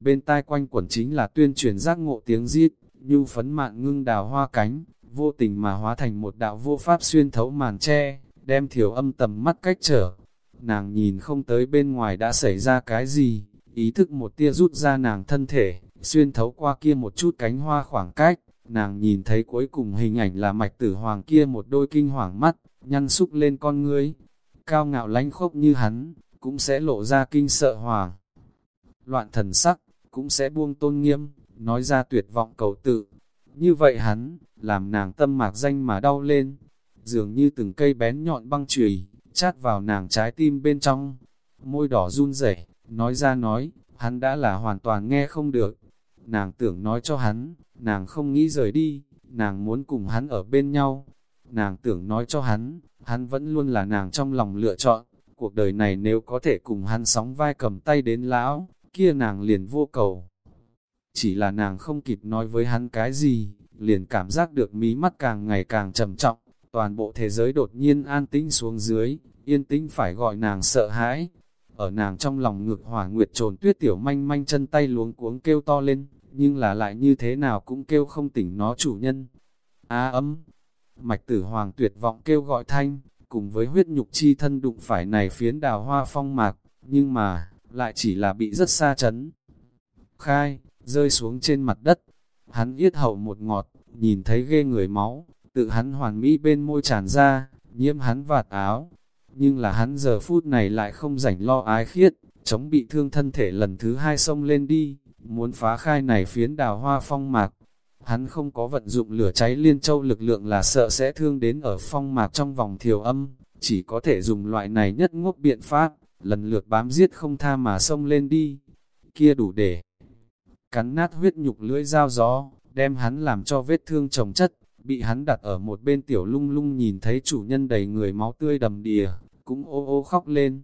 bên tai quanh quẩn chính là tuyên truyền giác ngộ tiếng giết, nhu phấn mạn ngưng đào hoa cánh, vô tình mà hóa thành một đạo vô pháp xuyên thấu màn tre, đem thiểu âm tầm mắt cách trở. Nàng nhìn không tới bên ngoài đã xảy ra cái gì, ý thức một tia rút ra nàng thân thể, xuyên thấu qua kia một chút cánh hoa khoảng cách, nàng nhìn thấy cuối cùng hình ảnh là mạch tử hoàng kia một đôi kinh hoàng mắt, nhăn xúc lên con ngươi, cao ngạo lánh khốc như hắn, cũng sẽ lộ ra kinh sợ hoàng. Loạn thần sắc, cũng sẽ buông tôn nghiêm, nói ra tuyệt vọng cầu tự. Như vậy hắn, làm nàng tâm mạc danh mà đau lên, dường như từng cây bén nhọn băng chùy chát vào nàng trái tim bên trong. Môi đỏ run rẩy nói ra nói, hắn đã là hoàn toàn nghe không được. Nàng tưởng nói cho hắn, nàng không nghĩ rời đi, nàng muốn cùng hắn ở bên nhau. Nàng tưởng nói cho hắn, hắn vẫn luôn là nàng trong lòng lựa chọn, cuộc đời này nếu có thể cùng hắn sóng vai cầm tay đến lão, kia nàng liền vô cầu. Chỉ là nàng không kịp nói với hắn cái gì, liền cảm giác được mí mắt càng ngày càng trầm trọng, toàn bộ thế giới đột nhiên an tĩnh xuống dưới, yên tĩnh phải gọi nàng sợ hãi. Ở nàng trong lòng ngực hỏa nguyệt trồn tuyết tiểu manh manh chân tay luống cuống kêu to lên, nhưng là lại như thế nào cũng kêu không tỉnh nó chủ nhân. Á ấm, mạch tử hoàng tuyệt vọng kêu gọi thanh, cùng với huyết nhục chi thân đụng phải này phiến đào hoa phong mạc, nhưng mà, lại chỉ là bị rất xa chấn. Khai, rơi xuống trên mặt đất, hắn yết hậu một ngọt, nhìn thấy ghê người máu, tự hắn hoàn mỹ bên môi tràn ra, nhiễm hắn vạt áo. Nhưng là hắn giờ phút này lại không rảnh lo ái khiết, chống bị thương thân thể lần thứ hai xông lên đi, muốn phá khai này phiến đào hoa phong mạc. Hắn không có vận dụng lửa cháy liên châu lực lượng là sợ sẽ thương đến ở phong mạc trong vòng thiều âm, chỉ có thể dùng loại này nhất ngốc biện pháp, lần lượt bám giết không tha mà xông lên đi. Kia đủ để cắn nát huyết nhục lưỡi dao gió, đem hắn làm cho vết thương chồng chất, bị hắn đặt ở một bên tiểu lung lung nhìn thấy chủ nhân đầy người máu tươi đầm đìa, cũng ô ô khóc lên.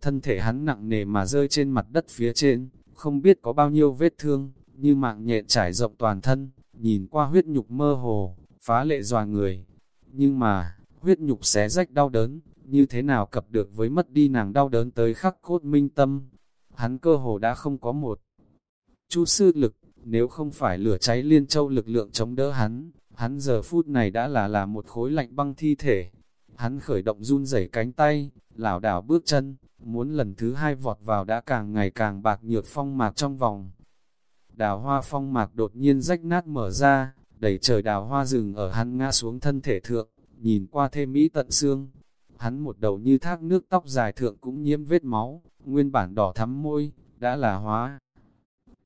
Thân thể hắn nặng nề mà rơi trên mặt đất phía trên, không biết có bao nhiêu vết thương, như mạng nhện trải rộng toàn thân, nhìn qua huyết nhục mơ hồ, phá lệ dòa người. Nhưng mà, huyết nhục xé rách đau đớn, như thế nào cập được với mất đi nàng đau đớn tới khắc cốt minh tâm. Hắn cơ hồ đã không có một chú sư lực, nếu không phải lửa cháy liên châu lực lượng chống đỡ hắn, hắn giờ phút này đã là là một khối lạnh băng thi thể. Hắn khởi động run rẩy cánh tay, lảo đảo bước chân, muốn lần thứ hai vọt vào đã càng ngày càng bạc nhược phong mạc trong vòng. Đào hoa phong mạc đột nhiên rách nát mở ra, đẩy trời đào hoa rừng ở hắn ngã xuống thân thể thượng, nhìn qua thêm mỹ tận xương. Hắn một đầu như thác nước tóc dài thượng cũng nhiễm vết máu, nguyên bản đỏ thắm môi, đã là hóa.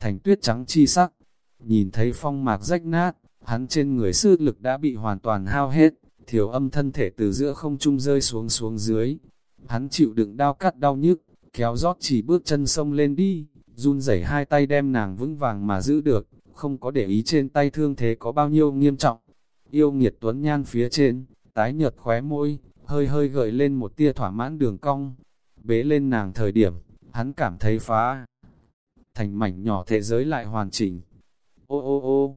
Thành tuyết trắng chi sắc, nhìn thấy phong mạc rách nát, hắn trên người sư lực đã bị hoàn toàn hao hết, thiểu âm thân thể từ giữa không trung rơi xuống xuống dưới. Hắn chịu đựng đau cắt đau nhức, kéo rót chỉ bước chân sông lên đi, run rẩy hai tay đem nàng vững vàng mà giữ được, không có để ý trên tay thương thế có bao nhiêu nghiêm trọng. Yêu nghiệt tuấn nhan phía trên, tái nhợt khóe môi, hơi hơi gợi lên một tia thỏa mãn đường cong. Bế lên nàng thời điểm, hắn cảm thấy phá. Thành mảnh nhỏ thế giới lại hoàn chỉnh. Ô ô ô,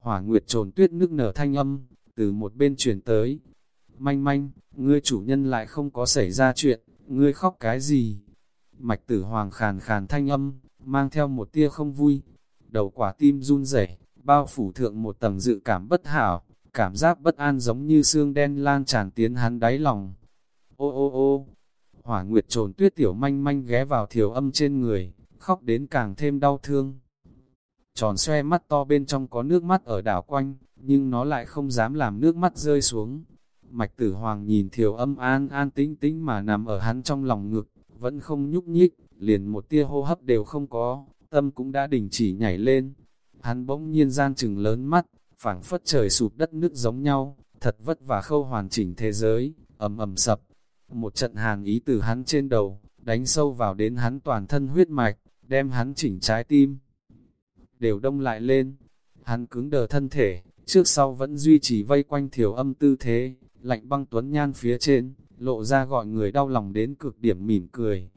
hỏa nguyệt trồn tuyết nước nở thanh âm, từ một bên truyền tới. Manh manh, ngươi chủ nhân lại không có xảy ra chuyện, ngươi khóc cái gì? Mạch tử hoàng khàn khàn thanh âm, mang theo một tia không vui. Đầu quả tim run rẩy, bao phủ thượng một tầng dự cảm bất hảo, cảm giác bất an giống như xương đen lan tràn tiến hắn đáy lòng. Ô ô ô, hỏa nguyệt trồn tuyết tiểu manh manh ghé vào thiểu âm trên người, khóc đến càng thêm đau thương tròn xoe mắt to bên trong có nước mắt ở đảo quanh, nhưng nó lại không dám làm nước mắt rơi xuống. Mạch tử hoàng nhìn thiểu âm an an tĩnh tĩnh mà nằm ở hắn trong lòng ngực, vẫn không nhúc nhích, liền một tia hô hấp đều không có, tâm cũng đã đình chỉ nhảy lên. Hắn bỗng nhiên gian chừng lớn mắt, phảng phất trời sụp đất nước giống nhau, thật vất vả khâu hoàn chỉnh thế giới, ầm ầm sập. Một trận hàn ý từ hắn trên đầu, đánh sâu vào đến hắn toàn thân huyết mạch, đem hắn chỉnh trái tim đều đông lại lên. Hắn cứng đờ thân thể, trước sau vẫn duy trì vây quanh thiểu âm tư thế, lạnh băng tuấn nhan phía trên, lộ ra gọi người đau lòng đến cực điểm mỉm cười.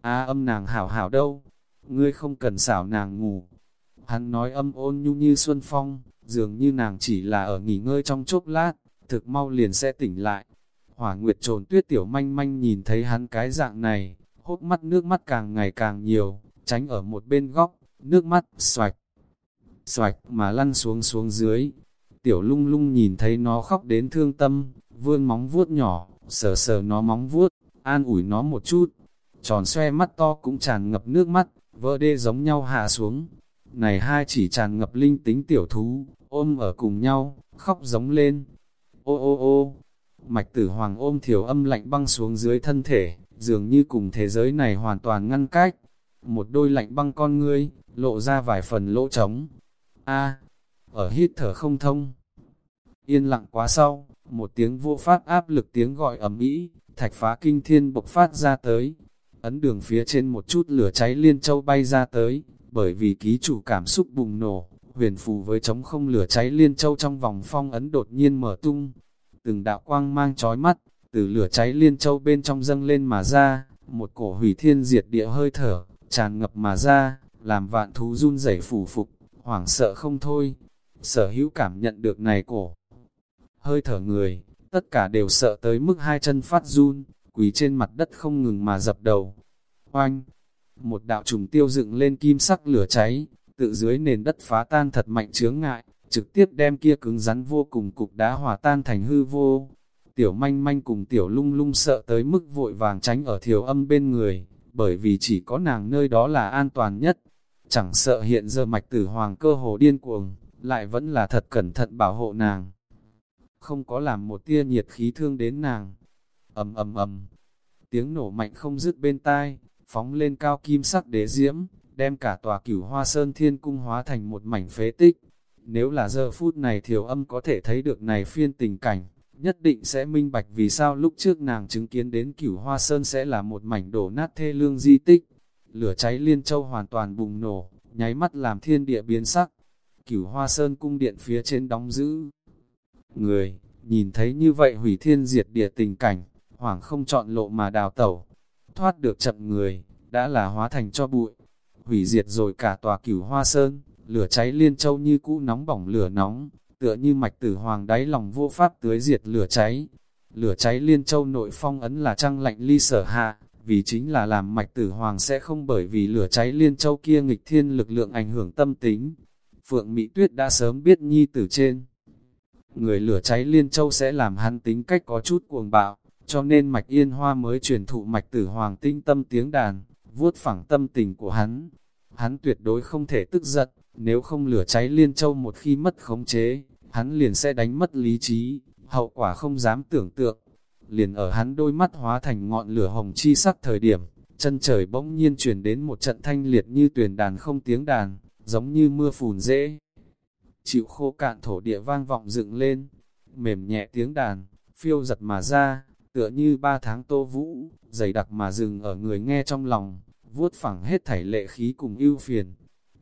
A âm nàng hảo hảo đâu, ngươi không cần xảo nàng ngủ. Hắn nói âm ôn nhu như xuân phong, dường như nàng chỉ là ở nghỉ ngơi trong chốc lát, thực mau liền sẽ tỉnh lại. Hỏa Nguyệt trồn tuyết tiểu manh manh nhìn thấy hắn cái dạng này, hốt mắt nước mắt càng ngày càng nhiều, tránh ở một bên góc, nước mắt xoạch, xoạch mà lăn xuống xuống dưới. Tiểu lung lung nhìn thấy nó khóc đến thương tâm, vươn móng vuốt nhỏ, sờ sờ nó móng vuốt, an ủi nó một chút. Tròn xoe mắt to cũng tràn ngập nước mắt, vỡ đê giống nhau hạ xuống. Này hai chỉ tràn ngập linh tính tiểu thú, ôm ở cùng nhau, khóc giống lên. Ô ô ô, mạch tử hoàng ôm thiểu âm lạnh băng xuống dưới thân thể, dường như cùng thế giới này hoàn toàn ngăn cách. Một đôi lạnh băng con ngươi, lộ ra vài phần lỗ trống. A, ở hít thở không thông. Yên lặng quá sau, một tiếng vô phát áp lực tiếng gọi ầm ĩ, thạch phá kinh thiên bộc phát ra tới. Ấn đường phía trên một chút lửa cháy liên châu bay ra tới, bởi vì ký chủ cảm xúc bùng nổ, huyền phù với chống không lửa cháy liên châu trong vòng phong ấn đột nhiên mở tung. Từng đạo quang mang chói mắt, từ lửa cháy liên châu bên trong dâng lên mà ra, một cổ hủy thiên diệt địa hơi thở, tràn ngập mà ra, làm vạn thú run rẩy phủ phục, hoảng sợ không thôi. Sở hữu cảm nhận được này cổ. Hơi thở người, tất cả đều sợ tới mức hai chân phát run, quỳ trên mặt đất không ngừng mà dập đầu. Oanh! Một đạo trùng tiêu dựng lên kim sắc lửa cháy, tự dưới nền đất phá tan thật mạnh chướng ngại, trực tiếp đem kia cứng rắn vô cùng cục đá hòa tan thành hư vô. Tiểu manh manh cùng tiểu lung lung sợ tới mức vội vàng tránh ở thiểu âm bên người, bởi vì chỉ có nàng nơi đó là an toàn nhất. Chẳng sợ hiện giờ mạch tử hoàng cơ hồ điên cuồng, lại vẫn là thật cẩn thận bảo hộ nàng. Không có làm một tia nhiệt khí thương đến nàng. ầm ầm ầm, tiếng nổ mạnh không dứt bên tai, phóng lên cao kim sắc đế diễm, đem cả tòa cửu hoa sơn thiên cung hóa thành một mảnh phế tích. Nếu là giờ phút này thiểu âm có thể thấy được này phiên tình cảnh, nhất định sẽ minh bạch vì sao lúc trước nàng chứng kiến đến cửu hoa sơn sẽ là một mảnh đổ nát thê lương di tích. Lửa cháy liên châu hoàn toàn bùng nổ, nháy mắt làm thiên địa biến sắc. Cửu hoa sơn cung điện phía trên đóng giữ. Người, nhìn thấy như vậy hủy thiên diệt địa tình cảnh, hoảng không chọn lộ mà đào tẩu. Thoát được chậm người, đã là hóa thành cho bụi. Hủy diệt rồi cả tòa cửu hoa sơn, lửa cháy liên châu như cũ nóng bỏng lửa nóng, tựa như mạch tử hoàng đáy lòng vô pháp tưới diệt lửa cháy. Lửa cháy liên châu nội phong ấn là trăng lạnh ly sở hạ, vì chính là làm mạch tử hoàng sẽ không bởi vì lửa cháy liên châu kia nghịch thiên lực lượng ảnh hưởng tâm tính. Phượng Mỹ Tuyết đã sớm biết nhi tử trên. Người lửa cháy liên châu sẽ làm hắn tính cách có chút cuồng bạo, cho nên mạch yên hoa mới truyền thụ mạch tử hoàng tinh tâm tiếng đàn, vuốt phẳng tâm tình của hắn. Hắn tuyệt đối không thể tức giận, nếu không lửa cháy liên châu một khi mất khống chế, hắn liền sẽ đánh mất lý trí, hậu quả không dám tưởng tượng. Liền ở hắn đôi mắt hóa thành ngọn lửa hồng chi sắc thời điểm, chân trời bỗng nhiên chuyển đến một trận thanh liệt như tuyền đàn không tiếng đàn, giống như mưa phùn dễ. Chịu khô cạn thổ địa vang vọng dựng lên, mềm nhẹ tiếng đàn, phiêu giật mà ra, tựa như ba tháng tô vũ, dày đặc mà dừng ở người nghe trong lòng, vuốt phẳng hết thảy lệ khí cùng ưu phiền.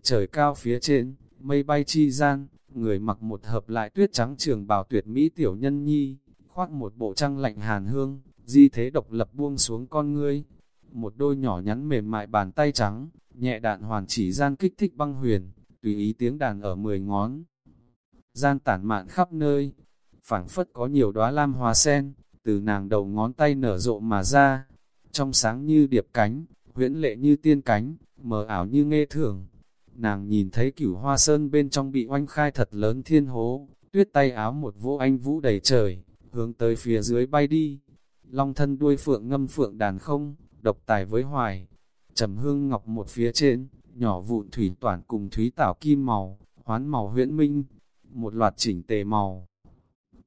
Trời cao phía trên, mây bay chi gian, người mặc một hợp lại tuyết trắng trường bào tuyệt mỹ tiểu nhân nhi, khoác một bộ trăng lạnh hàn hương, di thế độc lập buông xuống con ngươi. Một đôi nhỏ nhắn mềm mại bàn tay trắng, nhẹ đạn hoàn chỉ gian kích thích băng huyền, tùy ý tiếng đàn ở mười ngón. Gian tản mạn khắp nơi, phảng phất có nhiều đóa lam hoa sen, từ nàng đầu ngón tay nở rộ mà ra, trong sáng như điệp cánh, huyễn lệ như tiên cánh, mờ ảo như nghe thường. Nàng nhìn thấy cửu hoa sơn bên trong bị oanh khai thật lớn thiên hố, tuyết tay áo một vỗ anh vũ đầy trời, hướng tới phía dưới bay đi. Long thân đuôi phượng ngâm phượng đàn không, độc tài với hoài. trầm hương ngọc một phía trên, nhỏ vụn thủy toàn cùng thúy tảo kim màu, hoán màu huyễn minh, một loạt chỉnh tề màu.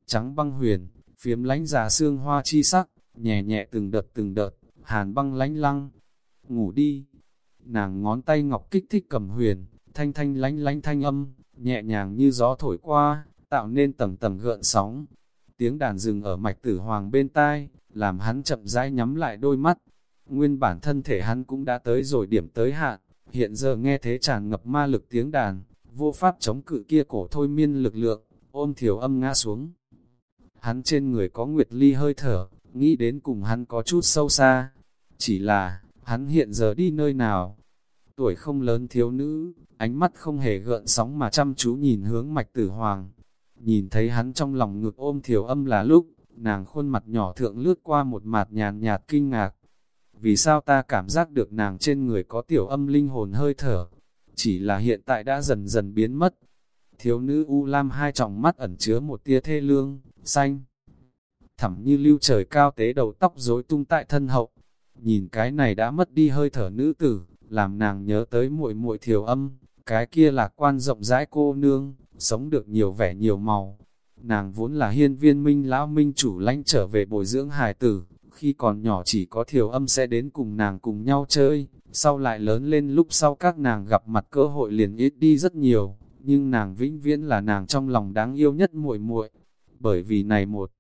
Trắng băng huyền, phiếm lánh già xương hoa chi sắc, nhẹ nhẹ từng đợt từng đợt, hàn băng lánh lăng. Ngủ đi, nàng ngón tay ngọc kích thích cầm huyền, thanh thanh lánh lánh thanh âm, nhẹ nhàng như gió thổi qua, tạo nên tầng tầng gợn sóng. Tiếng đàn rừng ở mạch tử hoàng bên tai, làm hắn chậm rãi nhắm lại đôi mắt. Nguyên bản thân thể hắn cũng đã tới rồi điểm tới hạn, hiện giờ nghe thế tràn ngập ma lực tiếng đàn, vô pháp chống cự kia cổ thôi miên lực lượng, ôm thiểu âm ngã xuống. Hắn trên người có nguyệt ly hơi thở, nghĩ đến cùng hắn có chút sâu xa. Chỉ là, hắn hiện giờ đi nơi nào? Tuổi không lớn thiếu nữ, ánh mắt không hề gợn sóng mà chăm chú nhìn hướng mạch tử hoàng. Nhìn thấy hắn trong lòng ngực ôm thiểu âm là lúc, nàng khuôn mặt nhỏ thượng lướt qua một mặt nhàn nhạt kinh ngạc. Vì sao ta cảm giác được nàng trên người có tiểu âm linh hồn hơi thở? chỉ là hiện tại đã dần dần biến mất. Thiếu nữ U Lam hai tròng mắt ẩn chứa một tia thê lương, xanh. Thẳm như lưu trời cao tế đầu tóc rối tung tại thân hậu. Nhìn cái này đã mất đi hơi thở nữ tử, làm nàng nhớ tới muội muội thiểu âm, cái kia là quan rộng rãi cô nương, sống được nhiều vẻ nhiều màu. Nàng vốn là hiên viên minh lão minh chủ lãnh trở về bồi dưỡng hài tử, khi còn nhỏ chỉ có thiểu âm sẽ đến cùng nàng cùng nhau chơi, sau lại lớn lên lúc sau các nàng gặp mặt cơ hội liền ít đi rất nhiều, nhưng nàng vĩnh viễn là nàng trong lòng đáng yêu nhất muội muội. Bởi vì này một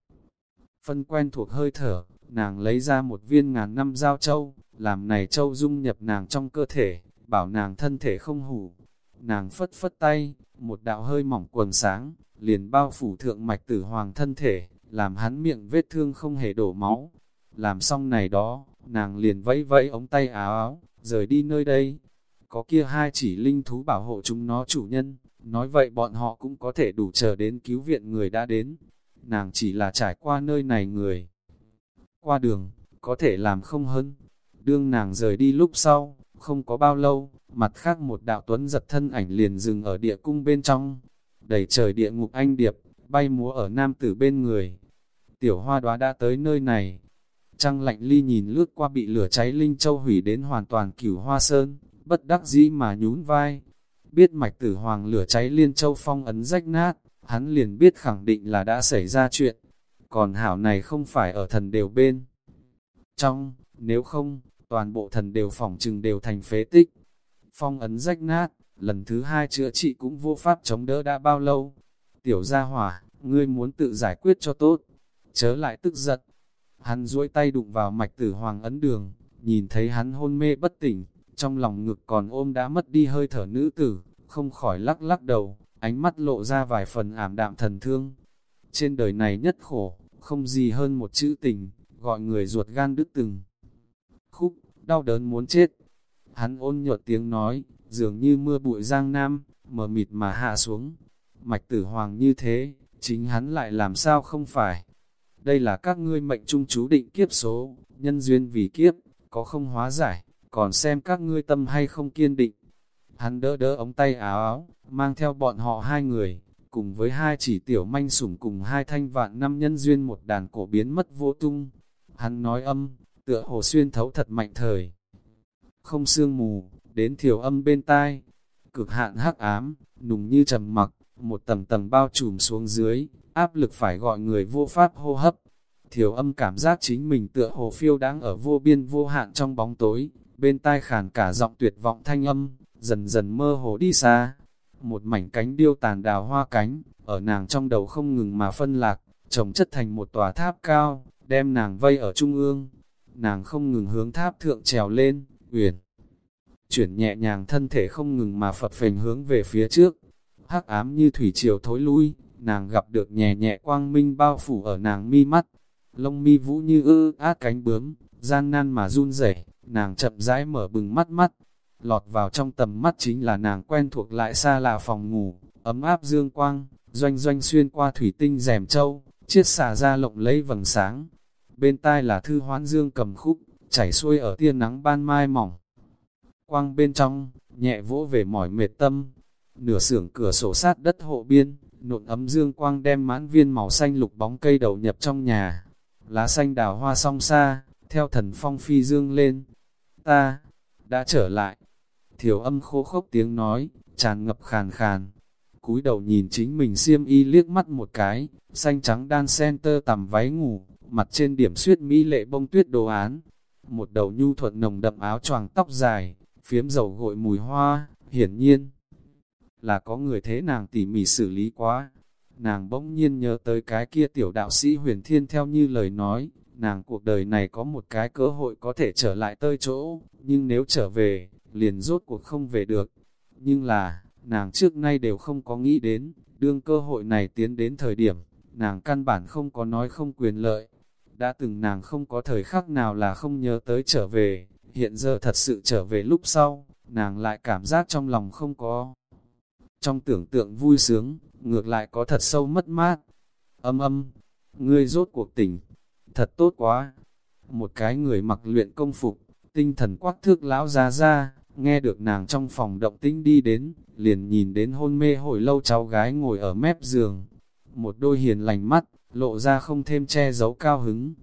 phân quen thuộc hơi thở, nàng lấy ra một viên ngàn năm giao châu, làm này châu dung nhập nàng trong cơ thể, bảo nàng thân thể không hủ. Nàng phất phất tay, một đạo hơi mỏng quần sáng, liền bao phủ thượng mạch tử hoàng thân thể, làm hắn miệng vết thương không hề đổ máu. Làm xong này đó, nàng liền vẫy vẫy ống tay áo áo, rời đi nơi đây. Có kia hai chỉ linh thú bảo hộ chúng nó chủ nhân, nói vậy bọn họ cũng có thể đủ chờ đến cứu viện người đã đến. Nàng chỉ là trải qua nơi này người. Qua đường, có thể làm không hơn. Đương nàng rời đi lúc sau, không có bao lâu, mặt khác một đạo tuấn giật thân ảnh liền dừng ở địa cung bên trong. đẩy trời địa ngục anh điệp, bay múa ở nam tử bên người. Tiểu hoa đoá đã tới nơi này, Trăng lạnh ly nhìn lướt qua bị lửa cháy Linh Châu hủy đến hoàn toàn cửu hoa sơn, bất đắc dĩ mà nhún vai. Biết mạch tử hoàng lửa cháy Liên Châu phong ấn rách nát, hắn liền biết khẳng định là đã xảy ra chuyện. Còn hảo này không phải ở thần đều bên. Trong, nếu không, toàn bộ thần đều phỏng trừng đều thành phế tích. Phong ấn rách nát, lần thứ hai chữa trị cũng vô pháp chống đỡ đã bao lâu. Tiểu gia hỏa, ngươi muốn tự giải quyết cho tốt, chớ lại tức giận. Hắn duỗi tay đụng vào mạch tử hoàng ấn đường, nhìn thấy hắn hôn mê bất tỉnh, trong lòng ngực còn ôm đã mất đi hơi thở nữ tử, không khỏi lắc lắc đầu, ánh mắt lộ ra vài phần ảm đạm thần thương. Trên đời này nhất khổ, không gì hơn một chữ tình, gọi người ruột gan đứt từng. Khúc, đau đớn muốn chết. Hắn ôn nhuột tiếng nói, dường như mưa bụi giang nam, mờ mịt mà hạ xuống. Mạch tử hoàng như thế, chính hắn lại làm sao không phải đây là các ngươi mệnh trung chú định kiếp số, nhân duyên vì kiếp, có không hóa giải, còn xem các ngươi tâm hay không kiên định. Hắn đỡ đỡ ống tay áo áo, mang theo bọn họ hai người, cùng với hai chỉ tiểu manh sủng cùng hai thanh vạn năm nhân duyên một đàn cổ biến mất vô tung. Hắn nói âm, tựa hồ xuyên thấu thật mạnh thời. Không sương mù, đến thiểu âm bên tai, cực hạn hắc ám, nùng như trầm mặc, một tầng tầng bao trùm xuống dưới, áp lực phải gọi người vô pháp hô hấp. Thiểu âm cảm giác chính mình tựa hồ phiêu đang ở vô biên vô hạn trong bóng tối, bên tai khàn cả giọng tuyệt vọng thanh âm, dần dần mơ hồ đi xa. Một mảnh cánh điêu tàn đào hoa cánh, ở nàng trong đầu không ngừng mà phân lạc, trồng chất thành một tòa tháp cao, đem nàng vây ở trung ương. Nàng không ngừng hướng tháp thượng trèo lên, uyển chuyển nhẹ nhàng thân thể không ngừng mà phật phình hướng về phía trước. hắc ám như thủy triều thối lui, nàng gặp được nhẹ nhẹ quang minh bao phủ ở nàng mi mắt, lông mi vũ như ư át cánh bướm, gian nan mà run rẩy, nàng chậm rãi mở bừng mắt mắt, lọt vào trong tầm mắt chính là nàng quen thuộc lại xa là phòng ngủ, ấm áp dương quang, doanh doanh xuyên qua thủy tinh rèm châu, chiếc xả ra lộng lấy vầng sáng. Bên tai là thư hoán dương cầm khúc, chảy xuôi ở tia nắng ban mai mỏng. Quang bên trong, nhẹ vỗ về mỏi mệt tâm, nửa sưởng cửa sổ sát đất hộ biên, nộn ấm dương quang đem mãn viên màu xanh lục bóng cây đầu nhập trong nhà. Lá xanh đào hoa song xa, theo thần phong phi dương lên. Ta, đã trở lại. Thiểu âm khô khốc tiếng nói, tràn ngập khàn khàn. Cúi đầu nhìn chính mình xiêm y liếc mắt một cái, xanh trắng đan sen tơ tằm váy ngủ, mặt trên điểm suyết mỹ lệ bông tuyết đồ án. Một đầu nhu thuận nồng đậm áo choàng tóc dài, phiếm dầu gội mùi hoa, hiển nhiên là có người thế nàng tỉ mỉ xử lý quá. Nàng bỗng nhiên nhớ tới cái kia tiểu đạo sĩ huyền thiên theo như lời nói, nàng cuộc đời này có một cái cơ hội có thể trở lại tơi chỗ, nhưng nếu trở về, liền rốt cuộc không về được. Nhưng là, nàng trước nay đều không có nghĩ đến, đương cơ hội này tiến đến thời điểm, nàng căn bản không có nói không quyền lợi. Đã từng nàng không có thời khắc nào là không nhớ tới trở về, hiện giờ thật sự trở về lúc sau, nàng lại cảm giác trong lòng không có trong tưởng tượng vui sướng, ngược lại có thật sâu mất mát. Âm âm, ngươi rốt cuộc tỉnh, thật tốt quá. Một cái người mặc luyện công phục, tinh thần quắc thước lão ra ra, nghe được nàng trong phòng động tĩnh đi đến, liền nhìn đến hôn mê hồi lâu cháu gái ngồi ở mép giường. Một đôi hiền lành mắt, lộ ra không thêm che giấu cao hứng.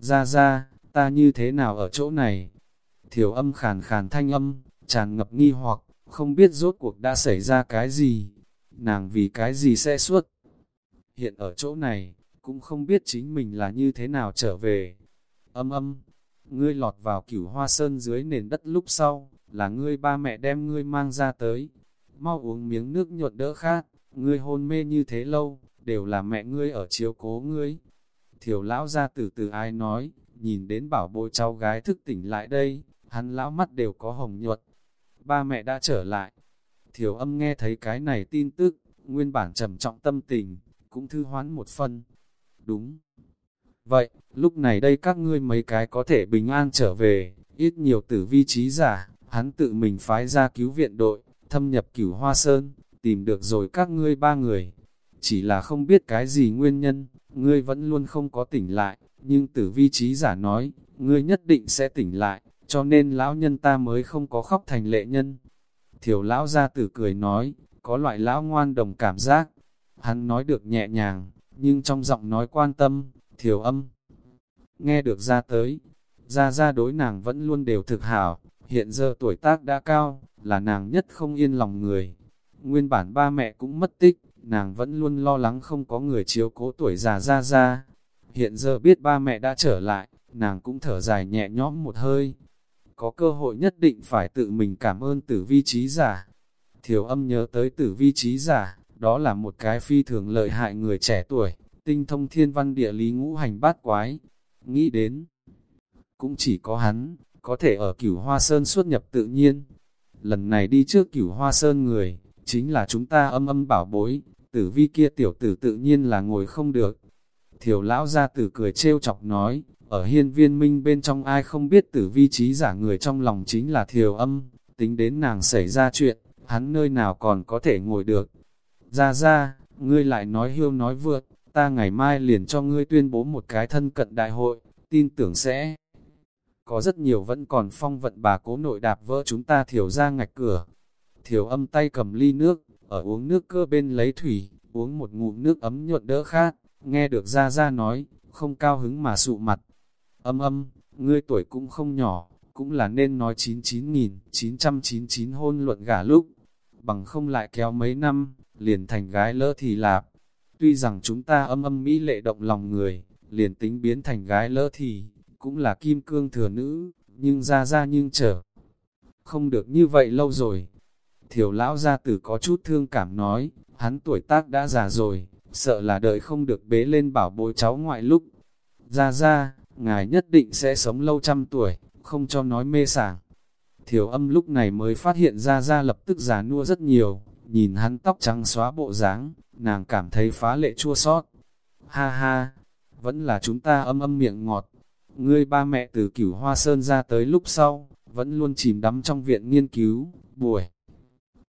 Ra ra, ta như thế nào ở chỗ này? Thiểu âm khàn khàn thanh âm, tràn ngập nghi hoặc, không biết rốt cuộc đã xảy ra cái gì. Nàng vì cái gì sẽ suốt? Hiện ở chỗ này, cũng không biết chính mình là như thế nào trở về. Âm âm, ngươi lọt vào cửu hoa sơn dưới nền đất lúc sau, là ngươi ba mẹ đem ngươi mang ra tới. Mau uống miếng nước nhuận đỡ khát, ngươi hôn mê như thế lâu, đều là mẹ ngươi ở chiếu cố ngươi. Thiểu lão ra từ từ ai nói, nhìn đến bảo bối cháu gái thức tỉnh lại đây, hắn lão mắt đều có hồng nhuận. Ba mẹ đã trở lại. Thiểu âm nghe thấy cái này tin tức, nguyên bản trầm trọng tâm tình, cũng thư hoán một phần. Đúng. Vậy, lúc này đây các ngươi mấy cái có thể bình an trở về, ít nhiều tử vi trí giả, hắn tự mình phái ra cứu viện đội, thâm nhập cửu hoa sơn, tìm được rồi các ngươi ba người. Chỉ là không biết cái gì nguyên nhân, ngươi vẫn luôn không có tỉnh lại, nhưng tử vi trí giả nói, ngươi nhất định sẽ tỉnh lại, cho nên lão nhân ta mới không có khóc thành lệ nhân. Thiểu lão ra tử cười nói, có loại lão ngoan đồng cảm giác. Hắn nói được nhẹ nhàng, nhưng trong giọng nói quan tâm, thiểu âm. Nghe được ra tới, ra ra đối nàng vẫn luôn đều thực hảo, hiện giờ tuổi tác đã cao, là nàng nhất không yên lòng người. Nguyên bản ba mẹ cũng mất tích, nàng vẫn luôn lo lắng không có người chiếu cố tuổi già ra ra. Hiện giờ biết ba mẹ đã trở lại, nàng cũng thở dài nhẹ nhõm một hơi. Có cơ hội nhất định phải tự mình cảm ơn tử vi trí giả. Thiểu âm nhớ tới tử vi trí giả, đó là một cái phi thường lợi hại người trẻ tuổi, tinh thông thiên văn địa lý ngũ hành bát quái. Nghĩ đến, cũng chỉ có hắn, có thể ở cửu hoa sơn xuất nhập tự nhiên. Lần này đi trước cửu hoa sơn người, chính là chúng ta âm âm bảo bối, tử vi kia tiểu tử tự nhiên là ngồi không được. Thiểu lão ra tử cười trêu chọc nói, ở hiên viên minh bên trong ai không biết tử vi trí giả người trong lòng chính là thiểu âm, tính đến nàng xảy ra chuyện, hắn nơi nào còn có thể ngồi được. Ra ra, ngươi lại nói hiêu nói vượt, ta ngày mai liền cho ngươi tuyên bố một cái thân cận đại hội, tin tưởng sẽ có rất nhiều vẫn còn phong vận bà cố nội đạp vỡ chúng ta thiểu ra ngạch cửa. Thiểu âm tay cầm ly nước, ở uống nước cơ bên lấy thủy, uống một ngụm nước ấm nhuận đỡ khát, nghe được ra ra nói, không cao hứng mà sụ mặt. Âm âm, ngươi tuổi cũng không nhỏ, cũng là nên nói 99.999 hôn luận gả lúc, bằng không lại kéo mấy năm, liền thành gái lỡ thì lạp. Tuy rằng chúng ta âm âm mỹ lệ động lòng người, liền tính biến thành gái lỡ thì, cũng là kim cương thừa nữ, nhưng ra ra nhưng trở. Không được như vậy lâu rồi. Thiểu lão gia tử có chút thương cảm nói, hắn tuổi tác đã già rồi, sợ là đợi không được bế lên bảo bối cháu ngoại lúc. Ra ra, ngài nhất định sẽ sống lâu trăm tuổi, không cho nói mê sảng. Thiểu âm lúc này mới phát hiện ra ra lập tức già nua rất nhiều, nhìn hắn tóc trắng xóa bộ dáng, nàng cảm thấy phá lệ chua sót. Ha ha, vẫn là chúng ta âm âm miệng ngọt, Ngươi ba mẹ từ cửu hoa sơn ra tới lúc sau, vẫn luôn chìm đắm trong viện nghiên cứu, buổi.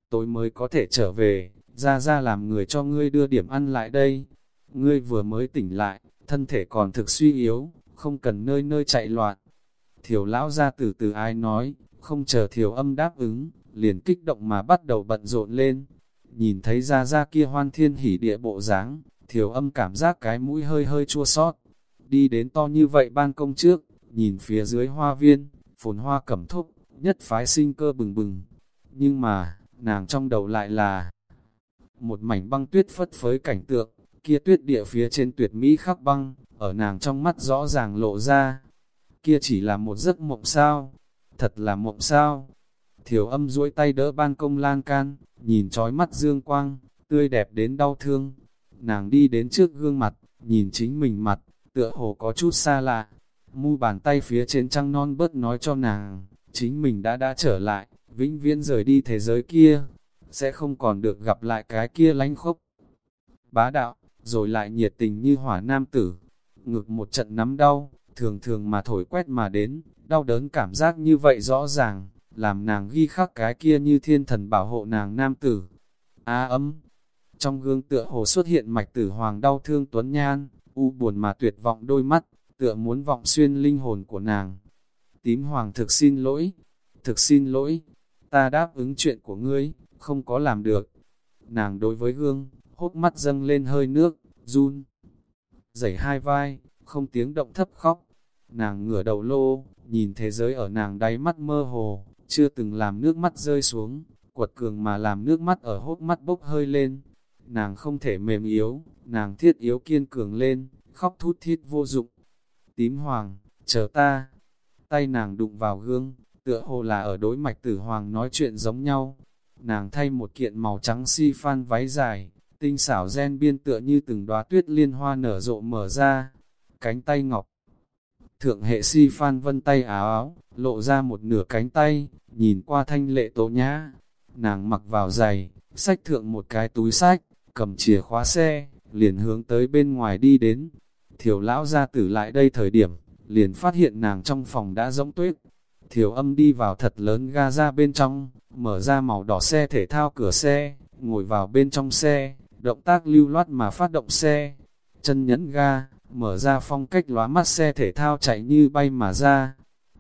Tối mới có thể trở về, ra ra làm người cho ngươi đưa điểm ăn lại đây. Ngươi vừa mới tỉnh lại, thân thể còn thực suy yếu, không cần nơi nơi chạy loạn. Thiểu lão ra từ từ ai nói, không chờ thiểu âm đáp ứng, liền kích động mà bắt đầu bận rộn lên. Nhìn thấy ra ra kia hoan thiên hỉ địa bộ dáng thiểu âm cảm giác cái mũi hơi hơi chua sót, đi đến to như vậy ban công trước, nhìn phía dưới hoa viên, phồn hoa cẩm thúc, nhất phái sinh cơ bừng bừng. Nhưng mà, nàng trong đầu lại là một mảnh băng tuyết phất phới cảnh tượng, kia tuyết địa phía trên tuyệt mỹ khắc băng, ở nàng trong mắt rõ ràng lộ ra. Kia chỉ là một giấc mộng sao, thật là mộng sao. Thiểu âm duỗi tay đỡ ban công lan can, nhìn trói mắt dương quang, tươi đẹp đến đau thương. Nàng đi đến trước gương mặt, nhìn chính mình mặt, tựa hồ có chút xa lạ. Mu bàn tay phía trên trăng non bớt nói cho nàng, chính mình đã đã trở lại, vĩnh viễn rời đi thế giới kia, sẽ không còn được gặp lại cái kia lánh khốc. Bá đạo, rồi lại nhiệt tình như hỏa nam tử, ngực một trận nắm đau, thường thường mà thổi quét mà đến, đau đớn cảm giác như vậy rõ ràng, làm nàng ghi khắc cái kia như thiên thần bảo hộ nàng nam tử. Á ấm, trong gương tựa hồ xuất hiện mạch tử hoàng đau thương tuấn nhan, u buồn mà tuyệt vọng đôi mắt, tựa muốn vọng xuyên linh hồn của nàng. Tím hoàng thực xin lỗi, thực xin lỗi, ta đáp ứng chuyện của ngươi, không có làm được. Nàng đối với gương, hốt mắt dâng lên hơi nước, run, dày hai vai, không tiếng động thấp khóc. Nàng ngửa đầu lô, nhìn thế giới ở nàng đáy mắt mơ hồ, chưa từng làm nước mắt rơi xuống, quật cường mà làm nước mắt ở hốt mắt bốc hơi lên. Nàng không thể mềm yếu, nàng thiết yếu kiên cường lên, khóc thút thít vô dụng. Tím hoàng, chờ ta. Tay nàng đụng vào gương, tựa hồ là ở đối mạch tử hoàng nói chuyện giống nhau. Nàng thay một kiện màu trắng si phan váy dài, tinh xảo gen biên tựa như từng đóa tuyết liên hoa nở rộ mở ra. Cánh tay ngọc, thượng hệ si phan vân tay áo áo, lộ ra một nửa cánh tay, nhìn qua thanh lệ tố nhã. Nàng mặc vào giày, sách thượng một cái túi sách, cầm chìa khóa xe, liền hướng tới bên ngoài đi đến. Thiểu lão ra tử lại đây thời điểm, liền phát hiện nàng trong phòng đã rỗng tuyết. Thiểu âm đi vào thật lớn ga ra bên trong, mở ra màu đỏ xe thể thao cửa xe, ngồi vào bên trong xe, động tác lưu loát mà phát động xe. Chân nhẫn ga, mở ra phong cách lóa mắt xe thể thao chạy như bay mà ra.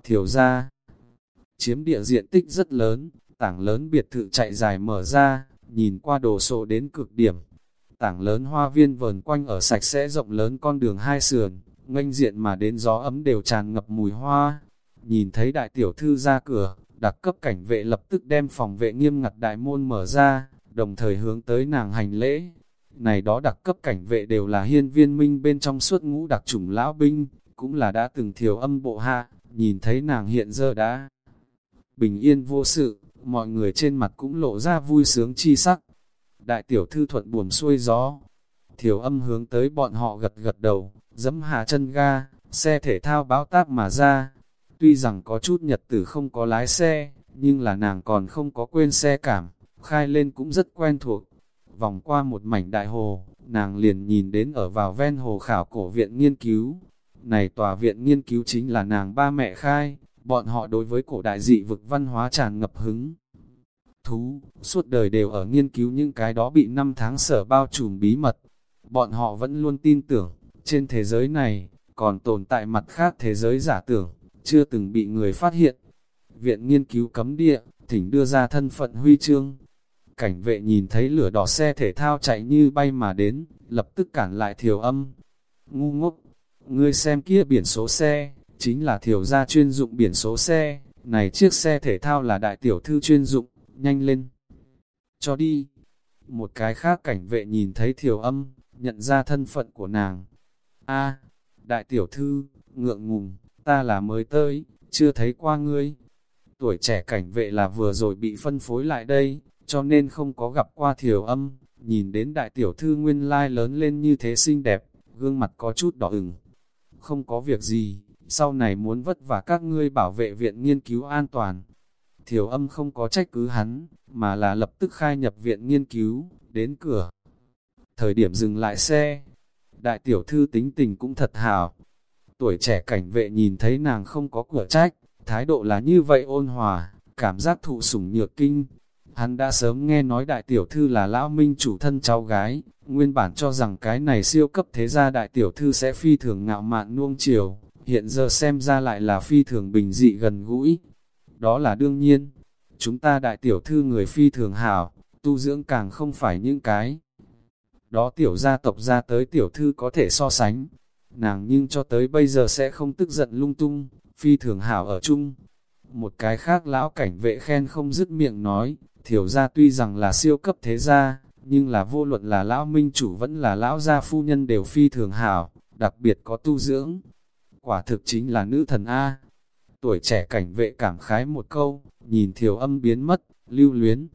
Thiểu ra, chiếm địa diện tích rất lớn, tảng lớn biệt thự chạy dài mở ra, nhìn qua đồ sộ đến cực điểm. Tảng lớn hoa viên vờn quanh ở sạch sẽ rộng lớn con đường hai sườn, nganh diện mà đến gió ấm đều tràn ngập mùi hoa. Nhìn thấy đại tiểu thư ra cửa, đặc cấp cảnh vệ lập tức đem phòng vệ nghiêm ngặt đại môn mở ra, đồng thời hướng tới nàng hành lễ. Này đó đặc cấp cảnh vệ đều là hiên viên minh bên trong suốt ngũ đặc chủng lão binh, cũng là đã từng thiểu âm bộ hạ, nhìn thấy nàng hiện giờ đã bình yên vô sự, mọi người trên mặt cũng lộ ra vui sướng chi sắc. Đại tiểu thư thuận buồm xuôi gió, thiểu âm hướng tới bọn họ gật gật đầu, dấm hạ chân ga, xe thể thao báo táp mà ra. Tuy rằng có chút nhật tử không có lái xe, nhưng là nàng còn không có quên xe cảm, khai lên cũng rất quen thuộc. Vòng qua một mảnh đại hồ, nàng liền nhìn đến ở vào ven hồ khảo cổ viện nghiên cứu. Này tòa viện nghiên cứu chính là nàng ba mẹ khai, bọn họ đối với cổ đại dị vực văn hóa tràn ngập hứng. Thú, suốt đời đều ở nghiên cứu những cái đó bị năm tháng sở bao trùm bí mật. Bọn họ vẫn luôn tin tưởng, trên thế giới này, còn tồn tại mặt khác thế giới giả tưởng, chưa từng bị người phát hiện. Viện nghiên cứu cấm địa, thỉnh đưa ra thân phận huy chương. Cảnh vệ nhìn thấy lửa đỏ xe thể thao chạy như bay mà đến, lập tức cản lại thiểu âm. Ngu ngốc, ngươi xem kia biển số xe, chính là thiểu gia chuyên dụng biển số xe, này chiếc xe thể thao là đại tiểu thư chuyên dụng, nhanh lên. Cho đi. Một cái khác cảnh vệ nhìn thấy thiểu âm, nhận ra thân phận của nàng, a đại tiểu thư, ngượng ngùng, ta là mới tới, chưa thấy qua ngươi. Tuổi trẻ cảnh vệ là vừa rồi bị phân phối lại đây, cho nên không có gặp qua thiểu âm, nhìn đến đại tiểu thư nguyên lai lớn lên như thế xinh đẹp, gương mặt có chút đỏ ửng. Không có việc gì, sau này muốn vất vả các ngươi bảo vệ viện nghiên cứu an toàn. Thiểu âm không có trách cứ hắn, mà là lập tức khai nhập viện nghiên cứu, đến cửa. Thời điểm dừng lại xe, đại tiểu thư tính tình cũng thật hào. Tuổi trẻ cảnh vệ nhìn thấy nàng không có cửa trách, thái độ là như vậy ôn hòa, cảm giác thụ sủng nhược kinh. Hắn đã sớm nghe nói đại tiểu thư là lão minh chủ thân cháu gái, nguyên bản cho rằng cái này siêu cấp thế gia đại tiểu thư sẽ phi thường ngạo mạn nuông chiều, hiện giờ xem ra lại là phi thường bình dị gần gũi. Đó là đương nhiên, chúng ta đại tiểu thư người phi thường hảo, tu dưỡng càng không phải những cái đó tiểu gia tộc ra tới tiểu thư có thể so sánh. Nàng nhưng cho tới bây giờ sẽ không tức giận lung tung, phi thường hảo ở chung. Một cái khác lão cảnh vệ khen không dứt miệng nói, thiểu gia tuy rằng là siêu cấp thế gia, nhưng là vô luận là lão minh chủ vẫn là lão gia phu nhân đều phi thường hảo, đặc biệt có tu dưỡng. Quả thực chính là nữ thần A. Tuổi trẻ cảnh vệ cảm khái một câu, nhìn thiểu âm biến mất, lưu luyến,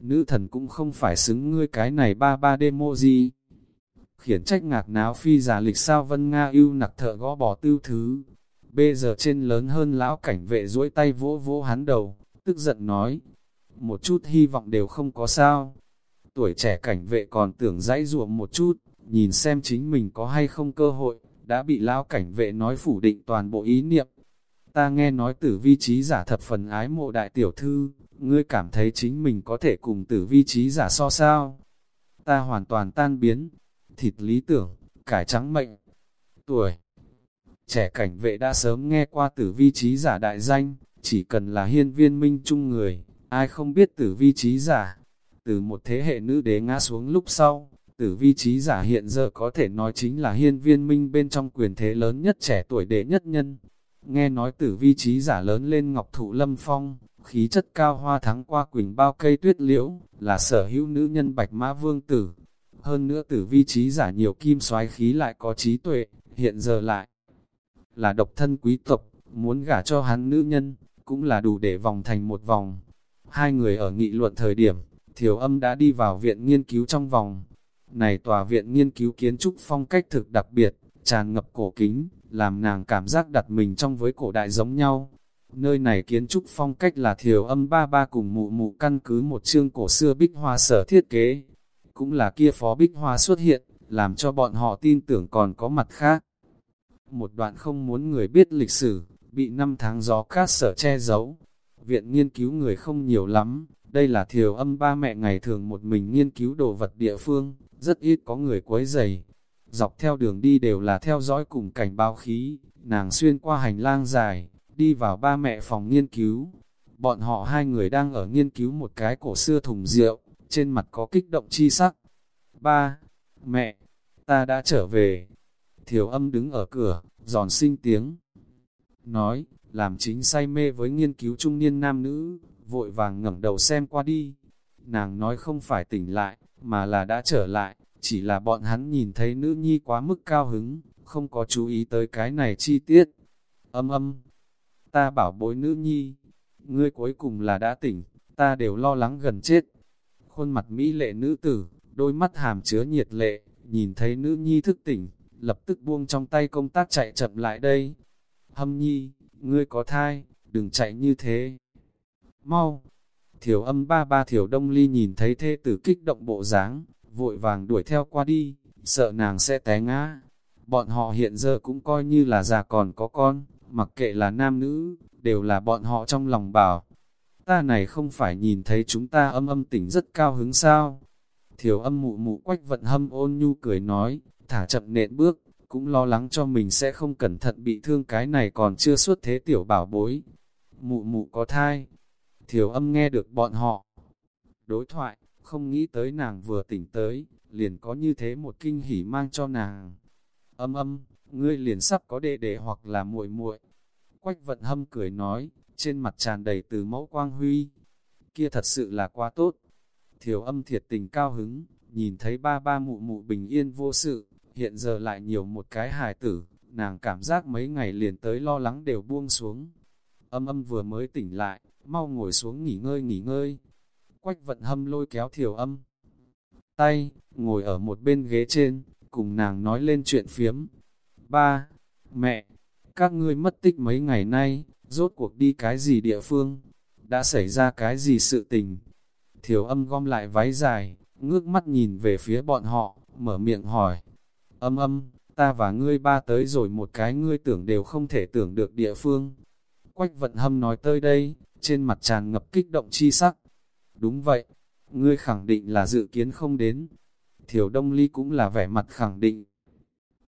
nữ thần cũng không phải xứng ngươi cái này ba ba demo gì. Khiển trách ngạc náo phi giả lịch sao vân Nga yêu nặc thợ gõ bỏ tư thứ. Bây giờ trên lớn hơn lão cảnh vệ duỗi tay vỗ vỗ hắn đầu, tức giận nói. Một chút hy vọng đều không có sao. Tuổi trẻ cảnh vệ còn tưởng dãy ruộng một chút, nhìn xem chính mình có hay không cơ hội, đã bị lão cảnh vệ nói phủ định toàn bộ ý niệm. Ta nghe nói tử vi trí giả thập phần ái mộ đại tiểu thư, ngươi cảm thấy chính mình có thể cùng tử vi trí giả so sao? Ta hoàn toàn tan biến, thịt lý tưởng, cải trắng mệnh. Tuổi Trẻ cảnh vệ đã sớm nghe qua tử vi trí giả đại danh, chỉ cần là hiên viên minh chung người, ai không biết tử vi trí giả. Từ một thế hệ nữ đế ngã xuống lúc sau, tử vi trí giả hiện giờ có thể nói chính là hiên viên minh bên trong quyền thế lớn nhất trẻ tuổi đệ nhất nhân. Nghe nói tử vi trí giả lớn lên ngọc thụ lâm phong, khí chất cao hoa thắng qua quỳnh bao cây tuyết liễu, là sở hữu nữ nhân bạch mã vương tử. Hơn nữa tử vi trí giả nhiều kim soái khí lại có trí tuệ, hiện giờ lại là độc thân quý tộc, muốn gả cho hắn nữ nhân, cũng là đủ để vòng thành một vòng. Hai người ở nghị luận thời điểm, thiểu âm đã đi vào viện nghiên cứu trong vòng. Này tòa viện nghiên cứu kiến trúc phong cách thực đặc biệt, tràn ngập cổ kính, làm nàng cảm giác đặt mình trong với cổ đại giống nhau. Nơi này kiến trúc phong cách là thiểu âm ba ba cùng mụ mụ căn cứ một chương cổ xưa bích hoa sở thiết kế. Cũng là kia phó bích hoa xuất hiện, làm cho bọn họ tin tưởng còn có mặt khác. Một đoạn không muốn người biết lịch sử, bị năm tháng gió cát sở che giấu. Viện nghiên cứu người không nhiều lắm, đây là thiều âm ba mẹ ngày thường một mình nghiên cứu đồ vật địa phương, rất ít có người quấy giày. Dọc theo đường đi đều là theo dõi cùng cảnh báo khí, nàng xuyên qua hành lang dài, đi vào ba mẹ phòng nghiên cứu. Bọn họ hai người đang ở nghiên cứu một cái cổ xưa thùng rượu, trên mặt có kích động chi sắc. Ba, mẹ, ta đã trở về. Thiểu âm đứng ở cửa, giòn sinh tiếng. Nói, làm chính say mê với nghiên cứu trung niên nam nữ, vội vàng ngẩng đầu xem qua đi. Nàng nói không phải tỉnh lại, mà là đã trở lại, chỉ là bọn hắn nhìn thấy nữ nhi quá mức cao hứng, không có chú ý tới cái này chi tiết. Âm âm, ta bảo bối nữ nhi, ngươi cuối cùng là đã tỉnh, ta đều lo lắng gần chết. Khuôn mặt mỹ lệ nữ tử, đôi mắt hàm chứa nhiệt lệ, nhìn thấy nữ nhi thức tỉnh, lập tức buông trong tay công tác chạy chậm lại đây. Hâm nhi, ngươi có thai, đừng chạy như thế. Mau! Thiểu âm ba ba thiểu đông ly nhìn thấy thê tử kích động bộ dáng, vội vàng đuổi theo qua đi, sợ nàng sẽ té ngã. Bọn họ hiện giờ cũng coi như là già còn có con, mặc kệ là nam nữ, đều là bọn họ trong lòng bảo. Ta này không phải nhìn thấy chúng ta âm âm tỉnh rất cao hứng sao? Thiểu âm mụ mụ quách vận hâm ôn nhu cười nói, thả chậm nện bước, cũng lo lắng cho mình sẽ không cẩn thận bị thương cái này còn chưa xuất thế tiểu bảo bối. Mụ mụ có thai. Thiểu âm nghe được bọn họ. Đối thoại, không nghĩ tới nàng vừa tỉnh tới, liền có như thế một kinh hỉ mang cho nàng. Âm âm, ngươi liền sắp có đệ đệ hoặc là muội muội. Quách vận hâm cười nói, trên mặt tràn đầy từ mẫu quang huy. Kia thật sự là quá tốt. Thiểu âm thiệt tình cao hứng, nhìn thấy ba ba mụ mụ bình yên vô sự, hiện giờ lại nhiều một cái hài tử, nàng cảm giác mấy ngày liền tới lo lắng đều buông xuống. Âm âm vừa mới tỉnh lại, mau ngồi xuống nghỉ ngơi nghỉ ngơi. Quách vận hâm lôi kéo thiểu âm. Tay, ngồi ở một bên ghế trên, cùng nàng nói lên chuyện phiếm. Ba, mẹ, các ngươi mất tích mấy ngày nay, rốt cuộc đi cái gì địa phương? Đã xảy ra cái gì sự tình? Thiểu âm gom lại váy dài, ngước mắt nhìn về phía bọn họ, mở miệng hỏi. Âm âm, ta và ngươi ba tới rồi một cái ngươi tưởng đều không thể tưởng được địa phương. Quách vận hâm nói tới đây, trên mặt tràn ngập kích động chi sắc. Đúng vậy, ngươi khẳng định là dự kiến không đến. Thiểu Đông Ly cũng là vẻ mặt khẳng định.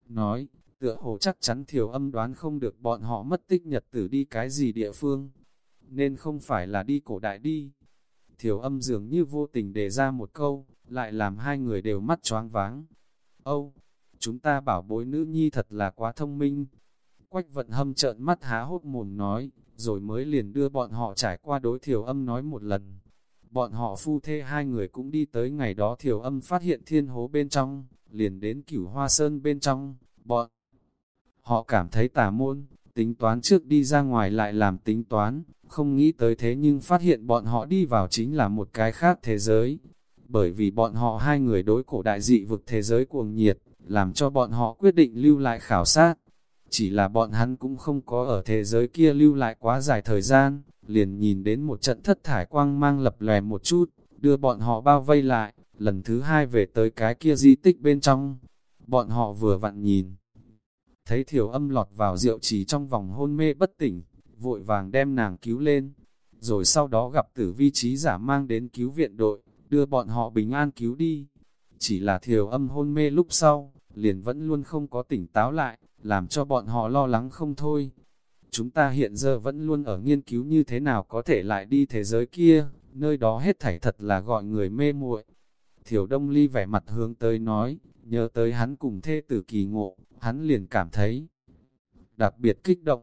Nói, tựa hồ chắc chắn Thiểu âm đoán không được bọn họ mất tích nhật tử đi cái gì địa phương. Nên không phải là đi cổ đại đi. Thiểu âm dường như vô tình đề ra một câu, lại làm hai người đều mắt choáng váng. Âu, chúng ta bảo bối nữ nhi thật là quá thông minh. Quách vận hâm trợn mắt há hốt mồm nói, rồi mới liền đưa bọn họ trải qua đối thiểu âm nói một lần. Bọn họ phu thê hai người cũng đi tới ngày đó thiểu âm phát hiện thiên hố bên trong, liền đến cửu hoa sơn bên trong, bọn họ cảm thấy tà môn, tính toán trước đi ra ngoài lại làm tính toán, không nghĩ tới thế nhưng phát hiện bọn họ đi vào chính là một cái khác thế giới. Bởi vì bọn họ hai người đối cổ đại dị vực thế giới cuồng nhiệt, làm cho bọn họ quyết định lưu lại khảo sát. Chỉ là bọn hắn cũng không có ở thế giới kia lưu lại quá dài thời gian, liền nhìn đến một trận thất thải quang mang lập lòe một chút, đưa bọn họ bao vây lại, lần thứ hai về tới cái kia di tích bên trong. Bọn họ vừa vặn nhìn, thấy thiểu âm lọt vào rượu trì trong vòng hôn mê bất tỉnh, vội vàng đem nàng cứu lên, rồi sau đó gặp tử vi trí giả mang đến cứu viện đội, đưa bọn họ bình an cứu đi. Chỉ là thiểu âm hôn mê lúc sau, liền vẫn luôn không có tỉnh táo lại, làm cho bọn họ lo lắng không thôi. Chúng ta hiện giờ vẫn luôn ở nghiên cứu như thế nào có thể lại đi thế giới kia, nơi đó hết thảy thật là gọi người mê muội. Thiểu Đông Ly vẻ mặt hướng tới nói, nhớ tới hắn cùng thê tử kỳ ngộ, hắn liền cảm thấy đặc biệt kích động.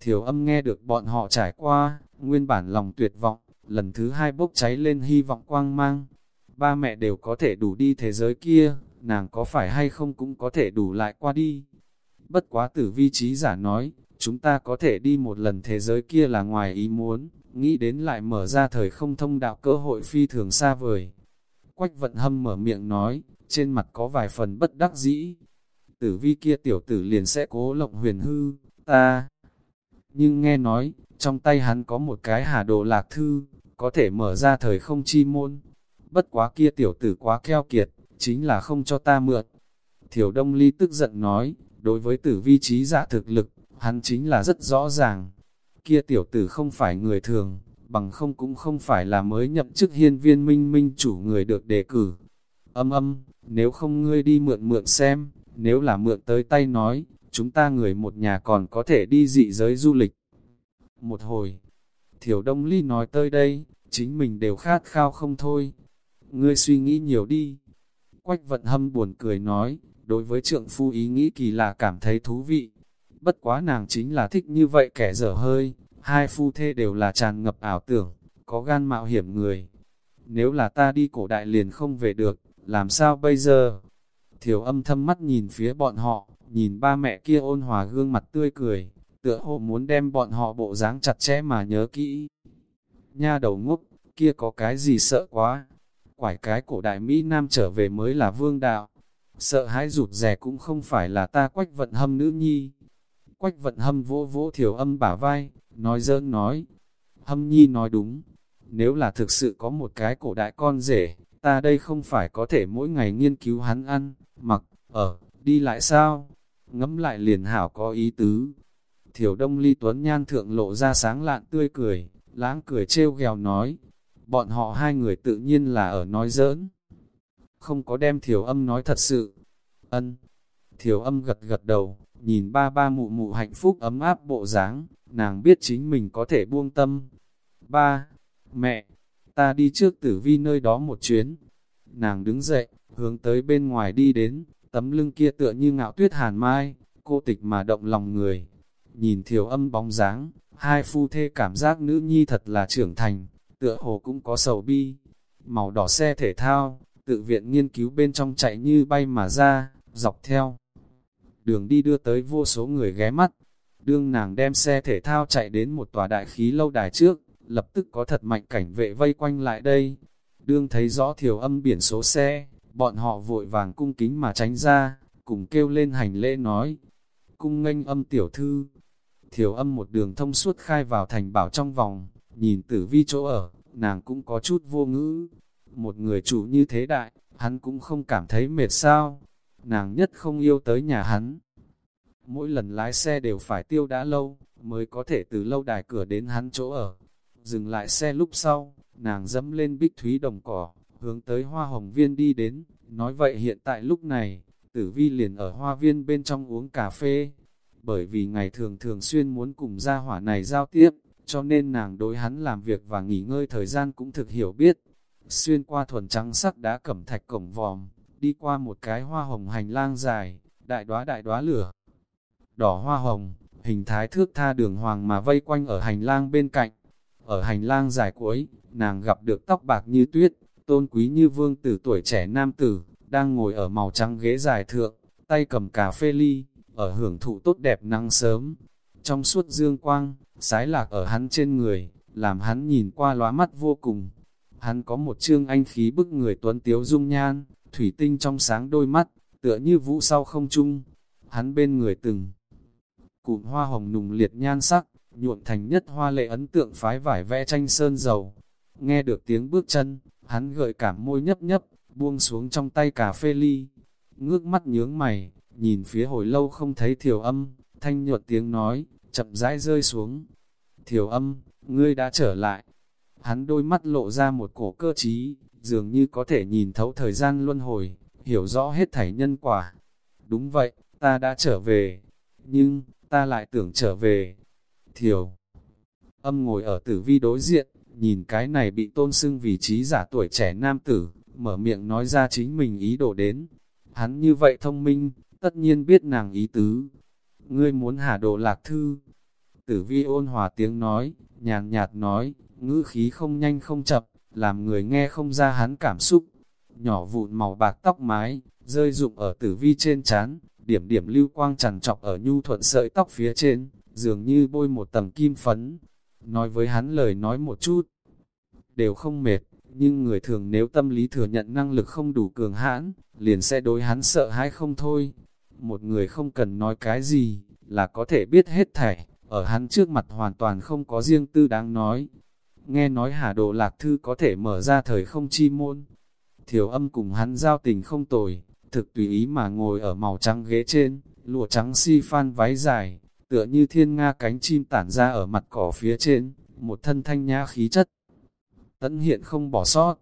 Thiểu âm nghe được bọn họ trải qua, nguyên bản lòng tuyệt vọng, lần thứ hai bốc cháy lên hy vọng quang mang. Ba mẹ đều có thể đủ đi thế giới kia, nàng có phải hay không cũng có thể đủ lại qua đi. Bất quá tử vi trí giả nói, chúng ta có thể đi một lần thế giới kia là ngoài ý muốn, nghĩ đến lại mở ra thời không thông đạo cơ hội phi thường xa vời. Quách vận hâm mở miệng nói, trên mặt có vài phần bất đắc dĩ. Tử vi kia tiểu tử liền sẽ cố lộng huyền hư, ta. Nhưng nghe nói, trong tay hắn có một cái hà đồ lạc thư, có thể mở ra thời không chi môn. Bất quá kia tiểu tử quá keo kiệt, chính là không cho ta mượn. Thiểu Đông Ly tức giận nói, đối với tử vi trí giả thực lực, hắn chính là rất rõ ràng. Kia tiểu tử không phải người thường, bằng không cũng không phải là mới nhậm chức hiên viên minh minh chủ người được đề cử. Âm âm, nếu không ngươi đi mượn mượn xem, nếu là mượn tới tay nói, chúng ta người một nhà còn có thể đi dị giới du lịch. Một hồi, Thiểu Đông Ly nói tới đây, chính mình đều khát khao không thôi. Ngươi suy nghĩ nhiều đi. Quách vận hâm buồn cười nói, đối với trượng phu ý nghĩ kỳ lạ cảm thấy thú vị. Bất quá nàng chính là thích như vậy kẻ dở hơi, hai phu thê đều là tràn ngập ảo tưởng, có gan mạo hiểm người. Nếu là ta đi cổ đại liền không về được, làm sao bây giờ? Thiểu âm thâm mắt nhìn phía bọn họ, nhìn ba mẹ kia ôn hòa gương mặt tươi cười, tựa hồ muốn đem bọn họ bộ dáng chặt chẽ mà nhớ kỹ. Nha đầu ngốc, kia có cái gì sợ quá? Quải cái cổ đại Mỹ Nam trở về mới là vương đạo. Sợ hãi rụt rè cũng không phải là ta quách vận hâm nữ nhi. Quách vận hâm vỗ vỗ thiểu âm bả vai, nói dỡn nói. Hâm nhi nói đúng, nếu là thực sự có một cái cổ đại con rể, ta đây không phải có thể mỗi ngày nghiên cứu hắn ăn, mặc, ở, đi lại sao? Ngẫm lại liền hảo có ý tứ. Thiểu đông ly tuấn nhan thượng lộ ra sáng lạn tươi cười, lãng cười trêu ghèo nói. Bọn họ hai người tự nhiên là ở nói giỡn. Không có đem thiểu âm nói thật sự. Ân. Thiểu âm gật gật đầu, nhìn ba ba mụ mụ hạnh phúc ấm áp bộ dáng, nàng biết chính mình có thể buông tâm. Ba, mẹ, ta đi trước tử vi nơi đó một chuyến. Nàng đứng dậy, hướng tới bên ngoài đi đến, tấm lưng kia tựa như ngạo tuyết hàn mai, cô tịch mà động lòng người. Nhìn thiểu âm bóng dáng, hai phu thê cảm giác nữ nhi thật là trưởng thành, tựa hồ cũng có sầu bi. Màu đỏ xe thể thao, tự viện nghiên cứu bên trong chạy như bay mà ra, dọc theo. Đường đi đưa tới vô số người ghé mắt, đương nàng đem xe thể thao chạy đến một tòa đại khí lâu đài trước, lập tức có thật mạnh cảnh vệ vây quanh lại đây. Đương thấy rõ thiểu âm biển số xe, bọn họ vội vàng cung kính mà tránh ra, cùng kêu lên hành lễ nói. Cung nghênh âm tiểu thư, thiểu âm một đường thông suốt khai vào thành bảo trong vòng, nhìn tử vi chỗ ở, nàng cũng có chút vô ngữ. Một người chủ như thế đại, hắn cũng không cảm thấy mệt sao. Nàng nhất không yêu tới nhà hắn. Mỗi lần lái xe đều phải tiêu đã lâu, mới có thể từ lâu đài cửa đến hắn chỗ ở. Dừng lại xe lúc sau, nàng dẫm lên bích thúy đồng cỏ, hướng tới hoa hồng viên đi đến. Nói vậy hiện tại lúc này, tử vi liền ở hoa viên bên trong uống cà phê. Bởi vì ngày thường thường xuyên muốn cùng gia hỏa này giao tiếp, cho nên nàng đối hắn làm việc và nghỉ ngơi thời gian cũng thực hiểu biết. Xuyên qua thuần trắng sắc đá cẩm thạch cổng vòm, đi qua một cái hoa hồng hành lang dài, đại đóa đại đóa lửa. Đỏ hoa hồng, hình thái thước tha đường hoàng mà vây quanh ở hành lang bên cạnh. Ở hành lang dài cuối, nàng gặp được tóc bạc như tuyết, tôn quý như vương tử tuổi trẻ nam tử, đang ngồi ở màu trắng ghế dài thượng, tay cầm cà phê ly, ở hưởng thụ tốt đẹp nắng sớm. Trong suốt dương quang, sái lạc ở hắn trên người, làm hắn nhìn qua lóa mắt vô cùng. Hắn có một trương anh khí bức người tuấn tiếu dung nhan, thủy tinh trong sáng đôi mắt, tựa như vũ sau không trung. Hắn bên người từng cụm hoa hồng nùng liệt nhan sắc, nhuộm thành nhất hoa lệ ấn tượng phái vải vẽ tranh sơn dầu. Nghe được tiếng bước chân, hắn gợi cảm môi nhấp nhấp, buông xuống trong tay cà phê ly. Ngước mắt nhướng mày, nhìn phía hồi lâu không thấy thiểu âm, thanh nhuận tiếng nói, chậm rãi rơi xuống. Thiểu âm, ngươi đã trở lại. Hắn đôi mắt lộ ra một cổ cơ trí, dường như có thể nhìn thấu thời gian luân hồi, hiểu rõ hết thảy nhân quả. Đúng vậy, ta đã trở về, nhưng, ta lại tưởng trở về. Thiểu âm ngồi ở tử vi đối diện, nhìn cái này bị tôn xưng vì trí giả tuổi trẻ nam tử, mở miệng nói ra chính mình ý đồ đến. Hắn như vậy thông minh, tất nhiên biết nàng ý tứ. Ngươi muốn hà độ lạc thư. Tử vi ôn hòa tiếng nói, nhàn nhạt nói, ngữ khí không nhanh không chậm, làm người nghe không ra hắn cảm xúc. Nhỏ vụn màu bạc tóc mái, rơi rụng ở tử vi trên chán, điểm điểm lưu quang trằn trọc ở nhu thuận sợi tóc phía trên, dường như bôi một tầng kim phấn. Nói với hắn lời nói một chút, đều không mệt, nhưng người thường nếu tâm lý thừa nhận năng lực không đủ cường hãn, liền sẽ đối hắn sợ hãi không thôi. Một người không cần nói cái gì, là có thể biết hết thảy, ở hắn trước mặt hoàn toàn không có riêng tư đáng nói. Nghe nói Hà Đồ Lạc Thư có thể mở ra thời không chi môn. Thiểu âm cùng hắn giao tình không tồi, thực tùy ý mà ngồi ở màu trắng ghế trên, lụa trắng si phan váy dài, tựa như thiên nga cánh chim tản ra ở mặt cỏ phía trên, một thân thanh nhã khí chất. Tấn hiện không bỏ sót,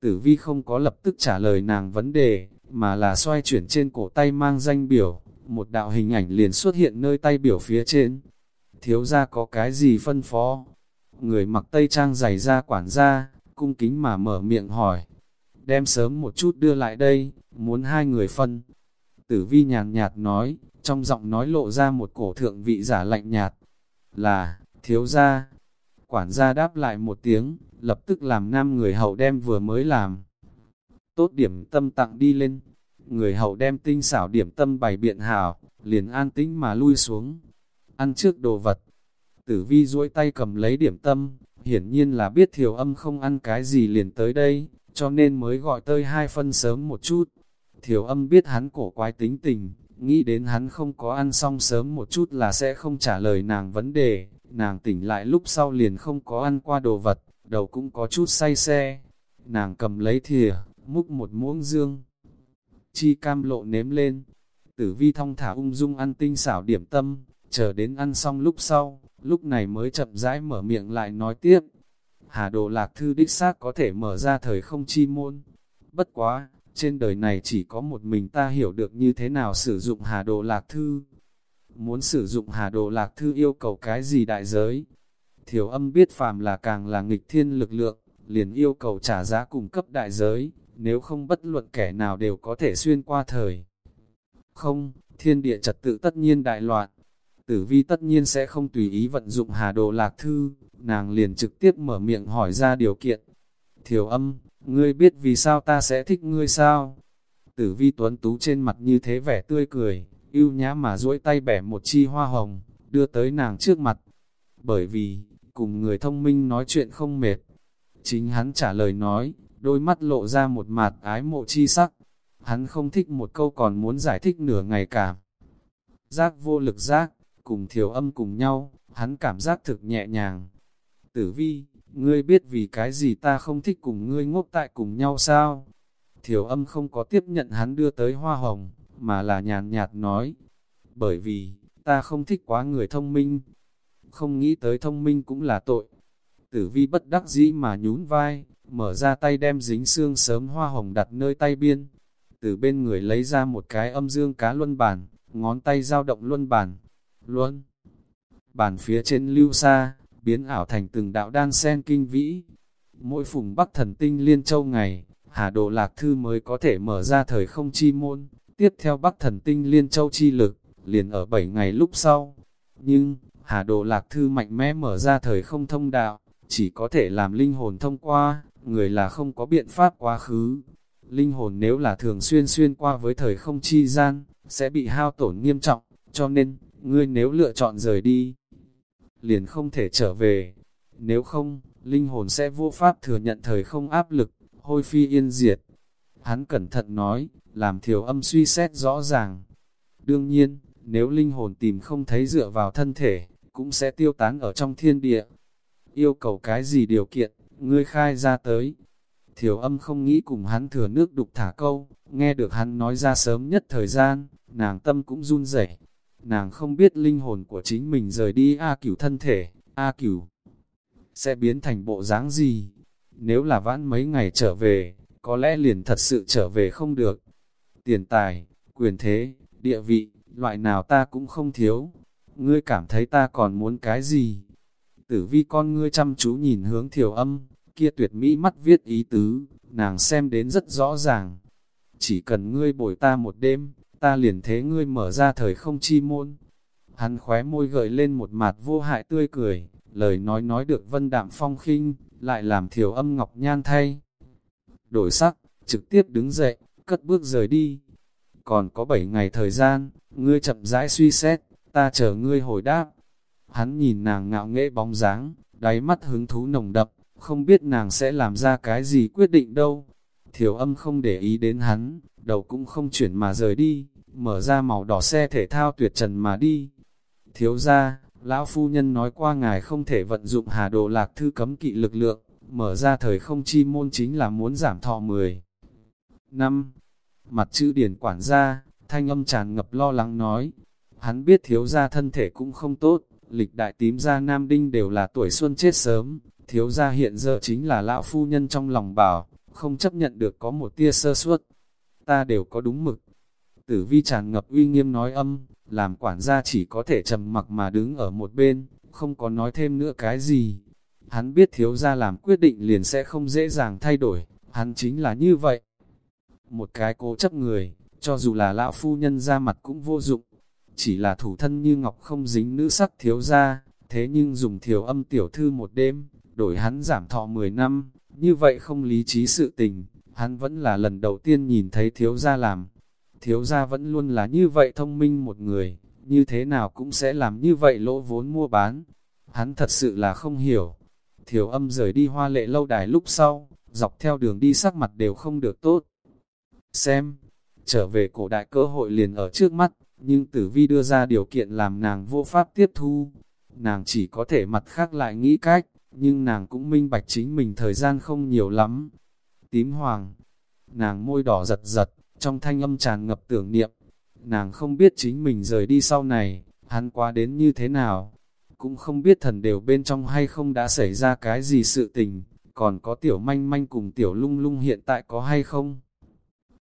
tử vi không có lập tức trả lời nàng vấn đề, mà là xoay chuyển trên cổ tay mang danh biểu, một đạo hình ảnh liền xuất hiện nơi tay biểu phía trên. Thiếu ra có cái gì phân phó? Người mặc tây trang giày ra quản gia, cung kính mà mở miệng hỏi. Đem sớm một chút đưa lại đây, muốn hai người phân. Tử vi nhàn nhạt nói, trong giọng nói lộ ra một cổ thượng vị giả lạnh nhạt. Là, thiếu gia. Quản gia đáp lại một tiếng, lập tức làm nam người hậu đem vừa mới làm. Tốt điểm tâm tặng đi lên. Người hậu đem tinh xảo điểm tâm bày biện hảo, liền an tĩnh mà lui xuống. Ăn trước đồ vật. Tử vi duỗi tay cầm lấy điểm tâm, hiển nhiên là biết thiểu âm không ăn cái gì liền tới đây, cho nên mới gọi tơi hai phân sớm một chút. Thiểu âm biết hắn cổ quái tính tình, nghĩ đến hắn không có ăn xong sớm một chút là sẽ không trả lời nàng vấn đề, nàng tỉnh lại lúc sau liền không có ăn qua đồ vật, đầu cũng có chút say xe. Nàng cầm lấy thìa, múc một muỗng dương. Chi cam lộ nếm lên, tử vi thong thả ung dung ăn tinh xảo điểm tâm, chờ đến ăn xong lúc sau, lúc này mới chậm rãi mở miệng lại nói tiếp. Hà đồ lạc thư đích xác có thể mở ra thời không chi môn. Bất quá, trên đời này chỉ có một mình ta hiểu được như thế nào sử dụng hà đồ lạc thư. Muốn sử dụng hà đồ lạc thư yêu cầu cái gì đại giới? Thiểu âm biết phàm là càng là nghịch thiên lực lượng, liền yêu cầu trả giá cung cấp đại giới, nếu không bất luận kẻ nào đều có thể xuyên qua thời. Không, thiên địa trật tự tất nhiên đại loạn, tử vi tất nhiên sẽ không tùy ý vận dụng hà đồ lạc thư, nàng liền trực tiếp mở miệng hỏi ra điều kiện. Thiểu âm, ngươi biết vì sao ta sẽ thích ngươi sao? Tử vi tuấn tú trên mặt như thế vẻ tươi cười, yêu nhã mà duỗi tay bẻ một chi hoa hồng, đưa tới nàng trước mặt. Bởi vì, cùng người thông minh nói chuyện không mệt. Chính hắn trả lời nói, đôi mắt lộ ra một mặt ái mộ chi sắc. Hắn không thích một câu còn muốn giải thích nửa ngày cảm. Giác vô lực giác, cùng thiểu âm cùng nhau, hắn cảm giác thực nhẹ nhàng. Tử vi, ngươi biết vì cái gì ta không thích cùng ngươi ngốc tại cùng nhau sao? Thiểu âm không có tiếp nhận hắn đưa tới hoa hồng, mà là nhàn nhạt nói. Bởi vì, ta không thích quá người thông minh. Không nghĩ tới thông minh cũng là tội. Tử vi bất đắc dĩ mà nhún vai, mở ra tay đem dính xương sớm hoa hồng đặt nơi tay biên. Từ bên người lấy ra một cái âm dương cá luân bàn, ngón tay dao động luân bàn. Luân bàn phía trên lưu xa, biến ảo thành từng đạo đan sen kinh vĩ. Mỗi phùng bắc thần tinh liên châu ngày, Hà Đồ Lạc Thư mới có thể mở ra thời không chi môn, tiếp theo bắc thần tinh liên châu chi lực, liền ở 7 ngày lúc sau. Nhưng, Hà Đồ Lạc Thư mạnh mẽ mở ra thời không thông đạo, chỉ có thể làm linh hồn thông qua, người là không có biện pháp quá khứ. Linh hồn nếu là thường xuyên xuyên qua với thời không chi gian, sẽ bị hao tổn nghiêm trọng, cho nên, ngươi nếu lựa chọn rời đi, liền không thể trở về. Nếu không, linh hồn sẽ vô pháp thừa nhận thời không áp lực, hôi phi yên diệt. Hắn cẩn thận nói, làm thiểu âm suy xét rõ ràng. Đương nhiên, nếu linh hồn tìm không thấy dựa vào thân thể, cũng sẽ tiêu tán ở trong thiên địa. Yêu cầu cái gì điều kiện, ngươi khai ra tới. Thiểu âm không nghĩ cùng hắn thừa nước đục thả câu, nghe được hắn nói ra sớm nhất thời gian, nàng tâm cũng run rẩy nàng không biết linh hồn của chính mình rời đi A cửu thân thể, A cửu sẽ biến thành bộ dáng gì. Nếu là vãn mấy ngày trở về, có lẽ liền thật sự trở về không được. Tiền tài, quyền thế, địa vị, loại nào ta cũng không thiếu. Ngươi cảm thấy ta còn muốn cái gì? Tử vi con ngươi chăm chú nhìn hướng thiểu âm, kia tuyệt mỹ mắt viết ý tứ, nàng xem đến rất rõ ràng. Chỉ cần ngươi bồi ta một đêm, ta liền thế ngươi mở ra thời không chi môn. Hắn khóe môi gợi lên một mặt vô hại tươi cười, lời nói nói được vân đạm phong khinh, lại làm thiểu âm ngọc nhan thay. Đổi sắc, trực tiếp đứng dậy, cất bước rời đi. Còn có 7 ngày thời gian, ngươi chậm rãi suy xét, ta chờ ngươi hồi đáp. Hắn nhìn nàng ngạo nghễ bóng dáng, đáy mắt hứng thú nồng đậm, không biết nàng sẽ làm ra cái gì quyết định đâu. Thiểu âm không để ý đến hắn, đầu cũng không chuyển mà rời đi, mở ra màu đỏ xe thể thao tuyệt trần mà đi. Thiếu ra, lão phu nhân nói qua ngài không thể vận dụng hà đồ lạc thư cấm kỵ lực lượng, mở ra thời không chi môn chính là muốn giảm thọ 10. năm Mặt chữ điển quản gia, thanh âm tràn ngập lo lắng nói, hắn biết thiếu gia thân thể cũng không tốt, lịch đại tím gia Nam Đinh đều là tuổi xuân chết sớm, thiếu gia hiện giờ chính là lão phu nhân trong lòng bảo, không chấp nhận được có một tia sơ suất. Ta đều có đúng mực. Tử vi tràn ngập uy nghiêm nói âm, làm quản gia chỉ có thể trầm mặc mà đứng ở một bên, không có nói thêm nữa cái gì. Hắn biết thiếu gia làm quyết định liền sẽ không dễ dàng thay đổi, hắn chính là như vậy. Một cái cố chấp người, cho dù là lão phu nhân ra mặt cũng vô dụng, chỉ là thủ thân như ngọc không dính nữ sắc thiếu gia, thế nhưng dùng thiểu âm tiểu thư một đêm, đổi hắn giảm thọ 10 năm, như vậy không lý trí sự tình, hắn vẫn là lần đầu tiên nhìn thấy thiếu gia làm. Thiếu gia vẫn luôn là như vậy thông minh một người, như thế nào cũng sẽ làm như vậy lỗ vốn mua bán. Hắn thật sự là không hiểu. Thiếu âm rời đi hoa lệ lâu đài lúc sau, dọc theo đường đi sắc mặt đều không được tốt. Xem, trở về cổ đại cơ hội liền ở trước mắt, nhưng tử vi đưa ra điều kiện làm nàng vô pháp tiếp thu. Nàng chỉ có thể mặt khác lại nghĩ cách, nhưng nàng cũng minh bạch chính mình thời gian không nhiều lắm. Tím hoàng, nàng môi đỏ giật giật, trong thanh âm tràn ngập tưởng niệm. Nàng không biết chính mình rời đi sau này, hắn qua đến như thế nào. Cũng không biết thần đều bên trong hay không đã xảy ra cái gì sự tình, còn có tiểu manh manh cùng tiểu lung lung hiện tại có hay không.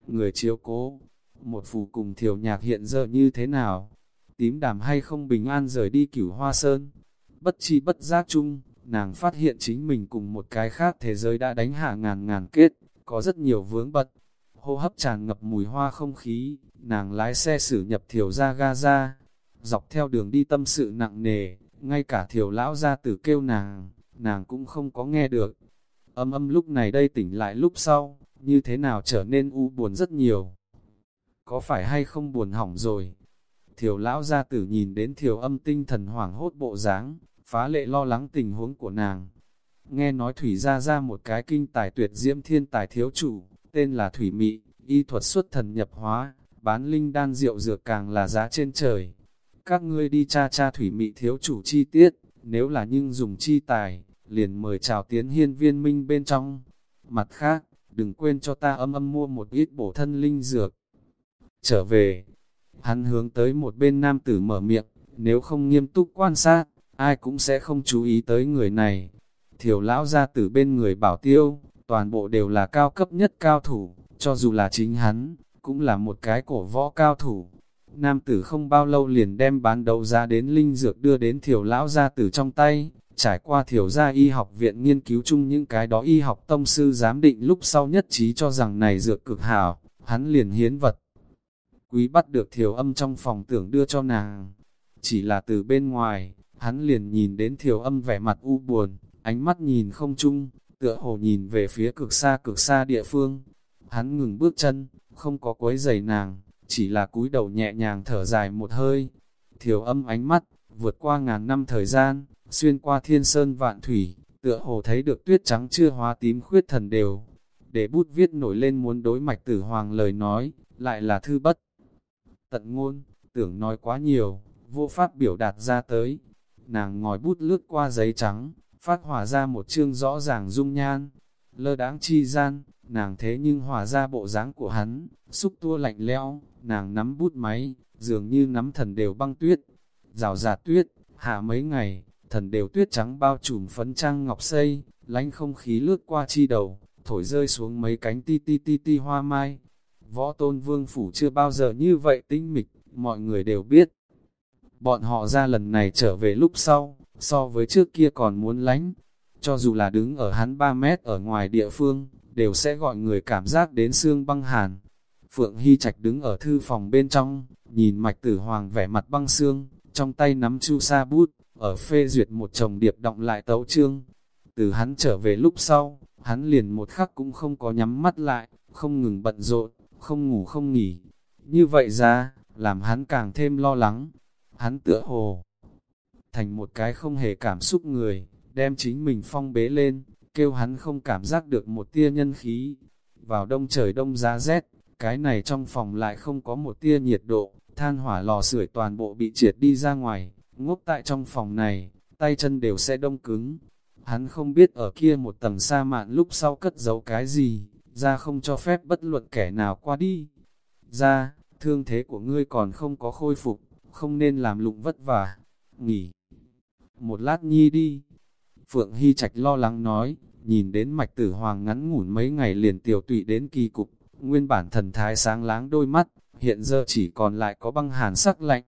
Người chiếu cố, một phù cùng thiểu nhạc hiện giờ như thế nào, tím đàm hay không bình an rời đi cửu hoa sơn. Bất chi bất giác chung, nàng phát hiện chính mình cùng một cái khác thế giới đã đánh hạ ngàn ngàn kết, có rất nhiều vướng bật. Hô hấp tràn ngập mùi hoa không khí, nàng lái xe xử nhập thiểu ra ga ra, dọc theo đường đi tâm sự nặng nề, ngay cả thiểu lão ra tử kêu nàng, nàng cũng không có nghe được. Âm âm lúc này đây tỉnh lại lúc sau, như thế nào trở nên u buồn rất nhiều. Có phải hay không buồn hỏng rồi? Thiểu lão gia tử nhìn đến thiểu âm tinh thần hoảng hốt bộ dáng, phá lệ lo lắng tình huống của nàng. Nghe nói Thủy ra ra một cái kinh tài tuyệt diễm thiên tài thiếu chủ, tên là Thủy Mị, y thuật xuất thần nhập hóa, bán linh đan rượu dược càng là giá trên trời. Các ngươi đi cha cha Thủy Mị thiếu chủ chi tiết, nếu là nhưng dùng chi tài, liền mời chào tiến hiên viên minh bên trong. Mặt khác, đừng quên cho ta âm âm mua một ít bổ thân linh dược. Trở về, hắn hướng tới một bên nam tử mở miệng, nếu không nghiêm túc quan sát, ai cũng sẽ không chú ý tới người này. Thiểu lão ra từ bên người bảo tiêu, toàn bộ đều là cao cấp nhất cao thủ, cho dù là chính hắn, cũng là một cái cổ võ cao thủ. Nam tử không bao lâu liền đem bán đấu ra đến linh dược đưa đến thiểu lão gia tử trong tay, trải qua thiểu gia y học viện nghiên cứu chung những cái đó y học tông sư giám định lúc sau nhất trí cho rằng này dược cực hảo, hắn liền hiến vật. Quý bắt được thiểu âm trong phòng tưởng đưa cho nàng, chỉ là từ bên ngoài, hắn liền nhìn đến thiểu âm vẻ mặt u buồn, ánh mắt nhìn không chung, tựa hồ nhìn về phía cực xa cực xa địa phương. Hắn ngừng bước chân, không có quấy giày nàng, chỉ là cúi đầu nhẹ nhàng thở dài một hơi. Thiểu âm ánh mắt, vượt qua ngàn năm thời gian, xuyên qua thiên sơn vạn thủy, tựa hồ thấy được tuyết trắng chưa hóa tím khuyết thần đều. Để bút viết nổi lên muốn đối mạch tử hoàng lời nói, lại là thư bất. Tận ngôn, tưởng nói quá nhiều, vô pháp biểu đạt ra tới, nàng ngòi bút lướt qua giấy trắng, phát hỏa ra một chương rõ ràng dung nhan. Lơ đáng chi gian, nàng thế nhưng hỏa ra bộ dáng của hắn, xúc tua lạnh lẽo, nàng nắm bút máy, dường như nắm thần đều băng tuyết. Rào rạt tuyết, hạ mấy ngày, thần đều tuyết trắng bao trùm phấn trang ngọc xây, lánh không khí lướt qua chi đầu, thổi rơi xuống mấy cánh ti ti ti ti hoa mai. Võ tôn vương phủ chưa bao giờ như vậy tinh mịch, mọi người đều biết. Bọn họ ra lần này trở về lúc sau, so với trước kia còn muốn lánh. Cho dù là đứng ở hắn 3 mét ở ngoài địa phương, đều sẽ gọi người cảm giác đến xương băng hàn. Phượng Hy Trạch đứng ở thư phòng bên trong, nhìn mạch tử hoàng vẻ mặt băng xương, trong tay nắm chu sa bút, ở phê duyệt một chồng điệp động lại tấu trương. Từ hắn trở về lúc sau, hắn liền một khắc cũng không có nhắm mắt lại, không ngừng bận rộn, không ngủ không nghỉ. Như vậy ra, làm hắn càng thêm lo lắng. Hắn tựa hồ, thành một cái không hề cảm xúc người, đem chính mình phong bế lên, kêu hắn không cảm giác được một tia nhân khí. Vào đông trời đông giá rét, cái này trong phòng lại không có một tia nhiệt độ, than hỏa lò sưởi toàn bộ bị triệt đi ra ngoài, ngốc tại trong phòng này, tay chân đều sẽ đông cứng. Hắn không biết ở kia một tầng sa mạn lúc sau cất giấu cái gì, ra không cho phép bất luận kẻ nào qua đi. Ra, thương thế của ngươi còn không có khôi phục, không nên làm lụng vất vả, nghỉ. Một lát nhi đi. Phượng Hy Trạch lo lắng nói, nhìn đến mạch tử hoàng ngắn ngủn mấy ngày liền tiểu tụy đến kỳ cục, nguyên bản thần thái sáng láng đôi mắt, hiện giờ chỉ còn lại có băng hàn sắc lạnh.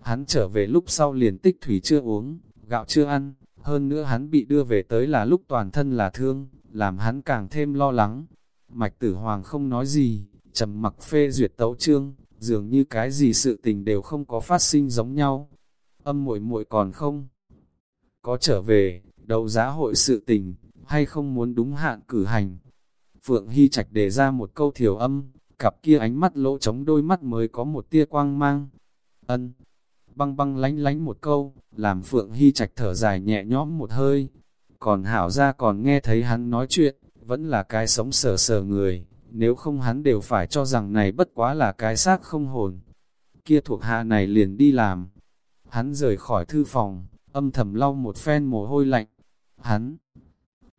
Hắn trở về lúc sau liền tích thủy chưa uống, gạo chưa ăn, hơn nữa hắn bị đưa về tới là lúc toàn thân là thương, làm hắn càng thêm lo lắng. Mạch tử hoàng không nói gì, trầm mặc phê duyệt tấu trương, dường như cái gì sự tình đều không có phát sinh giống nhau. Âm muội muội còn không có trở về, đấu giá hội sự tình, hay không muốn đúng hạn cử hành. Phượng Hy Trạch đề ra một câu thiểu âm, cặp kia ánh mắt lỗ trống đôi mắt mới có một tia quang mang. Ân, băng băng lánh lánh một câu, làm Phượng Hy Trạch thở dài nhẹ nhõm một hơi. Còn hảo ra còn nghe thấy hắn nói chuyện, vẫn là cái sống sờ sờ người, nếu không hắn đều phải cho rằng này bất quá là cái xác không hồn. Kia thuộc hạ này liền đi làm. Hắn rời khỏi thư phòng, âm thầm lau một phen mồ hôi lạnh. Hắn,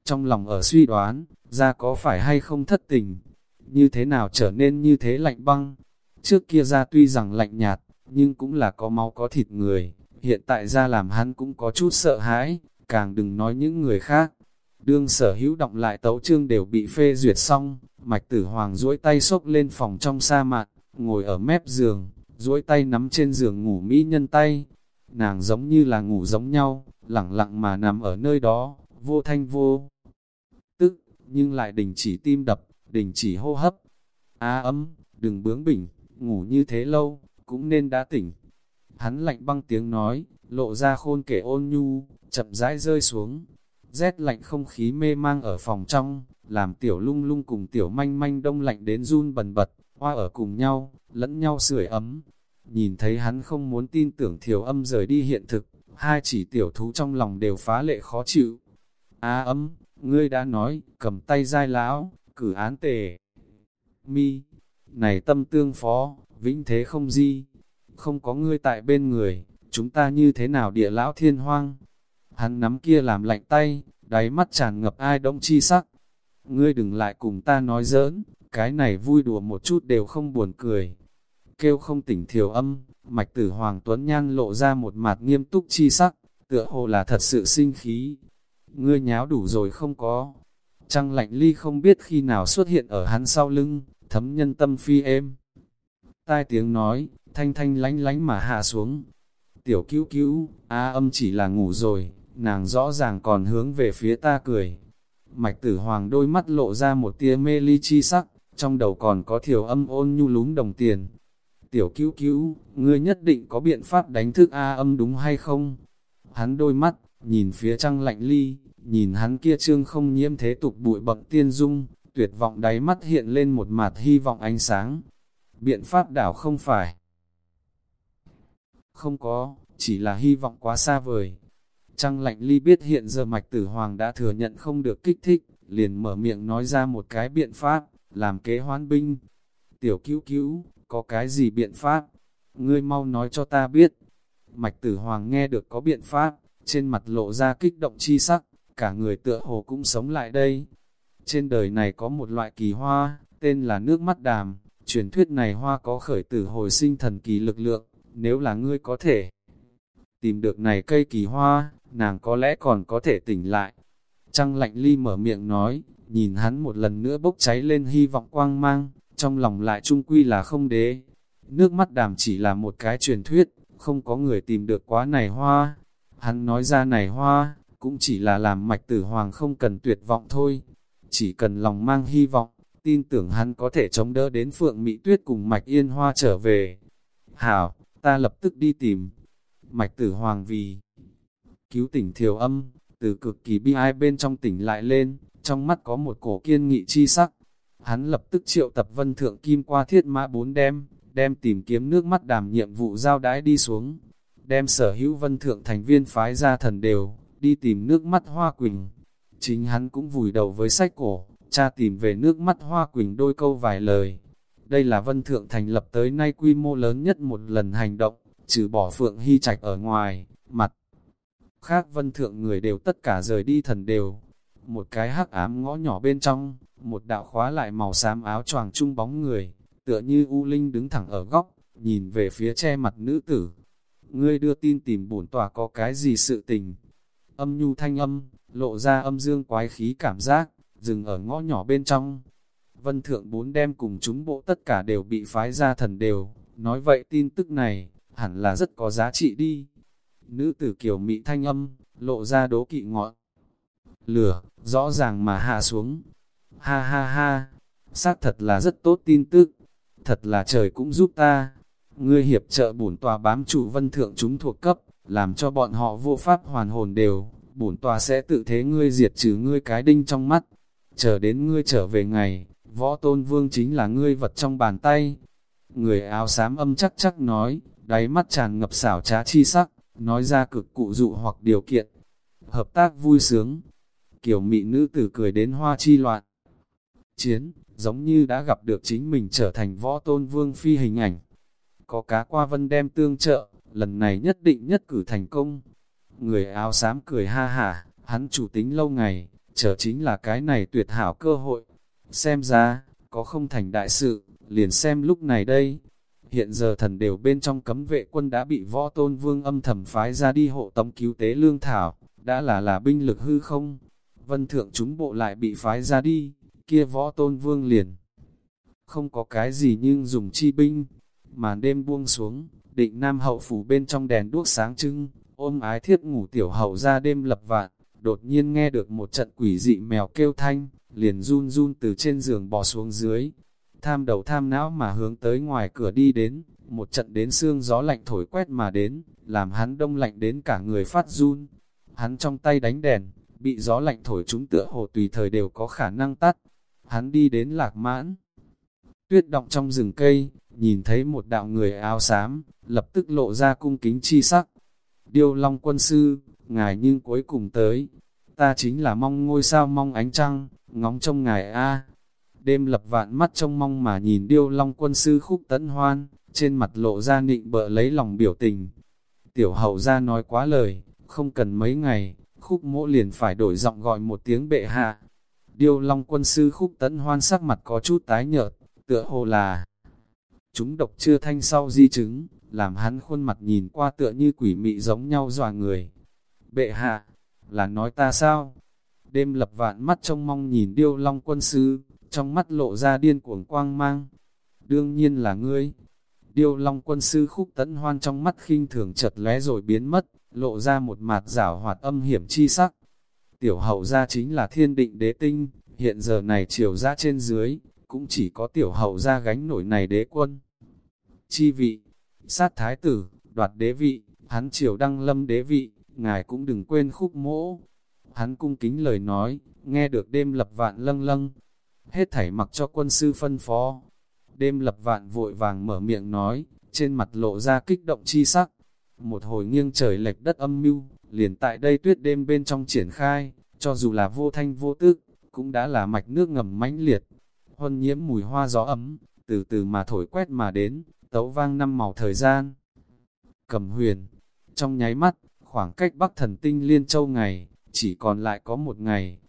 trong lòng ở suy đoán, ra có phải hay không thất tình, như thế nào trở nên như thế lạnh băng. Trước kia ra tuy rằng lạnh nhạt, nhưng cũng là có máu có thịt người, hiện tại ra làm hắn cũng có chút sợ hãi, càng đừng nói những người khác. Đương sở hữu động lại tấu trương đều bị phê duyệt xong, mạch tử hoàng duỗi tay xốc lên phòng trong sa mạc, ngồi ở mép giường, duỗi tay nắm trên giường ngủ mỹ nhân tay. Nàng giống như là ngủ giống nhau, lặng lặng mà nằm ở nơi đó, vô thanh vô. Tức, nhưng lại đình chỉ tim đập, đình chỉ hô hấp. Á ấm, đừng bướng bỉnh, ngủ như thế lâu, cũng nên đã tỉnh. Hắn lạnh băng tiếng nói, lộ ra khôn kể ôn nhu, chậm rãi rơi xuống. Rét lạnh không khí mê mang ở phòng trong, làm tiểu lung lung cùng tiểu manh manh đông lạnh đến run bần bật, hoa ở cùng nhau, lẫn nhau sưởi ấm. Nhìn thấy hắn không muốn tin tưởng thiểu âm rời đi hiện thực, hai chỉ tiểu thú trong lòng đều phá lệ khó chịu. Á ấm, ngươi đã nói, cầm tay dai lão, cử án tề. Mi, này tâm tương phó, vĩnh thế không di, không có ngươi tại bên người, chúng ta như thế nào địa lão thiên hoang. Hắn nắm kia làm lạnh tay, đáy mắt tràn ngập ai đông chi sắc. Ngươi đừng lại cùng ta nói giỡn, cái này vui đùa một chút đều không buồn cười. Kêu không tỉnh thiểu âm, mạch tử Hoàng Tuấn Nhan lộ ra một mặt nghiêm túc chi sắc, tựa hồ là thật sự sinh khí. Ngươi nháo đủ rồi không có. Trăng lạnh ly không biết khi nào xuất hiện ở hắn sau lưng, thấm nhân tâm phi êm. Tai tiếng nói, thanh thanh lánh lánh mà hạ xuống. Tiểu cứu cứu, a âm chỉ là ngủ rồi, nàng rõ ràng còn hướng về phía ta cười. Mạch tử hoàng đôi mắt lộ ra một tia mê ly chi sắc, trong đầu còn có thiểu âm ôn nhu lúng đồng tiền. Tiểu cứu cứu, ngươi nhất định có biện pháp đánh thức A âm đúng hay không? Hắn đôi mắt, nhìn phía trăng lạnh ly, nhìn hắn kia trương không nhiễm thế tục bụi bậm tiên dung, tuyệt vọng đáy mắt hiện lên một mặt hy vọng ánh sáng. Biện pháp đảo không phải. Không có, chỉ là hy vọng quá xa vời. Trăng lạnh ly biết hiện giờ mạch tử hoàng đã thừa nhận không được kích thích, liền mở miệng nói ra một cái biện pháp, làm kế hoán binh. Tiểu cứu cứu, có cái gì biện pháp? Ngươi mau nói cho ta biết. Mạch tử hoàng nghe được có biện pháp, trên mặt lộ ra kích động chi sắc, cả người tựa hồ cũng sống lại đây. Trên đời này có một loại kỳ hoa, tên là nước mắt đàm, truyền thuyết này hoa có khởi tử hồi sinh thần kỳ lực lượng, nếu là ngươi có thể tìm được này cây kỳ hoa, nàng có lẽ còn có thể tỉnh lại. Trăng lạnh ly mở miệng nói, nhìn hắn một lần nữa bốc cháy lên hy vọng quang mang, trong lòng lại trung quy là không đế. Nước mắt đàm chỉ là một cái truyền thuyết, không có người tìm được quá này hoa. Hắn nói ra này hoa, cũng chỉ là làm mạch tử hoàng không cần tuyệt vọng thôi. Chỉ cần lòng mang hy vọng, tin tưởng hắn có thể chống đỡ đến Phượng Mỹ Tuyết cùng Mạch Yên Hoa trở về. Hảo, ta lập tức đi tìm. Mạch tử hoàng vì cứu tỉnh thiều âm, từ cực kỳ bi ai bên trong tỉnh lại lên, trong mắt có một cổ kiên nghị chi sắc. Hắn lập tức triệu tập vân thượng kim qua thiết mã bốn đem, đem tìm kiếm nước mắt đàm nhiệm vụ giao đái đi xuống. Đem sở hữu vân thượng thành viên phái ra thần đều, đi tìm nước mắt hoa quỳnh. Chính hắn cũng vùi đầu với sách cổ, cha tìm về nước mắt hoa quỳnh đôi câu vài lời. Đây là vân thượng thành lập tới nay quy mô lớn nhất một lần hành động, trừ bỏ phượng hy trạch ở ngoài, mặt. Khác vân thượng người đều tất cả rời đi thần đều. Một cái hắc ám ngõ nhỏ bên trong, một đạo khóa lại màu xám áo choàng trung bóng người, tựa như U Linh đứng thẳng ở góc, nhìn về phía che mặt nữ tử. Ngươi đưa tin tìm bổn tòa có cái gì sự tình? Âm nhu thanh âm, lộ ra âm dương quái khí cảm giác, dừng ở ngõ nhỏ bên trong. Vân thượng bốn đem cùng chúng bộ tất cả đều bị phái ra thần đều, nói vậy tin tức này, hẳn là rất có giá trị đi. Nữ tử kiểu mị thanh âm, lộ ra đố kỵ ngọn. Lửa, rõ ràng mà hạ xuống. Ha ha ha, xác thật là rất tốt tin tức. Thật là trời cũng giúp ta. Ngươi hiệp trợ bổn tòa bám trụ vân thượng chúng thuộc cấp, làm cho bọn họ vô pháp hoàn hồn đều. Bổn tòa sẽ tự thế ngươi diệt trừ ngươi cái đinh trong mắt. Chờ đến ngươi trở về ngày, võ tôn vương chính là ngươi vật trong bàn tay. Người áo xám âm chắc chắc nói, đáy mắt tràn ngập xảo trá chi sắc nói ra cực cụ dụ hoặc điều kiện. Hợp tác vui sướng, kiểu mị nữ tử cười đến hoa chi loạn. Chiến, giống như đã gặp được chính mình trở thành võ tôn vương phi hình ảnh. Có cá qua vân đem tương trợ, lần này nhất định nhất cử thành công. Người áo xám cười ha hả, hắn chủ tính lâu ngày, chờ chính là cái này tuyệt hảo cơ hội. Xem ra, có không thành đại sự, liền xem lúc này đây. Hiện giờ thần đều bên trong cấm vệ quân đã bị võ tôn vương âm thầm phái ra đi hộ tống cứu tế lương thảo, đã là là binh lực hư không. Vân thượng chúng bộ lại bị phái ra đi, kia võ tôn vương liền. Không có cái gì nhưng dùng chi binh, mà đêm buông xuống, định nam hậu phủ bên trong đèn đuốc sáng trưng, ôm ái thiết ngủ tiểu hậu ra đêm lập vạn, đột nhiên nghe được một trận quỷ dị mèo kêu thanh, liền run run từ trên giường bò xuống dưới, tham đầu tham não mà hướng tới ngoài cửa đi đến, một trận đến xương gió lạnh thổi quét mà đến, làm hắn đông lạnh đến cả người phát run. Hắn trong tay đánh đèn, bị gió lạnh thổi chúng tựa hồ tùy thời đều có khả năng tắt. Hắn đi đến lạc mãn. Tuyết động trong rừng cây, nhìn thấy một đạo người áo xám, lập tức lộ ra cung kính chi sắc. Điêu Long quân sư, ngài nhưng cuối cùng tới. Ta chính là mong ngôi sao mong ánh trăng, ngóng trong ngài A. Đêm lập vạn mắt trông mong mà nhìn điêu long quân sư khúc tấn hoan, trên mặt lộ ra nịnh bợ lấy lòng biểu tình. Tiểu hậu ra nói quá lời, không cần mấy ngày, khúc mỗ liền phải đổi giọng gọi một tiếng bệ hạ. Điêu long quân sư khúc tấn hoan sắc mặt có chút tái nhợt, tựa hồ là chúng độc chưa thanh sau di chứng, làm hắn khuôn mặt nhìn qua tựa như quỷ mị giống nhau dọa người. Bệ hạ, là nói ta sao? Đêm lập vạn mắt trông mong nhìn điêu long quân sư, trong mắt lộ ra điên cuồng quang mang. Đương nhiên là ngươi. Điêu Long quân sư khúc tấn hoan trong mắt khinh thường chật lé rồi biến mất, lộ ra một mặt rảo hoạt âm hiểm chi sắc. Tiểu hậu gia chính là thiên định đế tinh, hiện giờ này triều ra trên dưới, cũng chỉ có tiểu hậu gia gánh nổi này đế quân. Chi vị, sát thái tử, đoạt đế vị, hắn triều đăng lâm đế vị, ngài cũng đừng quên khúc mỗ. Hắn cung kính lời nói, nghe được đêm lập vạn lâng lâng, hết thảy mặc cho quân sư phân phó. Đêm lập vạn vội vàng mở miệng nói, trên mặt lộ ra kích động chi sắc. Một hồi nghiêng trời lệch đất âm mưu, liền tại đây tuyết đêm bên trong triển khai, cho dù là vô thanh vô tức, cũng đã là mạch nước ngầm mãnh liệt. Huân nhiễm mùi hoa gió ấm, từ từ mà thổi quét mà đến, tấu vang năm màu thời gian. Cầm huyền, trong nháy mắt, khoảng cách bắc thần tinh liên châu ngày, chỉ còn lại có một ngày,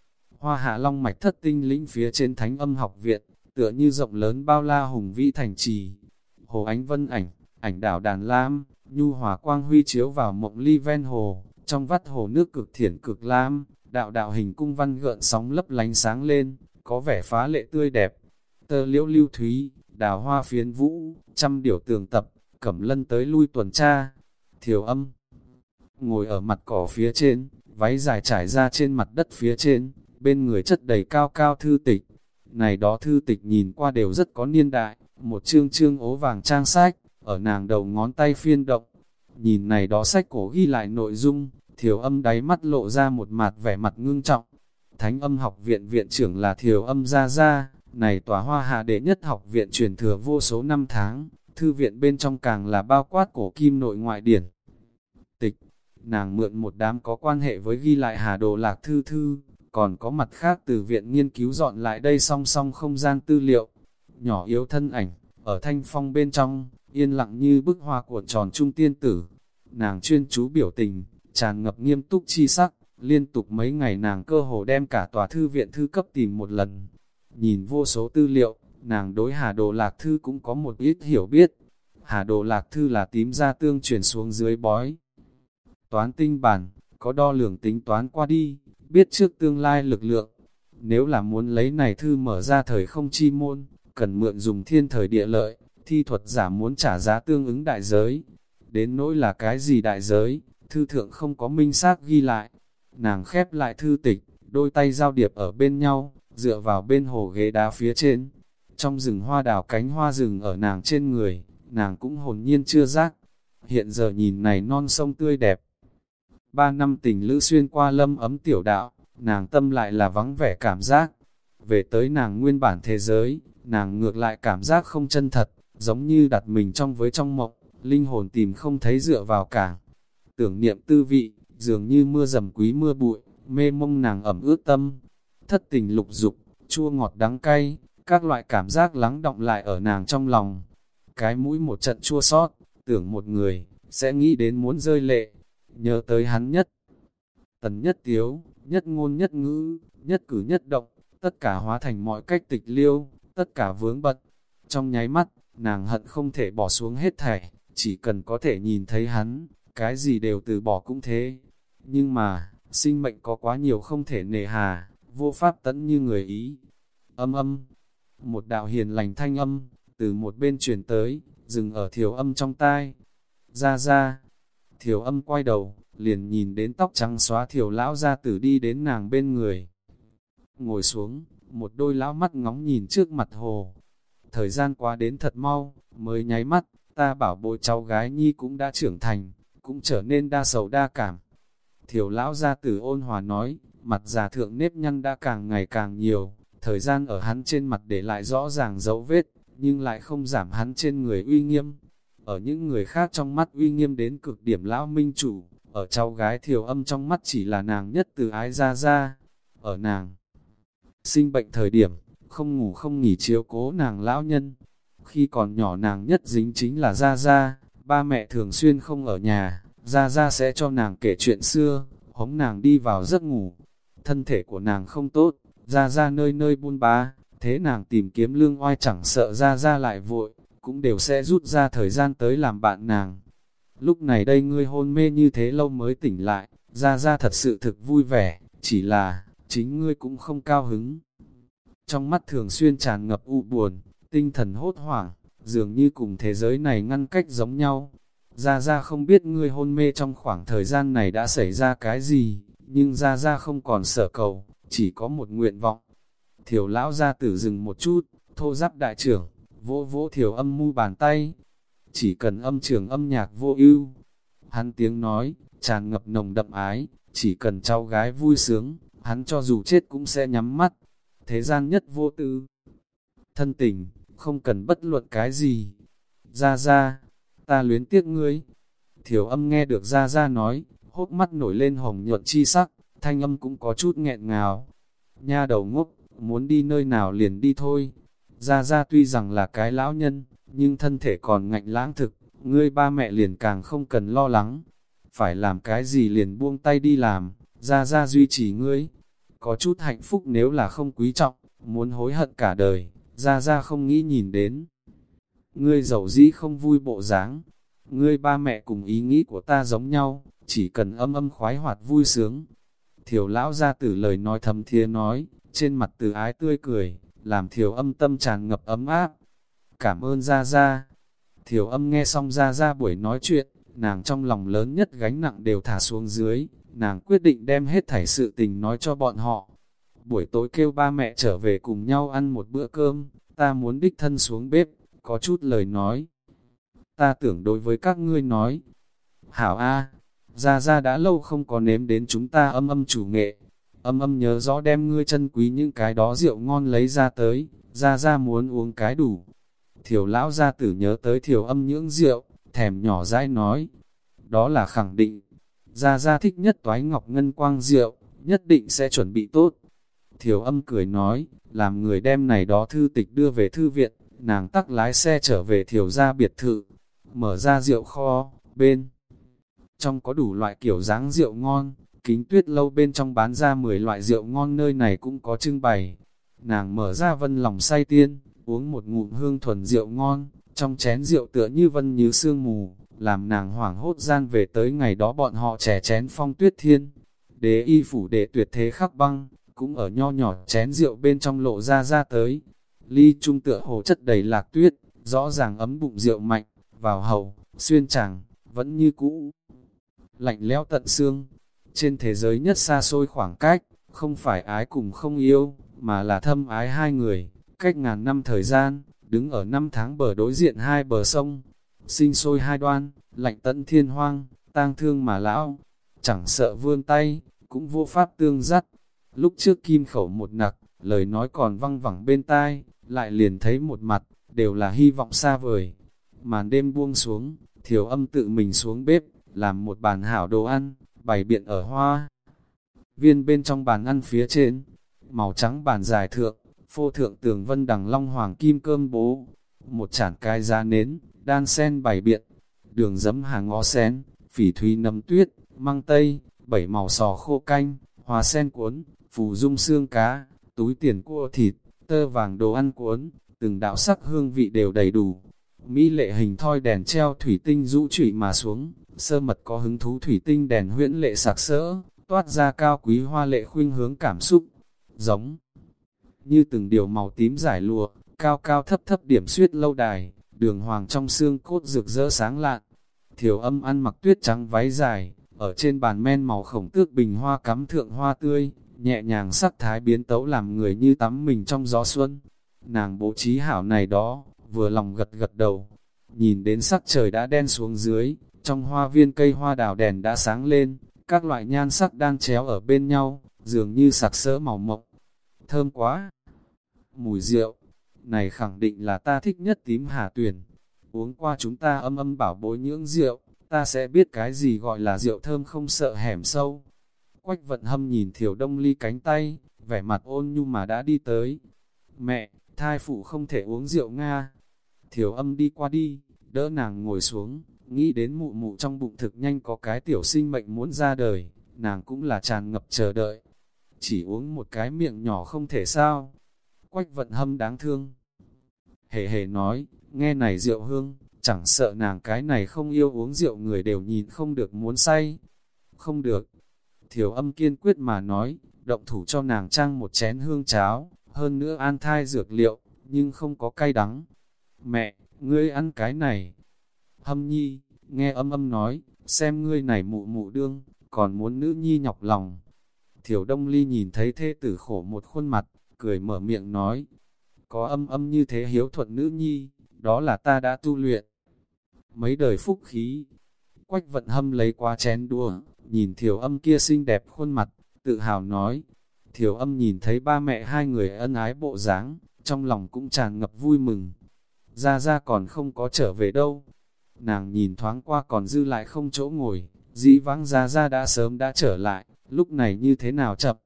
Hoa hạ long mạch thất tinh lĩnh phía trên thánh âm học viện, tựa như rộng lớn bao la hùng vĩ thành trì. Hồ ánh vân ảnh, ảnh đảo đàn lam, nhu hòa quang huy chiếu vào mộng ly ven hồ, trong vắt hồ nước cực thiển cực lam, đạo đạo hình cung văn gợn sóng lấp lánh sáng lên, có vẻ phá lệ tươi đẹp. Tơ liễu lưu thúy, đào hoa phiến vũ, trăm điểu tường tập, cẩm lân tới lui tuần tra, thiểu âm. ngồi ở mặt cỏ phía trên, váy dài trải ra trên mặt đất phía trên, bên người chất đầy cao cao thư tịch. Này đó thư tịch nhìn qua đều rất có niên đại, một chương chương ố vàng trang sách, ở nàng đầu ngón tay phiên động. Nhìn này đó sách cổ ghi lại nội dung, thiểu âm đáy mắt lộ ra một mặt vẻ mặt ngưng trọng. Thánh âm học viện viện trưởng là thiểu âm gia gia, này tòa hoa hạ đệ nhất học viện truyền thừa vô số năm tháng, thư viện bên trong càng là bao quát cổ kim nội ngoại điển. Tịch, nàng mượn một đám có quan hệ với ghi lại hà đồ lạc thư thư, còn có mặt khác từ viện nghiên cứu dọn lại đây song song không gian tư liệu. Nhỏ yếu thân ảnh, ở thanh phong bên trong, yên lặng như bức hoa cuộn tròn trung tiên tử. Nàng chuyên chú biểu tình, tràn ngập nghiêm túc chi sắc, liên tục mấy ngày nàng cơ hồ đem cả tòa thư viện thư cấp tìm một lần. Nhìn vô số tư liệu, nàng đối Hà Đồ Lạc Thư cũng có một ít hiểu biết. Hà Đồ Lạc Thư là tím gia tương chuyển xuống dưới bói. Toán tinh bản, có đo lường tính toán qua đi, biết trước tương lai lực lượng. Nếu là muốn lấy này thư mở ra thời không chi môn, cần mượn dùng thiên thời địa lợi, thi thuật giả muốn trả giá tương ứng đại giới. Đến nỗi là cái gì đại giới, thư thượng không có minh xác ghi lại. Nàng khép lại thư tịch, đôi tay giao điệp ở bên nhau, dựa vào bên hồ ghế đá phía trên. Trong rừng hoa đào cánh hoa rừng ở nàng trên người, nàng cũng hồn nhiên chưa giác. Hiện giờ nhìn này non sông tươi đẹp. Ba năm tình lữ xuyên qua lâm ấm tiểu đạo, nàng tâm lại là vắng vẻ cảm giác. Về tới nàng nguyên bản thế giới, nàng ngược lại cảm giác không chân thật, giống như đặt mình trong với trong mộng, linh hồn tìm không thấy dựa vào cả Tưởng niệm tư vị, dường như mưa dầm quý mưa bụi, mê mông nàng ẩm ướt tâm. Thất tình lục dục, chua ngọt đắng cay, các loại cảm giác lắng động lại ở nàng trong lòng. Cái mũi một trận chua sót, tưởng một người, sẽ nghĩ đến muốn rơi lệ, nhớ tới hắn nhất. Tần nhất tiếu, nhất ngôn nhất ngữ, nhất cử nhất động, tất cả hóa thành mọi cách tịch liêu, tất cả vướng bật. Trong nháy mắt, nàng hận không thể bỏ xuống hết thảy, chỉ cần có thể nhìn thấy hắn, cái gì đều từ bỏ cũng thế. Nhưng mà, sinh mệnh có quá nhiều không thể nề hà, vô pháp tẫn như người ý. Âm âm, một đạo hiền lành thanh âm, từ một bên truyền tới, dừng ở thiểu âm trong tai. Ra ra, thiểu âm quay đầu, liền nhìn đến tóc trắng xóa thiểu lão ra tử đi đến nàng bên người. Ngồi xuống, một đôi lão mắt ngóng nhìn trước mặt hồ. Thời gian qua đến thật mau, mới nháy mắt, ta bảo bội cháu gái nhi cũng đã trưởng thành, cũng trở nên đa sầu đa cảm. Thiểu lão gia tử ôn hòa nói, mặt già thượng nếp nhăn đã càng ngày càng nhiều, thời gian ở hắn trên mặt để lại rõ ràng dấu vết, nhưng lại không giảm hắn trên người uy nghiêm. Ở những người khác trong mắt uy nghiêm đến cực điểm lão minh chủ, ở cháu gái thiểu âm trong mắt chỉ là nàng nhất từ ái ra ra. Ở nàng, sinh bệnh thời điểm, không ngủ không nghỉ chiếu cố nàng lão nhân. Khi còn nhỏ nàng nhất dính chính là Gia Gia, ba mẹ thường xuyên không ở nhà, Gia Gia sẽ cho nàng kể chuyện xưa, hống nàng đi vào giấc ngủ. Thân thể của nàng không tốt, Gia Gia nơi nơi buôn bá, thế nàng tìm kiếm lương oai chẳng sợ Gia Gia lại vội, cũng đều sẽ rút ra thời gian tới làm bạn nàng. Lúc này đây ngươi hôn mê như thế lâu mới tỉnh lại, Gia Gia thật sự thực vui vẻ, chỉ là, chính ngươi cũng không cao hứng. Trong mắt thường xuyên tràn ngập u buồn, tinh thần hốt hoảng, dường như cùng thế giới này ngăn cách giống nhau. Gia Gia không biết ngươi hôn mê trong khoảng thời gian này đã xảy ra cái gì, nhưng Gia Gia không còn sở cầu, chỉ có một nguyện vọng. Thiểu lão gia tử dừng một chút, thô giáp đại trưởng, vỗ vỗ thiểu âm mu bàn tay. Chỉ cần âm trường âm nhạc vô ưu. Hắn tiếng nói, tràn ngập nồng đậm ái, chỉ cần cháu gái vui sướng, hắn cho dù chết cũng sẽ nhắm mắt. Thế gian nhất vô tư. Thân tình, không cần bất luận cái gì. Ra ra, ta luyến tiếc ngươi. Thiểu âm nghe được ra ra nói, hốt mắt nổi lên hồng nhuận chi sắc, thanh âm cũng có chút nghẹn ngào. Nha đầu ngốc, muốn đi nơi nào liền đi thôi gia gia tuy rằng là cái lão nhân, nhưng thân thể còn ngạnh lãng thực, ngươi ba mẹ liền càng không cần lo lắng. Phải làm cái gì liền buông tay đi làm, gia gia duy trì ngươi. Có chút hạnh phúc nếu là không quý trọng, muốn hối hận cả đời, gia gia không nghĩ nhìn đến. Ngươi giàu dĩ không vui bộ dáng, ngươi ba mẹ cùng ý nghĩ của ta giống nhau, chỉ cần âm âm khoái hoạt vui sướng. Thiểu lão ra tử lời nói thầm thía nói, trên mặt từ ái tươi cười, làm thiểu âm tâm tràn ngập ấm áp. Cảm ơn gia gia. Thiểu âm nghe xong gia gia buổi nói chuyện, nàng trong lòng lớn nhất gánh nặng đều thả xuống dưới, nàng quyết định đem hết thảy sự tình nói cho bọn họ. Buổi tối kêu ba mẹ trở về cùng nhau ăn một bữa cơm, ta muốn đích thân xuống bếp, có chút lời nói. Ta tưởng đối với các ngươi nói, Hảo A, gia gia đã lâu không có nếm đến chúng ta âm âm chủ nghệ, âm âm nhớ rõ đem ngươi chân quý những cái đó rượu ngon lấy ra tới, ra ra muốn uống cái đủ. Thiểu lão gia tử nhớ tới thiểu âm những rượu, thèm nhỏ dãi nói, đó là khẳng định, ra ra thích nhất toái ngọc ngân quang rượu, nhất định sẽ chuẩn bị tốt. Thiểu âm cười nói, làm người đem này đó thư tịch đưa về thư viện, nàng tắc lái xe trở về thiểu gia biệt thự, mở ra rượu kho, bên. Trong có đủ loại kiểu dáng rượu ngon, kính tuyết lâu bên trong bán ra 10 loại rượu ngon nơi này cũng có trưng bày. Nàng mở ra vân lòng say tiên, uống một ngụm hương thuần rượu ngon, trong chén rượu tựa như vân như sương mù, làm nàng hoảng hốt gian về tới ngày đó bọn họ trẻ chén phong tuyết thiên. Đế y phủ đệ tuyệt thế khắc băng, cũng ở nho nhỏ chén rượu bên trong lộ ra ra tới. Ly trung tựa hồ chất đầy lạc tuyết, rõ ràng ấm bụng rượu mạnh, vào hầu, xuyên chẳng, vẫn như cũ. Lạnh lẽo tận xương, trên thế giới nhất xa xôi khoảng cách, không phải ái cùng không yêu, mà là thâm ái hai người, cách ngàn năm thời gian, đứng ở năm tháng bờ đối diện hai bờ sông, sinh sôi hai đoan, lạnh tận thiên hoang, tang thương mà lão, chẳng sợ vươn tay, cũng vô pháp tương dắt. Lúc trước kim khẩu một nặc, lời nói còn văng vẳng bên tai, lại liền thấy một mặt, đều là hy vọng xa vời. Màn đêm buông xuống, thiểu âm tự mình xuống bếp, làm một bàn hảo đồ ăn, bày biện ở hoa. Viên bên trong bàn ăn phía trên, màu trắng bàn dài thượng, phô thượng tường vân đằng long hoàng kim cơm bố, một chản cai giá nến, đan sen bày biện, đường dấm hàng ngó sen, phỉ thúy nấm tuyết, măng tây, bảy màu sò khô canh, hoa sen cuốn, phù dung xương cá, túi tiền cua thịt, tơ vàng đồ ăn cuốn, từng đạo sắc hương vị đều đầy đủ. Mỹ lệ hình thoi đèn treo thủy tinh rũ trụy mà xuống, sơ mật có hứng thú thủy tinh đèn huyễn lệ sạc sỡ, toát ra cao quý hoa lệ khuynh hướng cảm xúc, giống như từng điều màu tím giải lụa, cao cao thấp thấp điểm suyết lâu đài, đường hoàng trong xương cốt rực rỡ sáng lạn. Thiểu âm ăn mặc tuyết trắng váy dài, ở trên bàn men màu khổng tước bình hoa cắm thượng hoa tươi, nhẹ nhàng sắc thái biến tấu làm người như tắm mình trong gió xuân. Nàng bố trí hảo này đó, vừa lòng gật gật đầu, nhìn đến sắc trời đã đen xuống dưới, trong hoa viên cây hoa đào đèn đã sáng lên, các loại nhan sắc đang chéo ở bên nhau, dường như sặc sỡ màu mộng. Thơm quá! Mùi rượu, này khẳng định là ta thích nhất tím hà tuyển. Uống qua chúng ta âm âm bảo bối nhưỡng rượu, ta sẽ biết cái gì gọi là rượu thơm không sợ hẻm sâu. Quách vận hâm nhìn thiểu đông ly cánh tay, vẻ mặt ôn nhu mà đã đi tới. Mẹ, thai phụ không thể uống rượu Nga. Thiểu âm đi qua đi, đỡ nàng ngồi xuống, nghĩ đến mụ mụ trong bụng thực nhanh có cái tiểu sinh mệnh muốn ra đời, nàng cũng là tràn ngập chờ đợi. Chỉ uống một cái miệng nhỏ không thể sao. Quách vận hâm đáng thương. Hề hề nói, nghe này rượu hương, chẳng sợ nàng cái này không yêu uống rượu người đều nhìn không được muốn say. Không được. Thiểu âm kiên quyết mà nói, động thủ cho nàng trang một chén hương cháo, hơn nữa an thai dược liệu, nhưng không có cay đắng. Mẹ, ngươi ăn cái này. Hâm nhi, nghe âm âm nói, xem ngươi này mụ mụ đương, còn muốn nữ nhi nhọc lòng. Thiểu đông ly nhìn thấy thê tử khổ một khuôn mặt, cười mở miệng nói, có âm âm như thế hiếu thuận nữ nhi, đó là ta đã tu luyện. Mấy đời phúc khí, quách vận hâm lấy qua chén đua, nhìn thiểu âm kia xinh đẹp khuôn mặt, tự hào nói. Thiểu âm nhìn thấy ba mẹ hai người ân ái bộ dáng, trong lòng cũng tràn ngập vui mừng. Ra ra còn không có trở về đâu. Nàng nhìn thoáng qua còn dư lại không chỗ ngồi, dĩ vãng ra ra đã sớm đã trở lại, lúc này như thế nào chậm.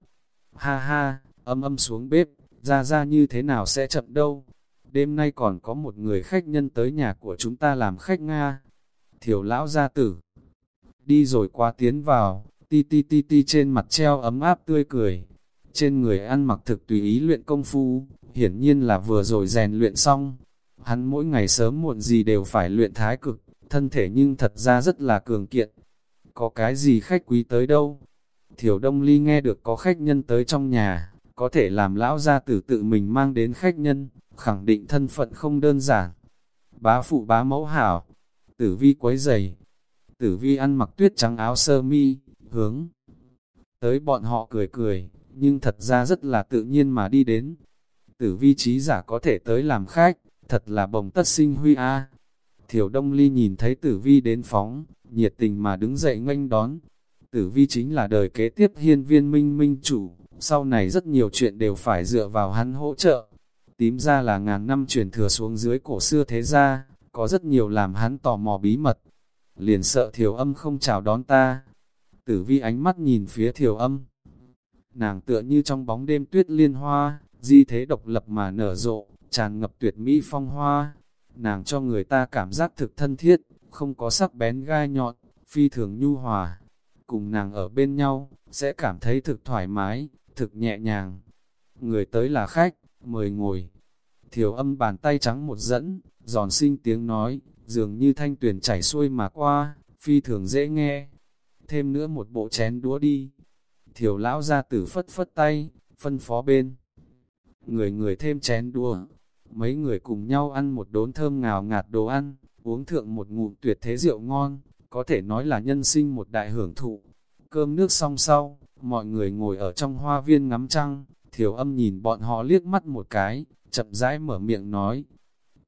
Ha ha, âm âm xuống bếp, ra ra như thế nào sẽ chậm đâu. Đêm nay còn có một người khách nhân tới nhà của chúng ta làm khách Nga. Thiểu lão gia tử. Đi rồi qua tiến vào, ti ti ti ti trên mặt treo ấm áp tươi cười. Trên người ăn mặc thực tùy ý luyện công phu, hiển nhiên là vừa rồi rèn luyện xong. Hắn mỗi ngày sớm muộn gì đều phải luyện thái cực, thân thể nhưng thật ra rất là cường kiện. Có cái gì khách quý tới đâu? Thiểu Đông Ly nghe được có khách nhân tới trong nhà, có thể làm lão gia tử tự mình mang đến khách nhân, khẳng định thân phận không đơn giản. Bá phụ bá mẫu hảo, tử vi quấy giày. Tử vi ăn mặc tuyết trắng áo sơ mi, hướng tới bọn họ cười cười, nhưng thật ra rất là tự nhiên mà đi đến. Tử vi trí giả có thể tới làm khách, thật là bồng tất sinh huy a. Thiểu Đông Ly nhìn thấy tử vi đến phóng, nhiệt tình mà đứng dậy nghênh đón. Tử vi chính là đời kế tiếp hiên viên minh minh chủ, sau này rất nhiều chuyện đều phải dựa vào hắn hỗ trợ. Tím ra là ngàn năm truyền thừa xuống dưới cổ xưa thế gia, có rất nhiều làm hắn tò mò bí mật. Liền sợ thiểu âm không chào đón ta. Tử vi ánh mắt nhìn phía thiểu âm. Nàng tựa như trong bóng đêm tuyết liên hoa, di thế độc lập mà nở rộ, tràn ngập tuyệt mỹ phong hoa. Nàng cho người ta cảm giác thực thân thiết, không có sắc bén gai nhọn, phi thường nhu hòa. Cùng nàng ở bên nhau, sẽ cảm thấy thực thoải mái, thực nhẹ nhàng. Người tới là khách, mời ngồi. Thiểu âm bàn tay trắng một dẫn, giòn sinh tiếng nói, dường như thanh tuyển chảy xuôi mà qua, phi thường dễ nghe. Thêm nữa một bộ chén đũa đi. Thiểu lão ra tử phất phất tay, phân phó bên. Người người thêm chén đũa. Mấy người cùng nhau ăn một đốn thơm ngào ngạt đồ ăn, uống thượng một ngụm tuyệt thế rượu ngon, có thể nói là nhân sinh một đại hưởng thụ. Cơm nước xong sau, mọi người ngồi ở trong hoa viên ngắm trăng, thiểu âm nhìn bọn họ liếc mắt một cái, chậm rãi mở miệng nói.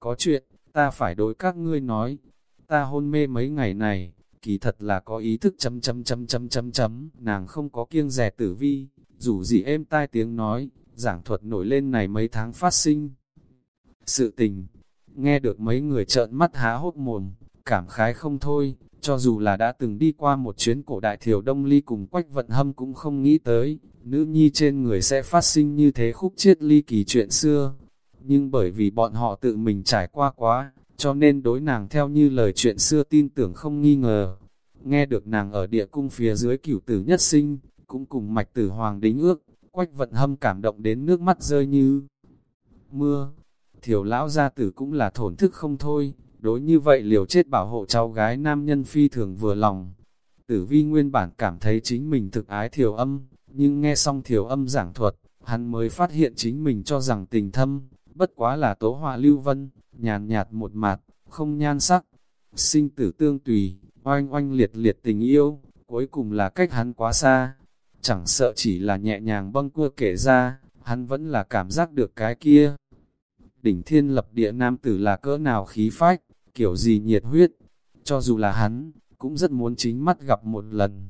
Có chuyện, ta phải đối các ngươi nói, ta hôn mê mấy ngày này, kỳ thật là có ý thức chấm chấm chấm chấm chấm chấm, nàng không có kiêng rẻ tử vi, dù gì êm tai tiếng nói, giảng thuật nổi lên này mấy tháng phát sinh. Sự tình, nghe được mấy người trợn mắt há hốt mồm, cảm khái không thôi, cho dù là đã từng đi qua một chuyến cổ đại thiểu đông ly cùng quách vận hâm cũng không nghĩ tới, nữ nhi trên người sẽ phát sinh như thế khúc chiết ly kỳ chuyện xưa. Nhưng bởi vì bọn họ tự mình trải qua quá, cho nên đối nàng theo như lời chuyện xưa tin tưởng không nghi ngờ. Nghe được nàng ở địa cung phía dưới cửu tử nhất sinh, cũng cùng mạch tử hoàng đính ước, quách vận hâm cảm động đến nước mắt rơi như mưa. Thiểu lão gia tử cũng là thổn thức không thôi, đối như vậy liều chết bảo hộ cháu gái nam nhân phi thường vừa lòng. Tử vi nguyên bản cảm thấy chính mình thực ái thiểu âm, nhưng nghe xong thiểu âm giảng thuật, hắn mới phát hiện chính mình cho rằng tình thâm, bất quá là tố họa lưu vân, nhàn nhạt một mặt, không nhan sắc, sinh tử tương tùy, oanh oanh liệt liệt tình yêu, cuối cùng là cách hắn quá xa. Chẳng sợ chỉ là nhẹ nhàng bâng cua kể ra, hắn vẫn là cảm giác được cái kia. Đỉnh thiên lập địa nam tử là cỡ nào khí phách, kiểu gì nhiệt huyết, cho dù là hắn, cũng rất muốn chính mắt gặp một lần.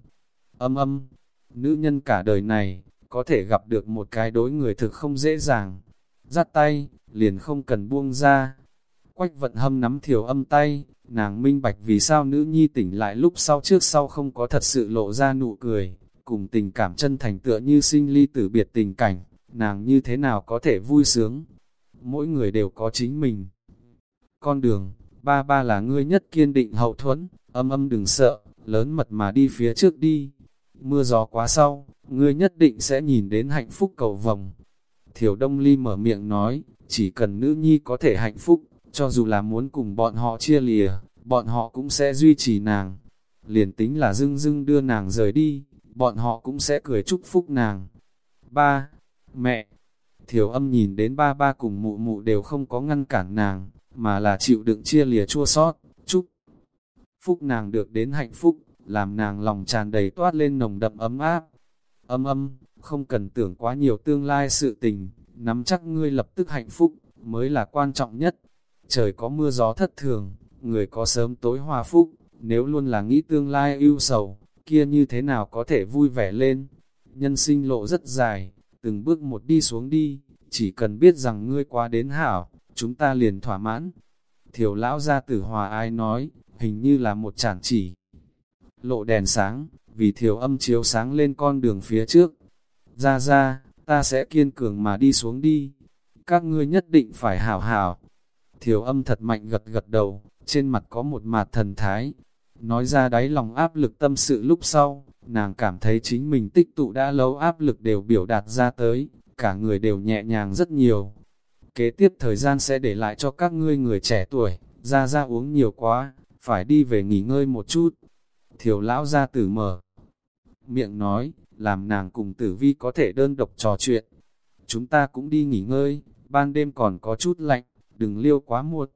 Âm âm, nữ nhân cả đời này, có thể gặp được một cái đối người thực không dễ dàng. Giắt tay, liền không cần buông ra. Quách vận hâm nắm thiểu âm tay, nàng minh bạch vì sao nữ nhi tỉnh lại lúc sau trước sau không có thật sự lộ ra nụ cười, cùng tình cảm chân thành tựa như sinh ly tử biệt tình cảnh, nàng như thế nào có thể vui sướng. Mỗi người đều có chính mình. Con đường, ba ba là ngươi nhất kiên định hậu thuẫn, âm âm đừng sợ, lớn mật mà đi phía trước đi. Mưa gió quá sau, ngươi nhất định sẽ nhìn đến hạnh phúc cầu vòng. Thiểu Đông Ly mở miệng nói, chỉ cần nữ nhi có thể hạnh phúc, cho dù là muốn cùng bọn họ chia lìa, bọn họ cũng sẽ duy trì nàng. Liền tính là dưng dưng đưa nàng rời đi, bọn họ cũng sẽ cười chúc phúc nàng. Ba, mẹ, thiểu âm nhìn đến ba ba cùng mụ mụ đều không có ngăn cản nàng, mà là chịu đựng chia lìa chua sót, chúc. Phúc nàng được đến hạnh phúc, làm nàng lòng tràn đầy toát lên nồng đậm ấm áp. Âm âm, không cần tưởng quá nhiều tương lai sự tình, nắm chắc ngươi lập tức hạnh phúc, mới là quan trọng nhất. Trời có mưa gió thất thường, người có sớm tối hòa phúc, nếu luôn là nghĩ tương lai ưu sầu, kia như thế nào có thể vui vẻ lên. Nhân sinh lộ rất dài, từng bước một đi xuống đi, chỉ cần biết rằng ngươi qua đến hảo, chúng ta liền thỏa mãn. Thiểu lão gia tử hòa ai nói, hình như là một chản chỉ. Lộ đèn sáng, vì thiểu âm chiếu sáng lên con đường phía trước. Ra ra, ta sẽ kiên cường mà đi xuống đi. Các ngươi nhất định phải hảo hảo. Thiểu âm thật mạnh gật gật đầu, trên mặt có một mạt thần thái. Nói ra đáy lòng áp lực tâm sự lúc sau, nàng cảm thấy chính mình tích tụ đã lâu áp lực đều biểu đạt ra tới, cả người đều nhẹ nhàng rất nhiều. Kế tiếp thời gian sẽ để lại cho các ngươi người trẻ tuổi, ra ra uống nhiều quá, phải đi về nghỉ ngơi một chút. Thiểu lão ra tử mở. Miệng nói, làm nàng cùng tử vi có thể đơn độc trò chuyện. Chúng ta cũng đi nghỉ ngơi, ban đêm còn có chút lạnh, đừng liêu quá muộn.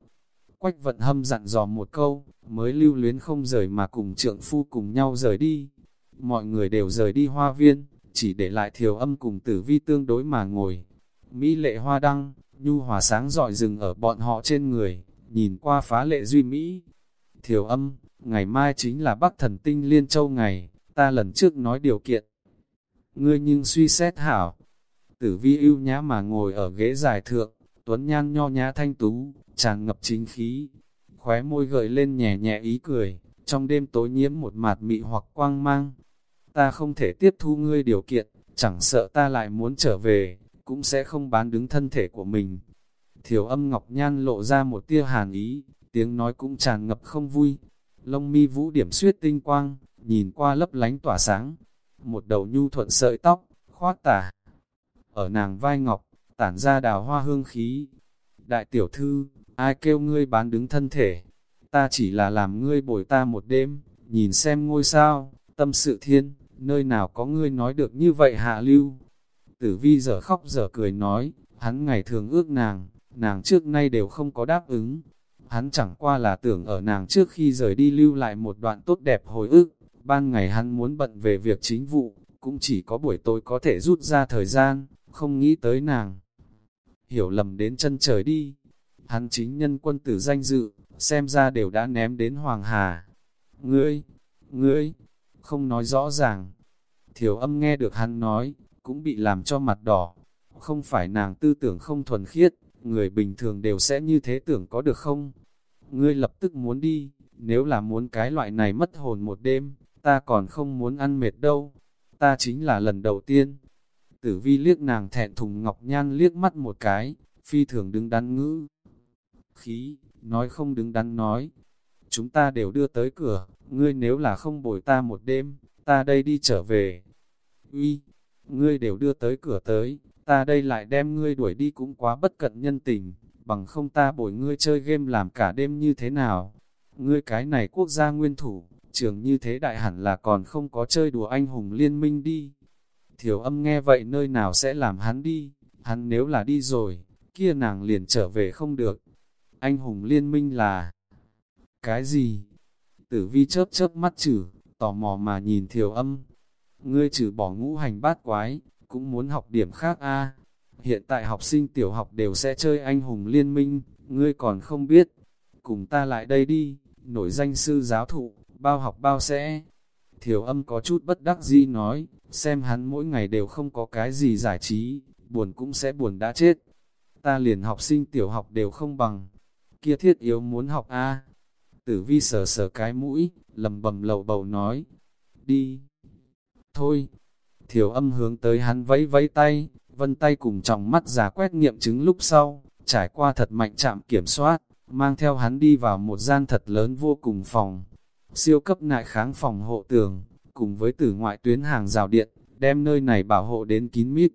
Quách vận hâm dặn dò một câu, mới lưu luyến không rời mà cùng trượng phu cùng nhau rời đi. Mọi người đều rời đi hoa viên, chỉ để lại thiều âm cùng tử vi tương đối mà ngồi. Mỹ lệ hoa đăng, nhu hòa sáng dọi rừng ở bọn họ trên người, nhìn qua phá lệ duy Mỹ. Thiều âm, ngày mai chính là Bắc Thần Tinh Liên Châu ngày, ta lần trước nói điều kiện. Ngươi nhưng suy xét hảo, tử vi ưu nhã mà ngồi ở ghế dài thượng, tuấn nhan nho nhã thanh tú, tràn ngập chính khí, khóe môi gợi lên nhẹ nhẹ ý cười, trong đêm tối nhiễm một mạt mị hoặc quang mang. Ta không thể tiếp thu ngươi điều kiện, chẳng sợ ta lại muốn trở về, cũng sẽ không bán đứng thân thể của mình. Thiểu âm ngọc nhan lộ ra một tia hàn ý, tiếng nói cũng tràn ngập không vui. Lông mi vũ điểm suyết tinh quang, nhìn qua lấp lánh tỏa sáng. Một đầu nhu thuận sợi tóc, khoát tả. Ở nàng vai ngọc, tản ra đào hoa hương khí. Đại tiểu thư, ai kêu ngươi bán đứng thân thể? Ta chỉ là làm ngươi bồi ta một đêm, nhìn xem ngôi sao, tâm sự thiên, nơi nào có ngươi nói được như vậy hạ lưu. Tử vi giờ khóc giờ cười nói, hắn ngày thường ước nàng, nàng trước nay đều không có đáp ứng. Hắn chẳng qua là tưởng ở nàng trước khi rời đi lưu lại một đoạn tốt đẹp hồi ức, ban ngày hắn muốn bận về việc chính vụ, cũng chỉ có buổi tối có thể rút ra thời gian, không nghĩ tới nàng. Hiểu lầm đến chân trời đi, hắn chính nhân quân tử danh dự, xem ra đều đã ném đến Hoàng Hà. Ngươi, ngươi, không nói rõ ràng. Thiểu âm nghe được hắn nói, cũng bị làm cho mặt đỏ. Không phải nàng tư tưởng không thuần khiết, người bình thường đều sẽ như thế tưởng có được không? Ngươi lập tức muốn đi, nếu là muốn cái loại này mất hồn một đêm, ta còn không muốn ăn mệt đâu. Ta chính là lần đầu tiên. Tử vi liếc nàng thẹn thùng ngọc nhan liếc mắt một cái, phi thường đứng đắn ngữ. Khí, nói không đứng đắn nói. Chúng ta đều đưa tới cửa, ngươi nếu là không bồi ta một đêm, ta đây đi trở về. Uy, ngươi đều đưa tới cửa tới, ta đây lại đem ngươi đuổi đi cũng quá bất cận nhân tình, bằng không ta bồi ngươi chơi game làm cả đêm như thế nào. Ngươi cái này quốc gia nguyên thủ, trường như thế đại hẳn là còn không có chơi đùa anh hùng liên minh đi. Thiểu âm nghe vậy nơi nào sẽ làm hắn đi, hắn nếu là đi rồi, kia nàng liền trở về không được. Anh hùng liên minh là... Cái gì? Tử vi chớp chớp mắt chử, tò mò mà nhìn thiểu âm. Ngươi trừ bỏ ngũ hành bát quái, cũng muốn học điểm khác a Hiện tại học sinh tiểu học đều sẽ chơi anh hùng liên minh, ngươi còn không biết. Cùng ta lại đây đi, nổi danh sư giáo thụ, bao học bao sẽ. Thiểu âm có chút bất đắc dĩ nói, xem hắn mỗi ngày đều không có cái gì giải trí, buồn cũng sẽ buồn đã chết. Ta liền học sinh tiểu học đều không bằng, kia thiết yếu muốn học a Tử vi sờ sờ cái mũi, lầm bầm lầu bầu nói, đi. Thôi, thiểu âm hướng tới hắn vẫy vẫy tay, vân tay cùng trong mắt giả quét nghiệm chứng lúc sau, trải qua thật mạnh chạm kiểm soát, mang theo hắn đi vào một gian thật lớn vô cùng phòng. Siêu cấp nại kháng phòng hộ tường, cùng với tử ngoại tuyến hàng rào điện, đem nơi này bảo hộ đến kín mít.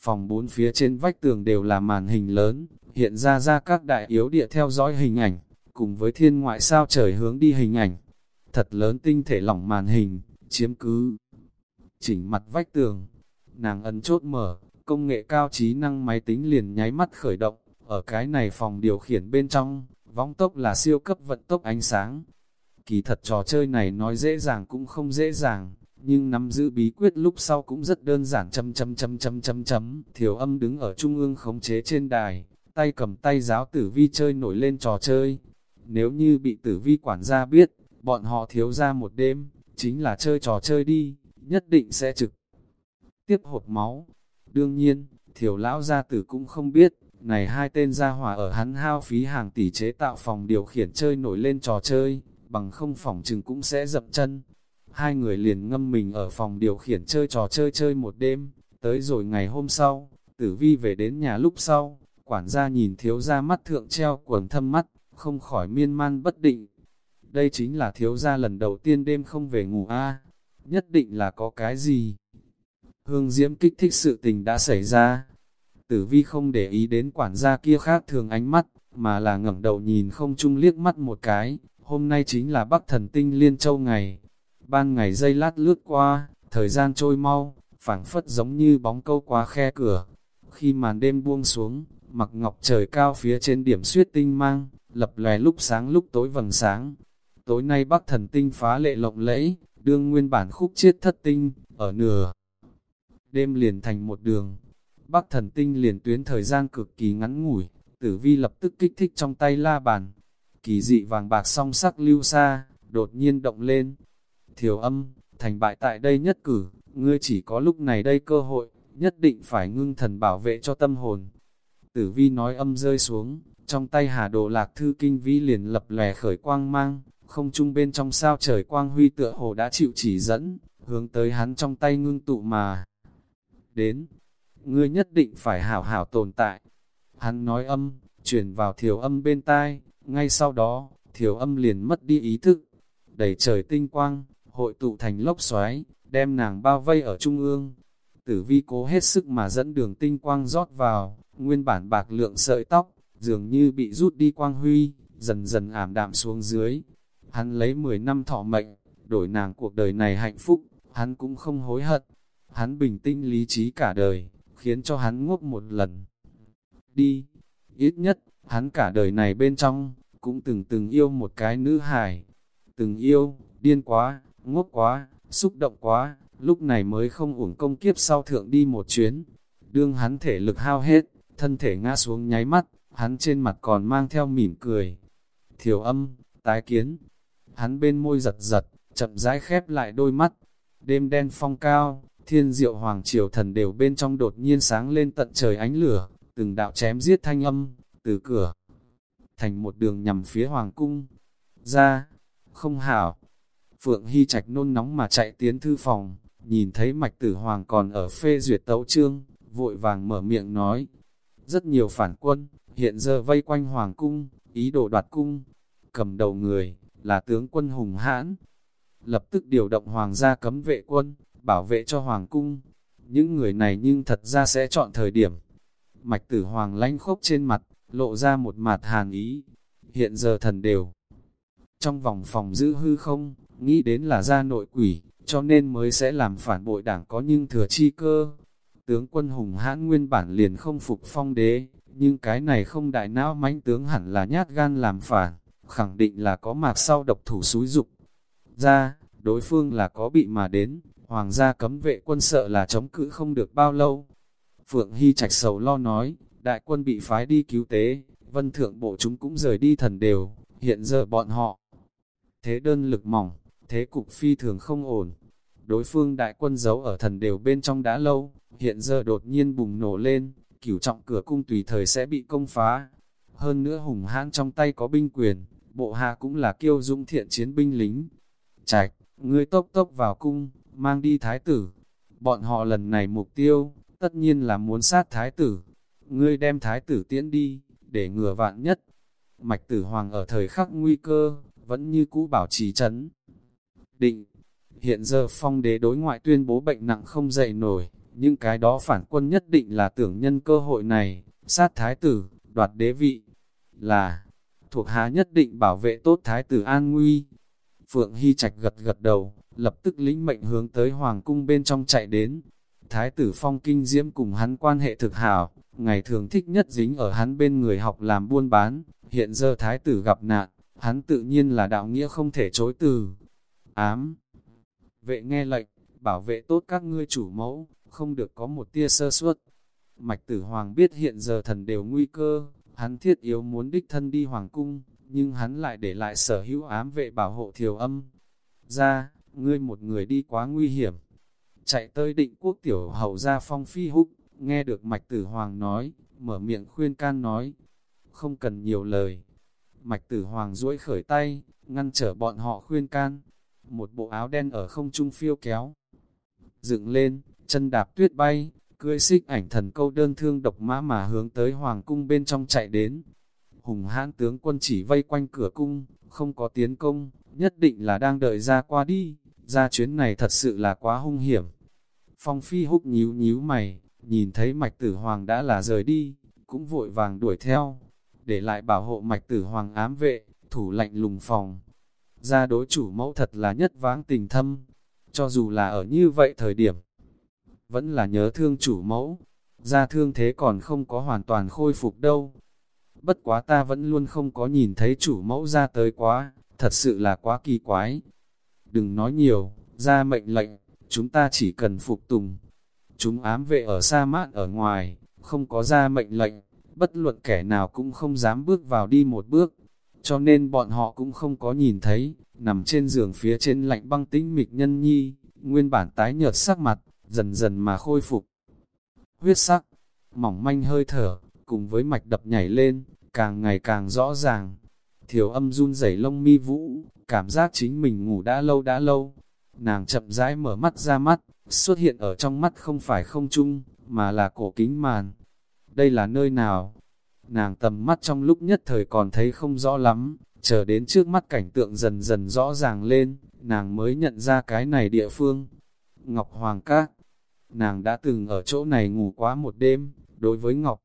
Phòng bốn phía trên vách tường đều là màn hình lớn, hiện ra ra các đại yếu địa theo dõi hình ảnh, cùng với thiên ngoại sao trời hướng đi hình ảnh. Thật lớn tinh thể lỏng màn hình, chiếm cứ chỉnh mặt vách tường. Nàng ấn chốt mở, công nghệ cao trí năng máy tính liền nháy mắt khởi động, ở cái này phòng điều khiển bên trong, vong tốc là siêu cấp vận tốc ánh sáng. Kỳ thật trò chơi này nói dễ dàng cũng không dễ dàng, nhưng nắm giữ bí quyết lúc sau cũng rất đơn giản chấm chấm chấm chấm chấm chấm. Thiểu âm đứng ở trung ương khống chế trên đài, tay cầm tay giáo tử vi chơi nổi lên trò chơi. Nếu như bị tử vi quản gia biết, bọn họ thiếu ra một đêm, chính là chơi trò chơi đi, nhất định sẽ trực tiếp hột máu. Đương nhiên, thiểu lão gia tử cũng không biết, này hai tên gia hỏa ở hắn hao phí hàng tỷ chế tạo phòng điều khiển chơi nổi lên trò chơi, bằng không phòng chừng cũng sẽ dập chân. Hai người liền ngâm mình ở phòng điều khiển chơi trò chơi chơi một đêm, tới rồi ngày hôm sau, tử vi về đến nhà lúc sau, quản gia nhìn thiếu gia mắt thượng treo quần thâm mắt, không khỏi miên man bất định. Đây chính là thiếu gia lần đầu tiên đêm không về ngủ a nhất định là có cái gì. Hương diễm kích thích sự tình đã xảy ra. Tử vi không để ý đến quản gia kia khác thường ánh mắt, mà là ngẩng đầu nhìn không chung liếc mắt một cái. Hôm nay chính là Bắc Thần Tinh Liên Châu ngày. Ban ngày dây lát lướt qua, thời gian trôi mau, phảng phất giống như bóng câu qua khe cửa. Khi màn đêm buông xuống, mặc ngọc trời cao phía trên điểm suyết tinh mang, lập lòe lúc sáng lúc tối vầng sáng. Tối nay bắc thần tinh phá lệ lộng lẫy, đương nguyên bản khúc chiết thất tinh, ở nửa. Đêm liền thành một đường, bắc thần tinh liền tuyến thời gian cực kỳ ngắn ngủi, tử vi lập tức kích thích trong tay la bàn. Kỳ dị vàng bạc song sắc lưu xa, đột nhiên động lên. Thiểu âm, thành bại tại đây nhất cử, ngươi chỉ có lúc này đây cơ hội, nhất định phải ngưng thần bảo vệ cho tâm hồn. Tử vi nói âm rơi xuống, trong tay hà đồ lạc thư kinh vĩ liền lập lè khởi quang mang, không trung bên trong sao trời quang huy tựa hồ đã chịu chỉ dẫn, hướng tới hắn trong tay ngưng tụ mà. Đến, ngươi nhất định phải hảo hảo tồn tại. Hắn nói âm, chuyển vào thiểu âm bên tai, ngay sau đó, thiểu âm liền mất đi ý thức. đẩy trời tinh quang, hội tụ thành lốc xoáy, đem nàng bao vây ở trung ương. Tử vi cố hết sức mà dẫn đường tinh quang rót vào, nguyên bản bạc lượng sợi tóc, dường như bị rút đi quang huy, dần dần ảm đạm xuống dưới. Hắn lấy 10 năm thọ mệnh, đổi nàng cuộc đời này hạnh phúc, hắn cũng không hối hận. Hắn bình tĩnh lý trí cả đời, khiến cho hắn ngốc một lần. Đi, ít nhất, hắn cả đời này bên trong, cũng từng từng yêu một cái nữ hài. Từng yêu, điên quá, ngốc quá, xúc động quá, lúc này mới không uổng công kiếp sau thượng đi một chuyến. Đương hắn thể lực hao hết, thân thể ngã xuống nháy mắt, hắn trên mặt còn mang theo mỉm cười. Thiểu âm, tái kiến. Hắn bên môi giật giật, chậm rãi khép lại đôi mắt. Đêm đen phong cao, thiên diệu hoàng triều thần đều bên trong đột nhiên sáng lên tận trời ánh lửa, từng đạo chém giết thanh âm, từ cửa. Thành một đường nhằm phía hoàng cung. Ra, không hảo. Phượng Hy Trạch nôn nóng mà chạy tiến thư phòng, nhìn thấy mạch tử hoàng còn ở phê duyệt tấu trương, vội vàng mở miệng nói. Rất nhiều phản quân, hiện giờ vây quanh hoàng cung, ý đồ đoạt cung, cầm đầu người, là tướng quân hùng hãn. Lập tức điều động hoàng gia cấm vệ quân, bảo vệ cho hoàng cung. Những người này nhưng thật ra sẽ chọn thời điểm. Mạch tử hoàng lánh khốc trên mặt, lộ ra một mặt hàn ý. Hiện giờ thần đều. Trong vòng phòng giữ hư không, nghĩ đến là gia nội quỷ, cho nên mới sẽ làm phản bội đảng có nhưng thừa chi cơ. Tướng quân hùng hãn nguyên bản liền không phục phong đế, nhưng cái này không đại não mãnh tướng hẳn là nhát gan làm phản, khẳng định là có mạc sau độc thủ xúi dục. Ra, đối phương là có bị mà đến, hoàng gia cấm vệ quân sợ là chống cự không được bao lâu. Phượng Hy Trạch sầu lo nói, đại quân bị phái đi cứu tế, vân thượng bộ chúng cũng rời đi thần đều, hiện giờ bọn họ. Thế đơn lực mỏng, thế cục phi thường không ổn. Đối phương đại quân giấu ở thần đều bên trong đã lâu, hiện giờ đột nhiên bùng nổ lên, cửu trọng cửa cung tùy thời sẽ bị công phá. Hơn nữa hùng hãn trong tay có binh quyền, bộ hạ cũng là kiêu dũng thiện chiến binh lính. Trạch, ngươi tốc tốc vào cung, mang đi thái tử. Bọn họ lần này mục tiêu, tất nhiên là muốn sát thái tử. Ngươi đem thái tử tiễn đi, để ngừa vạn nhất. Mạch tử hoàng ở thời khắc nguy cơ, vẫn như cũ bảo trì chấn. Định, hiện giờ phong đế đối ngoại tuyên bố bệnh nặng không dậy nổi, những cái đó phản quân nhất định là tưởng nhân cơ hội này, sát thái tử, đoạt đế vị, là thuộc hạ nhất định bảo vệ tốt thái tử an nguy. Phượng Hy Trạch gật gật đầu, lập tức lĩnh mệnh hướng tới hoàng cung bên trong chạy đến. Thái tử phong kinh diễm cùng hắn quan hệ thực hảo, ngày thường thích nhất dính ở hắn bên người học làm buôn bán, hiện giờ thái tử gặp nạn, hắn tự nhiên là đạo nghĩa không thể chối từ. Ám, vệ nghe lệnh, bảo vệ tốt các ngươi chủ mẫu, không được có một tia sơ suất. Mạch tử hoàng biết hiện giờ thần đều nguy cơ, hắn thiết yếu muốn đích thân đi hoàng cung, nhưng hắn lại để lại sở hữu ám vệ bảo hộ thiều âm. Ra, ngươi một người đi quá nguy hiểm. Chạy tới định quốc tiểu hậu ra phong phi húc, nghe được mạch tử hoàng nói, mở miệng khuyên can nói, không cần nhiều lời. Mạch tử hoàng duỗi khởi tay, ngăn trở bọn họ khuyên can. Một bộ áo đen ở không trung phiêu kéo. Dựng lên, chân đạp tuyết bay, cưỡi xích ảnh thần câu đơn thương độc mã mà hướng tới hoàng cung bên trong chạy đến. Hùng hãn tướng quân chỉ vây quanh cửa cung, không có tiến công, nhất định là đang đợi ra qua đi, ra chuyến này thật sự là quá hung hiểm. Phong phi húc nhíu nhíu mày, nhìn thấy mạch tử hoàng đã là rời đi, cũng vội vàng đuổi theo, để lại bảo hộ mạch tử hoàng ám vệ, thủ lạnh lùng phòng. Ra đối chủ mẫu thật là nhất vãng tình thâm, cho dù là ở như vậy thời điểm, vẫn là nhớ thương chủ mẫu, ra thương thế còn không có hoàn toàn khôi phục đâu. bất quá ta vẫn luôn không có nhìn thấy chủ mẫu ra tới quá, thật sự là quá kỳ quái. Đừng nói nhiều, ra mệnh lệnh, chúng ta chỉ cần phục tùng. Chúng ám vệ ở sa mát ở ngoài, không có ra mệnh lệnh, bất luận kẻ nào cũng không dám bước vào đi một bước, cho nên bọn họ cũng không có nhìn thấy, nằm trên giường phía trên lạnh băng tĩnh mịch nhân nhi, nguyên bản tái nhợt sắc mặt, dần dần mà khôi phục. Huyết sắc, mỏng manh hơi thở, cùng với mạch đập nhảy lên, càng ngày càng rõ ràng. Thiểu âm run rẩy lông mi vũ, cảm giác chính mình ngủ đã lâu đã lâu. Nàng chậm rãi mở mắt ra mắt, xuất hiện ở trong mắt không phải không chung, mà là cổ kính màn. Đây là nơi nào? Nàng tầm mắt trong lúc nhất thời còn thấy không rõ lắm, chờ đến trước mắt cảnh tượng dần dần rõ ràng lên, nàng mới nhận ra cái này địa phương. Ngọc Hoàng Các Nàng đã từng ở chỗ này ngủ quá một đêm, đối với Ngọc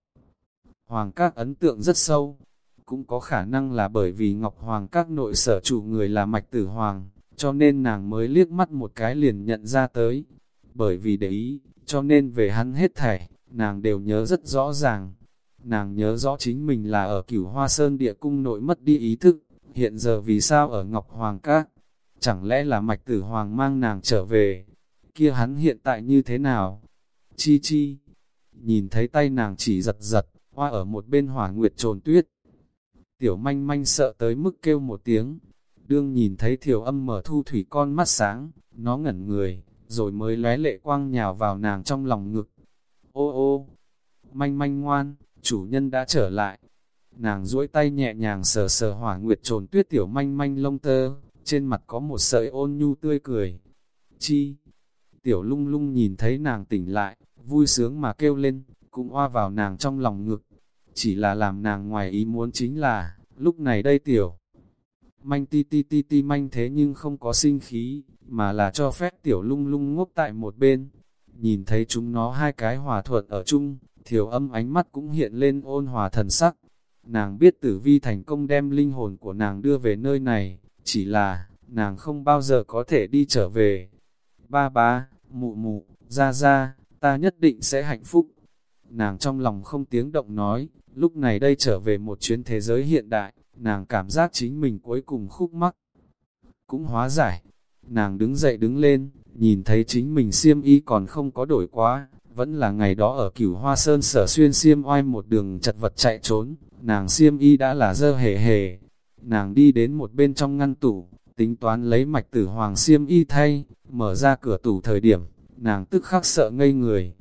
Hoàng Các ấn tượng rất sâu. Cũng có khả năng là bởi vì Ngọc Hoàng Các nội sở chủ người là Mạch Tử Hoàng, cho nên nàng mới liếc mắt một cái liền nhận ra tới. Bởi vì để ý, cho nên về hắn hết thảy, nàng đều nhớ rất rõ ràng. Nàng nhớ rõ chính mình là ở cửu hoa sơn địa cung nội mất đi ý thức, hiện giờ vì sao ở Ngọc Hoàng Các? Chẳng lẽ là mạch tử hoàng mang nàng trở về? Kia hắn hiện tại như thế nào? Chi chi! Nhìn thấy tay nàng chỉ giật giật, hoa ở một bên hỏa nguyệt trồn tuyết. Tiểu manh manh sợ tới mức kêu một tiếng. Đương nhìn thấy thiểu âm mở thu thủy con mắt sáng, nó ngẩn người, rồi mới lóe lệ quang nhào vào nàng trong lòng ngực. Ô ô! Manh manh ngoan, chủ nhân đã trở lại. Nàng duỗi tay nhẹ nhàng sờ sờ hỏa nguyệt trồn tuyết tiểu manh manh lông tơ, trên mặt có một sợi ôn nhu tươi cười. Chi? Tiểu lung lung nhìn thấy nàng tỉnh lại, vui sướng mà kêu lên, cũng hoa vào nàng trong lòng ngực. Chỉ là làm nàng ngoài ý muốn chính là, lúc này đây tiểu. Manh ti ti ti ti manh thế nhưng không có sinh khí, mà là cho phép tiểu lung lung ngốc tại một bên. Nhìn thấy chúng nó hai cái hòa thuận ở chung, thiểu âm ánh mắt cũng hiện lên ôn hòa thần sắc. Nàng biết tử vi thành công đem linh hồn của nàng đưa về nơi này, chỉ là, nàng không bao giờ có thể đi trở về. Ba ba, mụ mụ, ra ra, ta nhất định sẽ hạnh phúc. Nàng trong lòng không tiếng động nói, lúc này đây trở về một chuyến thế giới hiện đại, nàng cảm giác chính mình cuối cùng khúc mắc. Cũng hóa giải, nàng đứng dậy đứng lên, nhìn thấy chính mình xiêm y còn không có đổi quá, vẫn là ngày đó ở cửu hoa sơn sở xuyên xiêm oai một đường chật vật chạy trốn, nàng xiêm y đã là dơ hề hề. Nàng đi đến một bên trong ngăn tủ, tính toán lấy mạch tử hoàng xiêm y thay, mở ra cửa tủ thời điểm, nàng tức khắc sợ ngây người.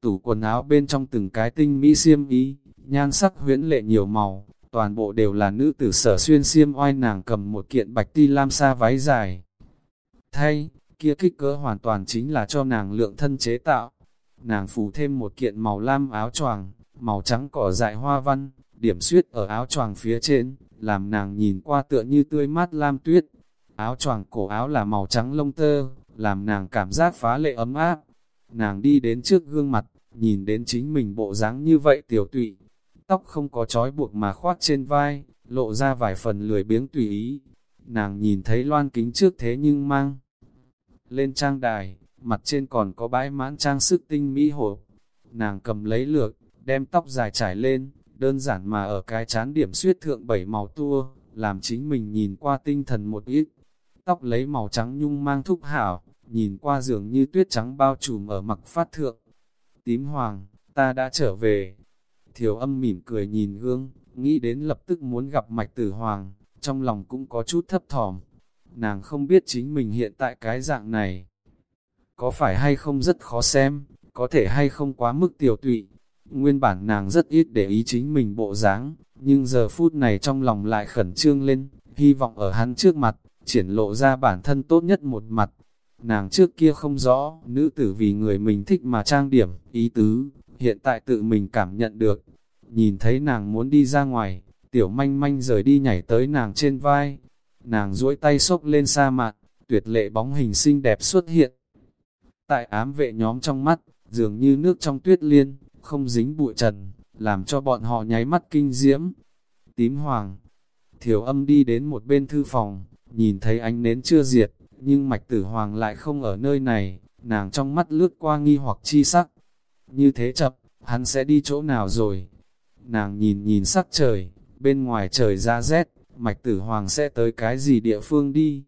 Tủ quần áo bên trong từng cái tinh mỹ xiêm y, nhan sắc huyễn lệ nhiều màu, toàn bộ đều là nữ tử sở xuyên xiêm oai nàng cầm một kiện bạch ti lam sa váy dài. Thay, kia kích cỡ hoàn toàn chính là cho nàng lượng thân chế tạo. Nàng phủ thêm một kiện màu lam áo choàng, màu trắng cỏ dại hoa văn, điểm suyết ở áo choàng phía trên, làm nàng nhìn qua tựa như tươi mát lam tuyết. Áo choàng cổ áo là màu trắng lông tơ, làm nàng cảm giác phá lệ ấm áp. Nàng đi đến trước gương mặt, nhìn đến chính mình bộ dáng như vậy tiểu tụy. Tóc không có trói buộc mà khoác trên vai, lộ ra vài phần lười biếng tùy ý. Nàng nhìn thấy loan kính trước thế nhưng mang lên trang đài, mặt trên còn có bãi mãn trang sức tinh mỹ hộp. Nàng cầm lấy lược, đem tóc dài trải lên, đơn giản mà ở cái chán điểm suyết thượng bảy màu tua, làm chính mình nhìn qua tinh thần một ít. Tóc lấy màu trắng nhung mang thúc hảo, nhìn qua giường như tuyết trắng bao trùm ở mặc phát thượng. Tím hoàng, ta đã trở về. Thiểu âm mỉm cười nhìn gương, nghĩ đến lập tức muốn gặp mạch tử hoàng, trong lòng cũng có chút thấp thỏm. Nàng không biết chính mình hiện tại cái dạng này, có phải hay không rất khó xem, có thể hay không quá mức tiểu tụy. Nguyên bản nàng rất ít để ý chính mình bộ dáng, nhưng giờ phút này trong lòng lại khẩn trương lên, hy vọng ở hắn trước mặt, triển lộ ra bản thân tốt nhất một mặt. Nàng trước kia không rõ, nữ tử vì người mình thích mà trang điểm, ý tứ, hiện tại tự mình cảm nhận được. Nhìn thấy nàng muốn đi ra ngoài, tiểu manh manh rời đi nhảy tới nàng trên vai. Nàng duỗi tay xốc lên sa mạc, tuyệt lệ bóng hình xinh đẹp xuất hiện, Tại ám vệ nhóm trong mắt, dường như nước trong tuyết liên, không dính bụi trần, làm cho bọn họ nháy mắt kinh diễm. Tím hoàng, thiểu âm đi đến một bên thư phòng, nhìn thấy ánh nến chưa diệt, nhưng mạch tử hoàng lại không ở nơi này, nàng trong mắt lướt qua nghi hoặc chi sắc. Như thế chập, hắn sẽ đi chỗ nào rồi? Nàng nhìn nhìn sắc trời, bên ngoài trời ra rét, mạch tử hoàng sẽ tới cái gì địa phương đi.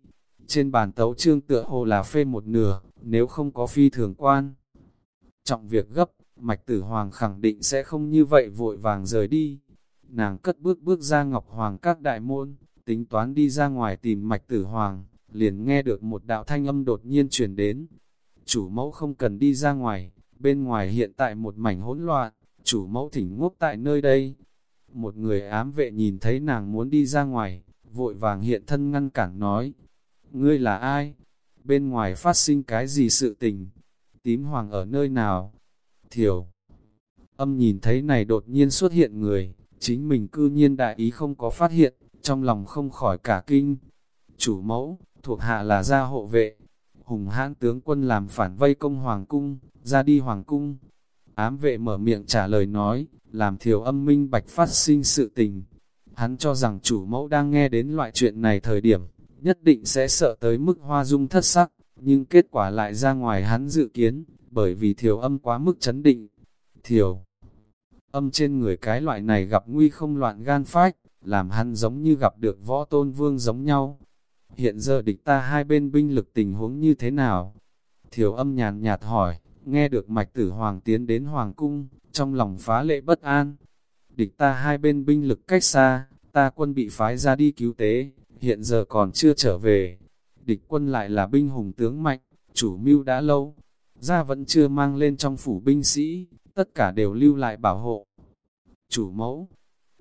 Trên bàn tấu trương tựa hồ là phê một nửa, nếu không có phi thường quan. Trọng việc gấp, mạch tử hoàng khẳng định sẽ không như vậy vội vàng rời đi. Nàng cất bước bước ra ngọc hoàng các đại môn, tính toán đi ra ngoài tìm mạch tử hoàng, liền nghe được một đạo thanh âm đột nhiên truyền đến. Chủ mẫu không cần đi ra ngoài, bên ngoài hiện tại một mảnh hỗn loạn, chủ mẫu thỉnh ngốc tại nơi đây. Một người ám vệ nhìn thấy nàng muốn đi ra ngoài, vội vàng hiện thân ngăn cản nói, ngươi là ai? Bên ngoài phát sinh cái gì sự tình? Tím hoàng ở nơi nào? Thiểu. Âm nhìn thấy này đột nhiên xuất hiện người, chính mình cư nhiên đại ý không có phát hiện, trong lòng không khỏi cả kinh. Chủ mẫu, thuộc hạ là gia hộ vệ. Hùng hãn tướng quân làm phản vây công hoàng cung, ra đi hoàng cung. Ám vệ mở miệng trả lời nói, làm thiểu âm minh bạch phát sinh sự tình. Hắn cho rằng chủ mẫu đang nghe đến loại chuyện này thời điểm, nhất định sẽ sợ tới mức hoa dung thất sắc, nhưng kết quả lại ra ngoài hắn dự kiến, bởi vì thiểu âm quá mức chấn định. Thiểu âm trên người cái loại này gặp nguy không loạn gan phách, làm hắn giống như gặp được võ tôn vương giống nhau. Hiện giờ địch ta hai bên binh lực tình huống như thế nào? Thiểu âm nhàn nhạt hỏi, nghe được mạch tử hoàng tiến đến hoàng cung, trong lòng phá lệ bất an. Địch ta hai bên binh lực cách xa, ta quân bị phái ra đi cứu tế, hiện giờ còn chưa trở về. Địch quân lại là binh hùng tướng mạnh, chủ mưu đã lâu, ra vẫn chưa mang lên trong phủ binh sĩ, tất cả đều lưu lại bảo hộ. Chủ mẫu,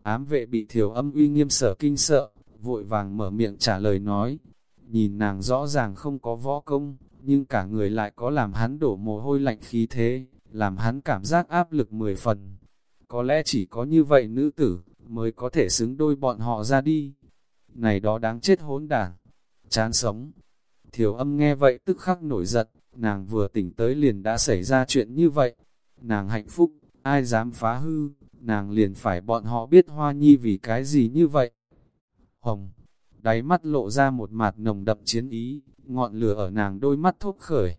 ám vệ bị thiểu âm uy nghiêm sở kinh sợ, vội vàng mở miệng trả lời nói, nhìn nàng rõ ràng không có võ công, nhưng cả người lại có làm hắn đổ mồ hôi lạnh khí thế, làm hắn cảm giác áp lực mười phần. Có lẽ chỉ có như vậy nữ tử, mới có thể xứng đôi bọn họ ra đi. Này đó đáng chết hỗn đảng, chán sống. Thiểu âm nghe vậy tức khắc nổi giận, nàng vừa tỉnh tới liền đã xảy ra chuyện như vậy. Nàng hạnh phúc, ai dám phá hư, nàng liền phải bọn họ biết hoa nhi vì cái gì như vậy. Hồng, đáy mắt lộ ra một mặt nồng đậm chiến ý, ngọn lửa ở nàng đôi mắt thốt khởi.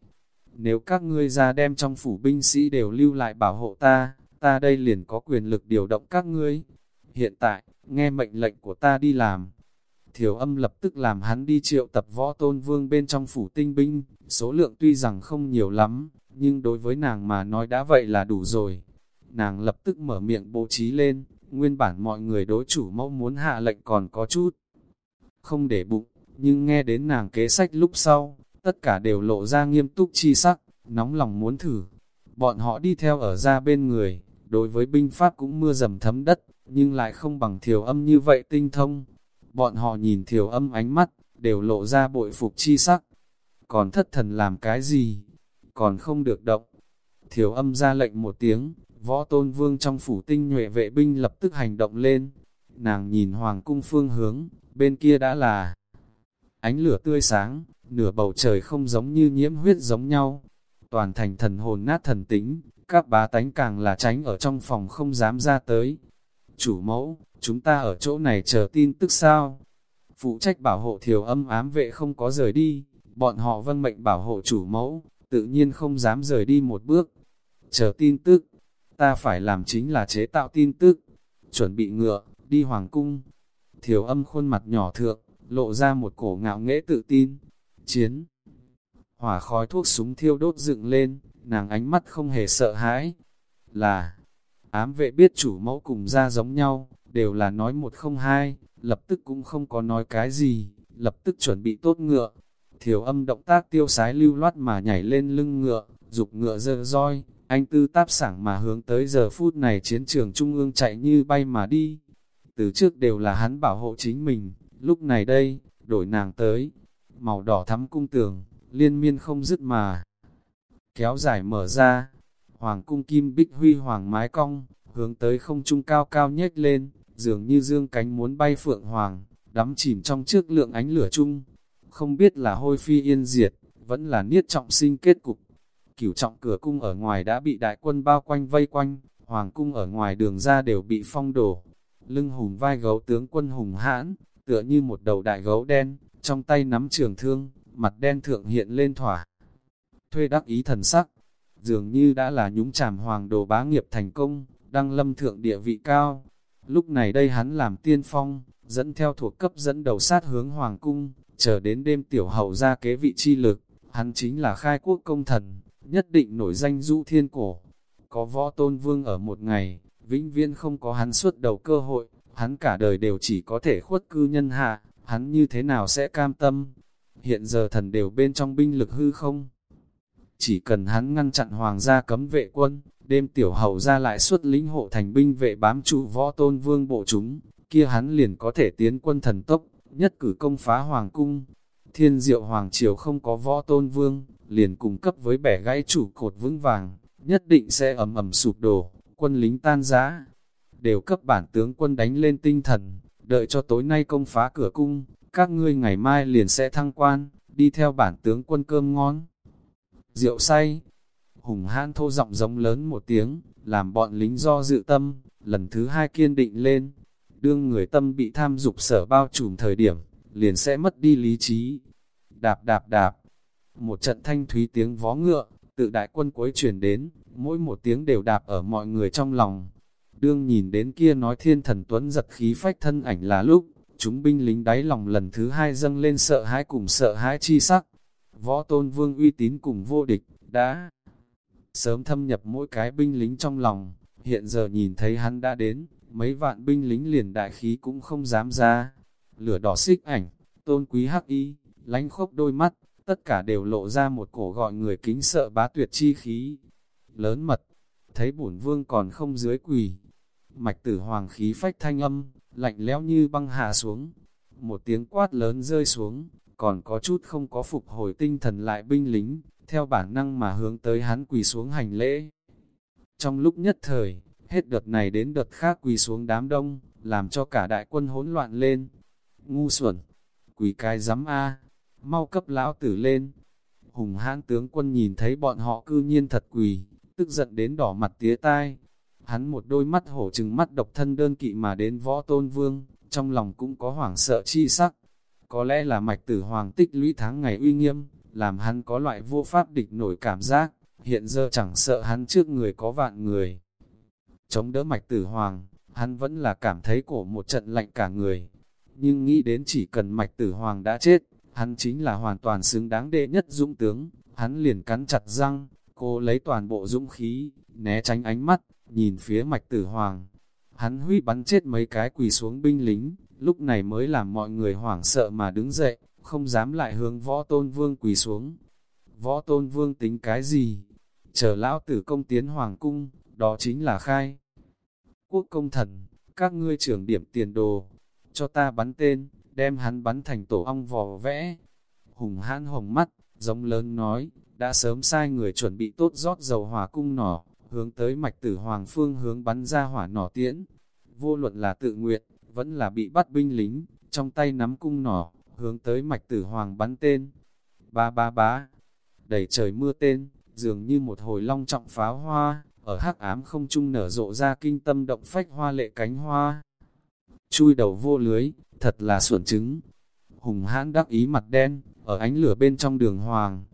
Nếu các ngươi ra đem trong phủ binh sĩ đều lưu lại bảo hộ ta, ta đây liền có quyền lực điều động các ngươi. Hiện tại, nghe mệnh lệnh của ta đi làm. Thiểu âm lập tức làm hắn đi triệu tập võ tôn vương bên trong phủ tinh binh, số lượng tuy rằng không nhiều lắm, nhưng đối với nàng mà nói đã vậy là đủ rồi. Nàng lập tức mở miệng bố trí lên, nguyên bản mọi người đối chủ mẫu muốn hạ lệnh còn có chút. Không để bụng, nhưng nghe đến nàng kế sách lúc sau, tất cả đều lộ ra nghiêm túc chi sắc, nóng lòng muốn thử. Bọn họ đi theo ở ra bên người, đối với binh pháp cũng mưa dầm thấm đất, nhưng lại không bằng thiểu âm như vậy tinh thông. Bọn họ nhìn thiểu âm ánh mắt, đều lộ ra bội phục chi sắc. Còn thất thần làm cái gì? Còn không được động. Thiểu âm ra lệnh một tiếng, võ tôn vương trong phủ tinh nhuệ vệ binh lập tức hành động lên. Nàng nhìn hoàng cung phương hướng, bên kia đã là ánh lửa tươi sáng, nửa bầu trời không giống như nhiễm huyết giống nhau. Toàn thành thần hồn nát thần tính, các bá tánh càng là tránh ở trong phòng không dám ra tới. Chủ mẫu, chúng ta ở chỗ này chờ tin tức sao? Phụ trách bảo hộ thiểu âm ám vệ không có rời đi, bọn họ vân mệnh bảo hộ chủ mẫu, tự nhiên không dám rời đi một bước. Chờ tin tức, ta phải làm chính là chế tạo tin tức, chuẩn bị ngựa, đi hoàng cung. Thiểu âm khuôn mặt nhỏ thượng, lộ ra một cổ ngạo nghễ tự tin. Chiến! Hỏa khói thuốc súng thiêu đốt dựng lên, nàng ánh mắt không hề sợ hãi. Là, ám vệ biết chủ mẫu cùng ra giống nhau, đều là nói một không hai, lập tức cũng không có nói cái gì, lập tức chuẩn bị tốt ngựa. Thiểu âm động tác tiêu sái lưu loát mà nhảy lên lưng ngựa, dục ngựa dơ roi, anh tư táp sảng mà hướng tới giờ phút này chiến trường trung ương chạy như bay mà đi. Từ trước đều là hắn bảo hộ chính mình, lúc này đây, đổi nàng tới, màu đỏ thắm cung tường, liên miên không dứt mà. Kéo dài mở ra, hoàng cung kim bích huy hoàng mái cong, hướng tới không trung cao cao nhếch lên, dường như dương cánh muốn bay phượng hoàng, đắm chìm trong trước lượng ánh lửa chung. Không biết là hôi phi yên diệt, vẫn là niết trọng sinh kết cục. Cửu trọng cửa cung ở ngoài đã bị đại quân bao quanh vây quanh, hoàng cung ở ngoài đường ra đều bị phong đổ. Lưng hùng vai gấu tướng quân hùng hãn, tựa như một đầu đại gấu đen, trong tay nắm trường thương, mặt đen thượng hiện lên thỏa. Thuê đắc ý thần sắc, dường như đã là nhúng chàm hoàng đồ bá nghiệp thành công, đăng lâm thượng địa vị cao. Lúc này đây hắn làm tiên phong, dẫn theo thuộc cấp dẫn đầu sát hướng Hoàng Cung, chờ đến đêm tiểu hậu ra kế vị chi lực, hắn chính là khai quốc công thần, nhất định nổi danh du thiên cổ. Có võ tôn vương ở một ngày, vĩnh viễn không có hắn suốt đầu cơ hội, hắn cả đời đều chỉ có thể khuất cư nhân hạ, hắn như thế nào sẽ cam tâm. Hiện giờ thần đều bên trong binh lực hư không? Chỉ cần hắn ngăn chặn hoàng gia cấm vệ quân, đêm tiểu hậu ra lại xuất lính hộ thành binh vệ bám trụ võ tôn vương bộ chúng, kia hắn liền có thể tiến quân thần tốc, nhất cử công phá hoàng cung. Thiên diệu hoàng triều không có võ tôn vương, liền cung cấp với bẻ gãy chủ cột vững vàng, nhất định sẽ ầm ầm sụp đổ, quân lính tan rã Đều cấp bản tướng quân đánh lên tinh thần, đợi cho tối nay công phá cửa cung, các ngươi ngày mai liền sẽ thăng quan, đi theo bản tướng quân cơm ngon. Rượu say, hùng hãn thô giọng giống lớn một tiếng, làm bọn lính do dự tâm, lần thứ hai kiên định lên. Đương người tâm bị tham dục sở bao trùm thời điểm, liền sẽ mất đi lý trí. Đạp đạp đạp, một trận thanh thúy tiếng vó ngựa, tự đại quân cuối truyền đến, mỗi một tiếng đều đạp ở mọi người trong lòng. Đương nhìn đến kia nói thiên thần tuấn giật khí phách thân ảnh là lúc, chúng binh lính đáy lòng lần thứ hai dâng lên sợ hãi cùng sợ hãi chi sắc. Võ tôn vương uy tín cùng vô địch, đã sớm thâm nhập mỗi cái binh lính trong lòng, hiện giờ nhìn thấy hắn đã đến, mấy vạn binh lính liền đại khí cũng không dám ra. Lửa đỏ xích ảnh, tôn quý hắc y, lánh khốc đôi mắt, tất cả đều lộ ra một cổ gọi người kính sợ bá tuyệt chi khí. Lớn mật, thấy bổn vương còn không dưới quỳ. Mạch tử hoàng khí phách thanh âm, lạnh lẽo như băng hạ xuống. Một tiếng quát lớn rơi xuống, còn có chút không có phục hồi tinh thần lại binh lính, theo bản năng mà hướng tới hắn quỳ xuống hành lễ. Trong lúc nhất thời, hết đợt này đến đợt khác quỳ xuống đám đông, làm cho cả đại quân hỗn loạn lên. Ngu xuẩn, quỳ cái dám A, mau cấp lão tử lên. Hùng hãn tướng quân nhìn thấy bọn họ cư nhiên thật quỳ, tức giận đến đỏ mặt tía tai. Hắn một đôi mắt hổ trừng mắt độc thân đơn kỵ mà đến võ tôn vương, trong lòng cũng có hoảng sợ chi sắc. Có lẽ là mạch tử hoàng tích lũy tháng ngày uy nghiêm, làm hắn có loại vô pháp địch nổi cảm giác, hiện giờ chẳng sợ hắn trước người có vạn người. Chống đỡ mạch tử hoàng, hắn vẫn là cảm thấy cổ một trận lạnh cả người. Nhưng nghĩ đến chỉ cần mạch tử hoàng đã chết, hắn chính là hoàn toàn xứng đáng đệ nhất dũng tướng, hắn liền cắn chặt răng, cô lấy toàn bộ dũng khí, né tránh ánh mắt, nhìn phía mạch tử hoàng. Hắn huy bắn chết mấy cái quỳ xuống binh lính, lúc này mới làm mọi người hoảng sợ mà đứng dậy, không dám lại hướng võ tôn vương quỳ xuống. Võ tôn vương tính cái gì? Chờ lão tử công tiến hoàng cung, đó chính là khai. Quốc công thần, các ngươi trưởng điểm tiền đồ, cho ta bắn tên, đem hắn bắn thành tổ ong vò vẽ. Hùng hãn hồng mắt, giống lớn nói, đã sớm sai người chuẩn bị tốt rót dầu hỏa cung nỏ, hướng tới mạch tử hoàng phương hướng bắn ra hỏa nỏ tiễn. Vô luận là tự nguyện, vẫn là bị bắt binh lính, trong tay nắm cung nỏ, hướng tới mạch tử hoàng bắn tên. Ba ba bá, đầy trời mưa tên, dường như một hồi long trọng pháo hoa, ở hắc ám không trung nở rộ ra kinh tâm động phách hoa lệ cánh hoa. Chui đầu vô lưới, thật là xuẩn trứng. Hùng hãn đắc ý mặt đen, ở ánh lửa bên trong đường hoàng.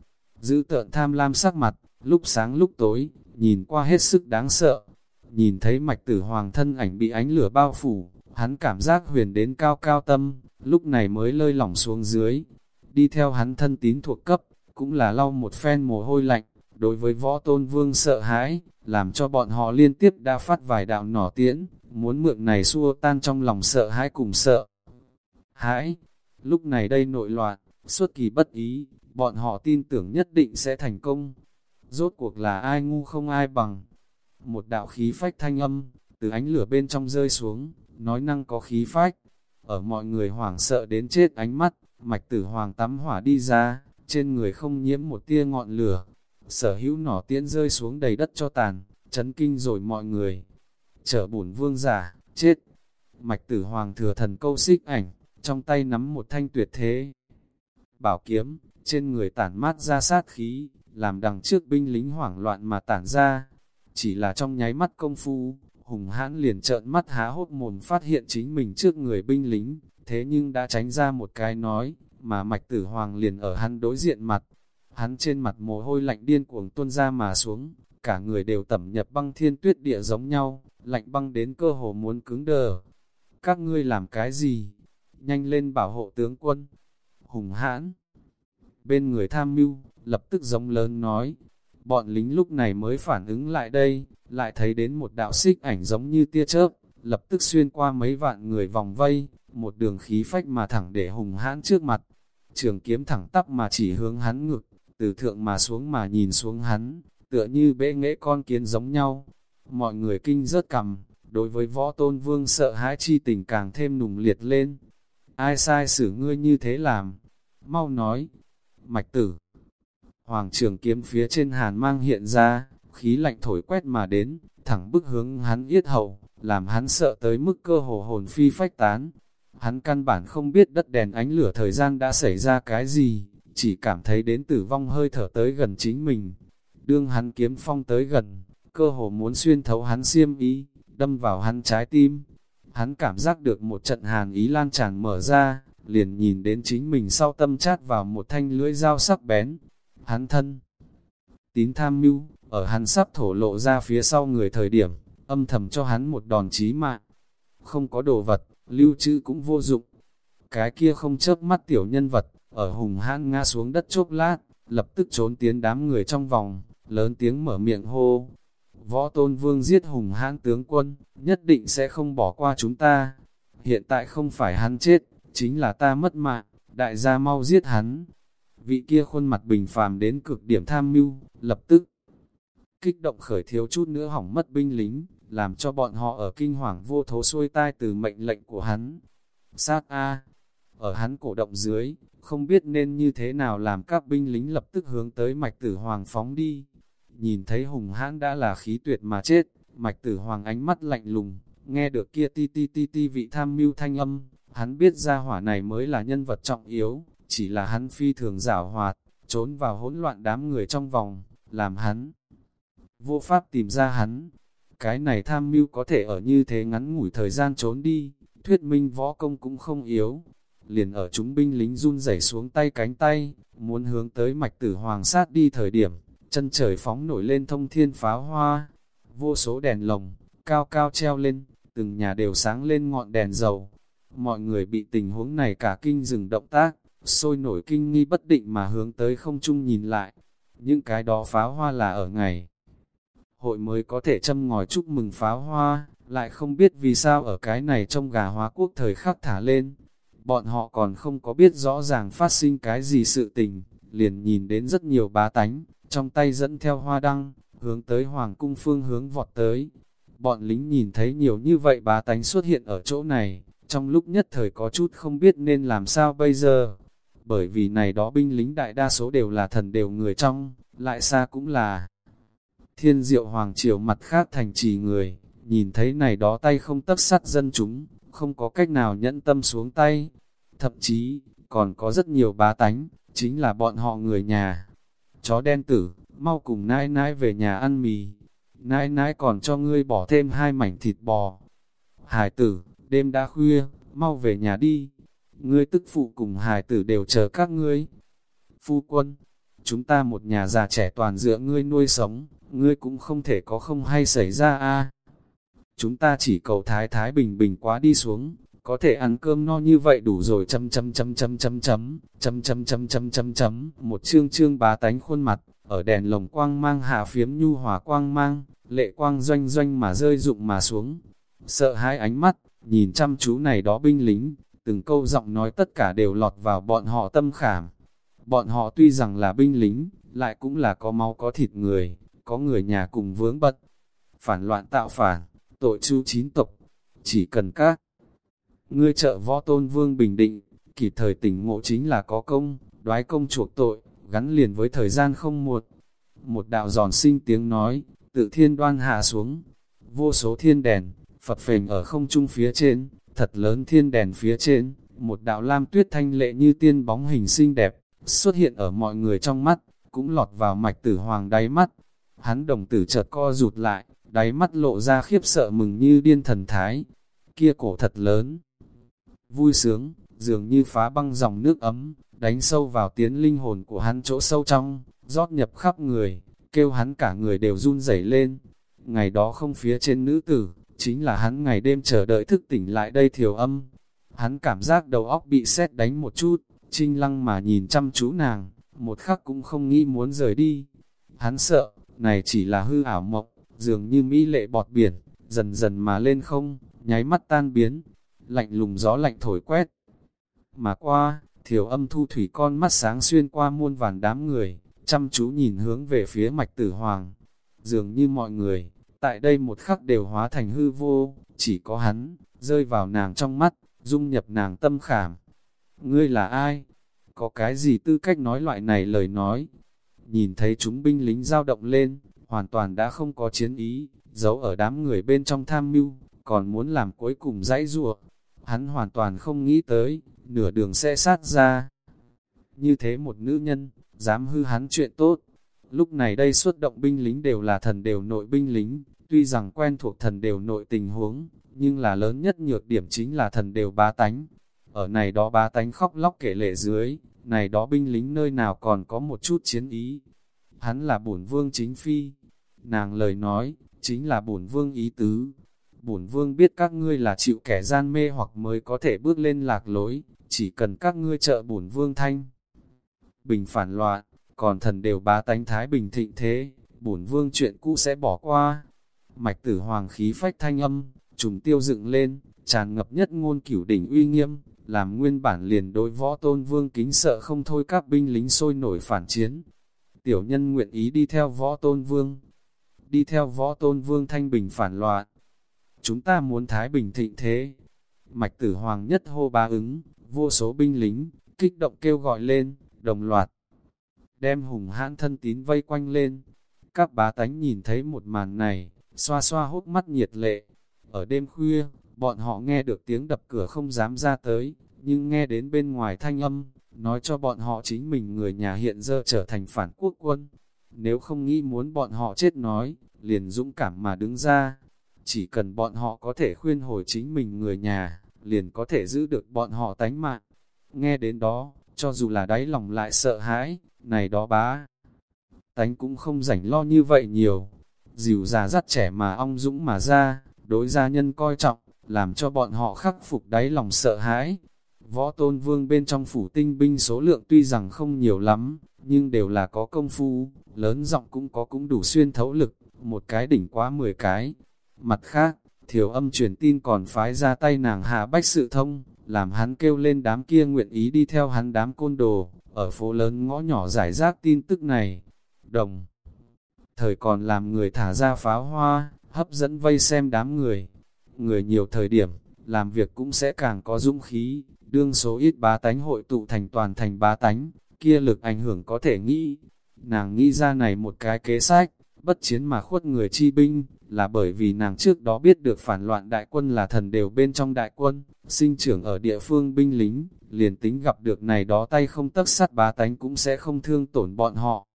Giữ tợn tham lam sắc mặt, lúc sáng lúc tối, nhìn qua hết sức đáng sợ. Nhìn thấy mạch tử hoàng thân ảnh bị ánh lửa bao phủ, hắn cảm giác huyền đến cao cao tâm, lúc này mới lơi lỏng xuống dưới. Đi theo hắn thân tín thuộc cấp, cũng là lau một phen mồ hôi lạnh, đối với võ tôn vương sợ hãi, làm cho bọn họ liên tiếp đa phát vài đạo nỏ tiễn, muốn mượn này xua tan trong lòng sợ hãi cùng sợ. Hãi, lúc này đây nội loạn, suốt kỳ bất ý, bọn họ tin tưởng nhất định sẽ thành công. Rốt cuộc là ai ngu không ai bằng. Một đạo khí phách thanh âm, từ ánh lửa bên trong rơi xuống, nói năng có khí phách. Ở mọi người hoảng sợ đến chết ánh mắt, mạch tử hoàng tắm hỏa đi ra, trên người không nhiễm một tia ngọn lửa. Sở hữu nỏ tiễn rơi xuống đầy đất cho tàn, chấn kinh rồi mọi người. Trở bổn vương giả, chết. Mạch tử hoàng thừa thần câu xích ảnh, trong tay nắm một thanh tuyệt thế. Bảo kiếm, trên người tản mát ra sát khí, làm đằng trước binh lính hoảng loạn mà tản ra. Chỉ là trong nháy mắt công phu, hùng hãn liền trợn mắt há hốt mồm phát hiện chính mình trước người binh lính, thế nhưng đã tránh ra một cái nói, mà mạch tử hoàng liền ở hắn đối diện mặt. Hắn trên mặt mồ hôi lạnh điên cuồng tuôn ra mà xuống, cả người đều tẩm nhập băng thiên tuyết địa giống nhau, lạnh băng đến cơ hồ muốn cứng đờ. Các ngươi làm cái gì? Nhanh lên bảo hộ tướng quân. Hùng hãn. Bên người tham mưu, lập tức giống lớn nói. Bọn lính lúc này mới phản ứng lại đây, lại thấy đến một đạo xích ảnh giống như tia chớp, lập tức xuyên qua mấy vạn người vòng vây, một đường khí phách mà thẳng để hùng hãn trước mặt. Trường kiếm thẳng tắp mà chỉ hướng hắn ngực, từ thượng mà xuống mà nhìn xuống hắn, tựa như bệ nghệ con kiến giống nhau. Mọi người kinh rớt cầm, đối với võ tôn vương sợ hãi chi tình càng thêm nùng liệt lên. Ai sai xử ngươi như thế làm? Mau nói, mạch tử. Hoàng trường kiếm phía trên hàn mang hiện ra, khí lạnh thổi quét mà đến, thẳng bức hướng hắn yết hầu, làm hắn sợ tới mức cơ hồ hồn phi phách tán. Hắn căn bản không biết đất đèn ánh lửa thời gian đã xảy ra cái gì, chỉ cảm thấy đến tử vong hơi thở tới gần chính mình. Đương hắn kiếm phong tới gần, cơ hồ muốn xuyên thấu hắn xiêm ý, đâm vào hắn trái tim. Hắn cảm giác được một trận hàn ý lan tràn mở ra, liền nhìn đến chính mình sau tâm chát vào một thanh lưỡi dao sắc bén. Hắn thân, tín tham mưu, ở hắn sắp thổ lộ ra phía sau người thời điểm, âm thầm cho hắn một đòn chí mạng. Không có đồ vật, lưu trữ cũng vô dụng. Cái kia không chớp mắt tiểu nhân vật, ở hùng hãn ngã xuống đất chốc lát, lập tức trốn tiến đám người trong vòng, lớn tiếng mở miệng hô. Võ tôn vương giết hùng hãn tướng quân, nhất định sẽ không bỏ qua chúng ta. Hiện tại không phải hắn chết, chính là ta mất mạng, đại gia mau giết hắn. Vị kia khuôn mặt bình phàm đến cực điểm tham mưu, lập tức kích động khởi thiếu chút nữa hỏng mất binh lính, làm cho bọn họ ở kinh hoàng vô thố xuôi tai từ mệnh lệnh của hắn. Sát A, ở hắn cổ động dưới, không biết nên như thế nào làm các binh lính lập tức hướng tới mạch tử hoàng phóng đi. Nhìn thấy hùng hãn đã là khí tuyệt mà chết, mạch tử hoàng ánh mắt lạnh lùng, nghe được kia ti ti ti ti vị tham mưu thanh âm, hắn biết ra hỏa này mới là nhân vật trọng yếu, chỉ là hắn phi thường giảo hoạt, trốn vào hỗn loạn đám người trong vòng, làm hắn vô pháp tìm ra hắn. Cái này tham mưu có thể ở như thế ngắn ngủi thời gian trốn đi, thuyết minh võ công cũng không yếu. Liền ở chúng binh lính run rẩy xuống tay cánh tay, muốn hướng tới mạch tử hoàng sát đi thời điểm, chân trời phóng nổi lên thông thiên pháo hoa, vô số đèn lồng, cao cao treo lên, từng nhà đều sáng lên ngọn đèn dầu. Mọi người bị tình huống này cả kinh dừng động tác, sôi nổi kinh nghi bất định mà hướng tới không chung nhìn lại. Những cái đó pháo hoa là ở ngày hội mới có thể châm ngòi chúc mừng pháo hoa, lại không biết vì sao ở cái này trong gà hóa quốc thời khắc thả lên. Bọn họ còn không có biết rõ ràng phát sinh cái gì sự tình, liền nhìn đến rất nhiều bá tánh, trong tay dẫn theo hoa đăng, hướng tới hoàng cung phương hướng vọt tới. Bọn lính nhìn thấy nhiều như vậy bá tánh xuất hiện ở chỗ này, trong lúc nhất thời có chút không biết nên làm sao bây giờ. Bởi vì này đó binh lính đại đa số đều là thần đều người trong, lại xa cũng là Thiên diệu hoàng triều mặt khác thành trì người, nhìn thấy này đó tay không tấp sắt dân chúng, không có cách nào nhẫn tâm xuống tay. Thậm chí, còn có rất nhiều bá tánh, chính là bọn họ người nhà. Chó đen tử, mau cùng nãi nãi về nhà ăn mì. Nãi nãi còn cho ngươi bỏ thêm hai mảnh thịt bò. Hải tử, đêm đã khuya, mau về nhà đi. Ngươi tức phụ cùng hải tử đều chờ các ngươi. Phu quân, chúng ta một nhà già trẻ toàn dựa ngươi nuôi sống, ngươi cũng không thể có không hay xảy ra a. Chúng ta chỉ cầu thái thái bình bình quá đi xuống, có thể ăn cơm no như vậy đủ rồi chấm chấm chấm chấm chấm chấm, chấm chấm chấm chấm chấm chấm, một chương chương bá tánh khuôn mặt, ở đèn lồng quang mang hạ phiếm nhu hòa quang mang, lệ quang doanh doanh mà rơi rụng mà xuống. Sợ hai ánh mắt, nhìn chăm chú này đó binh lính, từng câu giọng nói tất cả đều lọt vào bọn họ tâm khảm. Bọn họ tuy rằng là binh lính, lại cũng là có máu có thịt người, có người nhà cùng vướng bật. Phản loạn tạo phản, tội chu chín tộc, chỉ cần các. Ngươi trợ võ tôn vương bình định, kịp thời tỉnh ngộ chính là có công, đoái công chuộc tội, gắn liền với thời gian không muộn. Một đạo giòn sinh tiếng nói, tự thiên đoan hạ xuống, vô số thiên đèn, Phật phềnh ở không trung phía trên, thật lớn thiên đèn phía trên, một đạo lam tuyết thanh lệ như tiên bóng hình xinh đẹp, xuất hiện ở mọi người trong mắt, cũng lọt vào mạch tử hoàng đáy mắt, Hắn đồng tử chợt co rụt lại, đáy mắt lộ ra khiếp sợ mừng như điên thần thái. Kia cổ thật lớn. Vui sướng, dường như phá băng dòng nước ấm, đánh sâu vào tiến linh hồn của hắn chỗ sâu trong, rót nhập khắp người, kêu hắn cả người đều run rẩy lên. Ngày đó không phía trên nữ tử, chính là hắn ngày đêm chờ đợi thức tỉnh lại đây thiểu âm. Hắn cảm giác đầu óc bị sét đánh một chút, trinh lăng mà nhìn chăm chú nàng, một khắc cũng không nghĩ muốn rời đi. Hắn sợ, này chỉ là hư ảo mộng, dường như mỹ lệ bọt biển, dần dần mà lên không, nháy mắt tan biến, lạnh lùng gió lạnh thổi quét. Mà qua, thiểu âm thu thủy con mắt sáng xuyên qua muôn vàn đám người, chăm chú nhìn hướng về phía mạch tử hoàng. Dường như mọi người, tại đây một khắc đều hóa thành hư vô, chỉ có hắn, rơi vào nàng trong mắt, dung nhập nàng tâm khảm. Ngươi là ai? Có cái gì tư cách nói loại này lời nói? Nhìn thấy chúng binh lính dao động lên, hoàn toàn đã không có chiến ý, giấu ở đám người bên trong tham mưu, còn muốn làm cuối cùng dãy ruộng. Hắn hoàn toàn không nghĩ tới, nửa đường xe sát ra. Như thế một nữ nhân, dám hư hắn chuyện tốt. Lúc này đây xuất động binh lính đều là thần đều nội binh lính, tuy rằng quen thuộc thần đều nội tình huống, nhưng là lớn nhất nhược điểm chính là thần đều bá tánh. Ở này đó bá tánh khóc lóc kể lệ dưới, này đó binh lính nơi nào còn có một chút chiến ý. Hắn là bổn vương chính phi. Nàng lời nói, chính là bổn vương ý tứ. Bổn vương biết các ngươi là chịu kẻ gian mê hoặc mới có thể bước lên lạc lối, chỉ cần các ngươi trợ bổn vương thanh. Bình phản loạn, còn thần đều bá tánh thái bình thịnh thế, bổn vương chuyện cũ sẽ bỏ qua. Mạch tử hoàng khí phách thanh âm, trùng tiêu dựng lên, tràn ngập nhất ngôn cửu đỉnh uy nghiêm, làm nguyên bản liền đối võ tôn vương kính sợ không thôi các binh lính sôi nổi phản chiến. Tiểu nhân nguyện ý đi theo võ tôn vương, đi theo võ tôn vương thanh bình phản loạn. Chúng ta muốn thái bình thịnh thế. Mạch tử hoàng nhất hô ba ứng, vô số binh lính, kích động kêu gọi lên, đồng loạt. Đem hùng hãn thân tín vây quanh lên. Các bá tánh nhìn thấy một màn này, xoa xoa hốt mắt nhiệt lệ. Ở đêm khuya, bọn họ nghe được tiếng đập cửa không dám ra tới, nhưng nghe đến bên ngoài thanh âm, nói cho bọn họ chính mình người nhà hiện giờ trở thành phản quốc quân. Nếu không nghĩ muốn bọn họ chết nói, liền dũng cảm mà đứng ra. Chỉ cần bọn họ có thể khuyên hồi chính mình người nhà, liền có thể giữ được bọn họ tánh mạng. Nghe đến đó, cho dù là đáy lòng lại sợ hãi, này đó bá. Tánh cũng không rảnh lo như vậy nhiều. Dìu già dắt trẻ mà ong dũng mà ra, đối gia nhân coi trọng, làm cho bọn họ khắc phục đáy lòng sợ hãi. Võ tôn vương bên trong phủ tinh binh số lượng tuy rằng không nhiều lắm, nhưng đều là có công phu, lớn giọng cũng có cũng đủ xuyên thấu lực, một cái đỉnh quá 10 cái. Mặt khác, thiểu âm truyền tin còn phái ra tay nàng hạ bách sự thông, làm hắn kêu lên đám kia nguyện ý đi theo hắn đám côn đồ, ở phố lớn ngõ nhỏ giải rác tin tức này. Đồng thời còn làm người thả ra pháo hoa, hấp dẫn vây xem đám người. Người nhiều thời điểm, làm việc cũng sẽ càng có dũng khí, đương số ít bá tánh hội tụ thành toàn thành bá tánh, kia lực ảnh hưởng có thể nghĩ. Nàng nghĩ ra này một cái kế sách, bất chiến mà khuất người chi binh, là bởi vì nàng trước đó biết được phản loạn đại quân là thần đều bên trong đại quân, sinh trưởng ở địa phương binh lính, liền tính gặp được này đó tay không tất sắt bá tánh cũng sẽ không thương tổn bọn họ.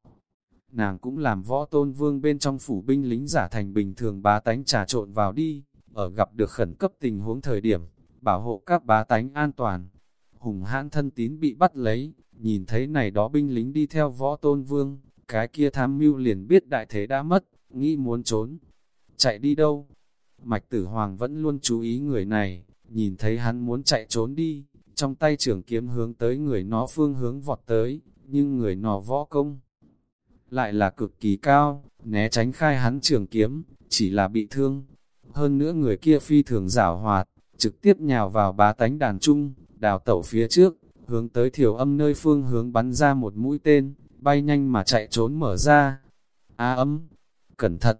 Nàng cũng làm võ tôn vương bên trong phủ binh lính giả thành bình thường bá tánh trà trộn vào đi, ở gặp được khẩn cấp tình huống thời điểm, bảo hộ các bá tánh an toàn. Hùng hãn thân tín bị bắt lấy, nhìn thấy này đó binh lính đi theo võ tôn vương, cái kia tham mưu liền biết đại thế đã mất, nghĩ muốn trốn. Chạy đi đâu? Mạch tử hoàng vẫn luôn chú ý người này, nhìn thấy hắn muốn chạy trốn đi, trong tay trưởng kiếm hướng tới người nó phương hướng vọt tới, nhưng người nó võ công lại là cực kỳ cao, né tránh khai hắn trường kiếm, chỉ là bị thương. Hơn nữa người kia phi thường giảo hoạt, trực tiếp nhào vào bá tánh đàn trung, đào tẩu phía trước, hướng tới thiểu âm nơi phương hướng bắn ra một mũi tên, bay nhanh mà chạy trốn mở ra. A âm, cẩn thận.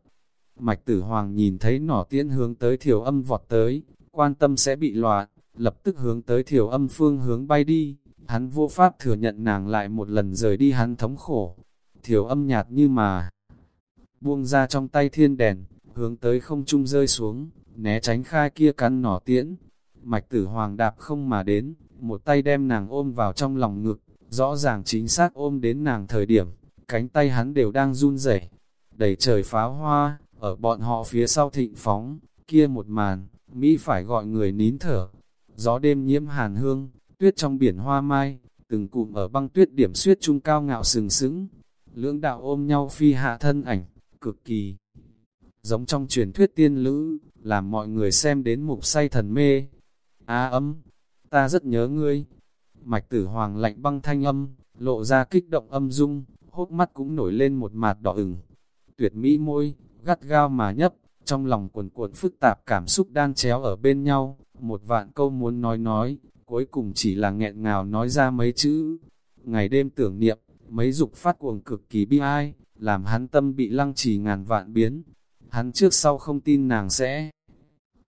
Mạch tử hoàng nhìn thấy nỏ tiễn hướng tới thiểu âm vọt tới, quan tâm sẽ bị loạn, lập tức hướng tới thiểu âm phương hướng bay đi. Hắn vô pháp thừa nhận nàng lại một lần rời đi hắn thống khổ. Thiểu âm nhạt như mà buông ra trong tay thiên đèn, hướng tới không trung rơi xuống, né tránh khai kia cắn nỏ tiễn. Mạch tử hoàng đạp không mà đến, một tay đem nàng ôm vào trong lòng ngực, rõ ràng chính xác ôm đến nàng thời điểm, cánh tay hắn đều đang run rẩy đầy trời pháo hoa, ở bọn họ phía sau thịnh phóng, kia một màn, Mỹ phải gọi người nín thở. Gió đêm nhiễm hàn hương, tuyết trong biển hoa mai, từng cụm ở băng tuyết điểm suyết trung cao ngạo sừng sững. Lưỡng đạo ôm nhau phi hạ thân ảnh, cực kỳ giống trong truyền thuyết tiên lữ, làm mọi người xem đến mục say thần mê. Á âm, ta rất nhớ ngươi. Mạch tử hoàng lạnh băng thanh âm, lộ ra kích động âm dung, hốt mắt cũng nổi lên một mạt đỏ ửng. Tuyệt mỹ môi, gắt gao mà nhấp, trong lòng cuồn cuộn phức tạp cảm xúc đan chéo ở bên nhau, một vạn câu muốn nói nói, cuối cùng chỉ là nghẹn ngào nói ra mấy chữ. Ngày đêm tưởng niệm, mấy dục phát cuồng cực kỳ bi ai, làm hắn tâm bị lăng trì ngàn vạn biến. Hắn trước sau không tin nàng sẽ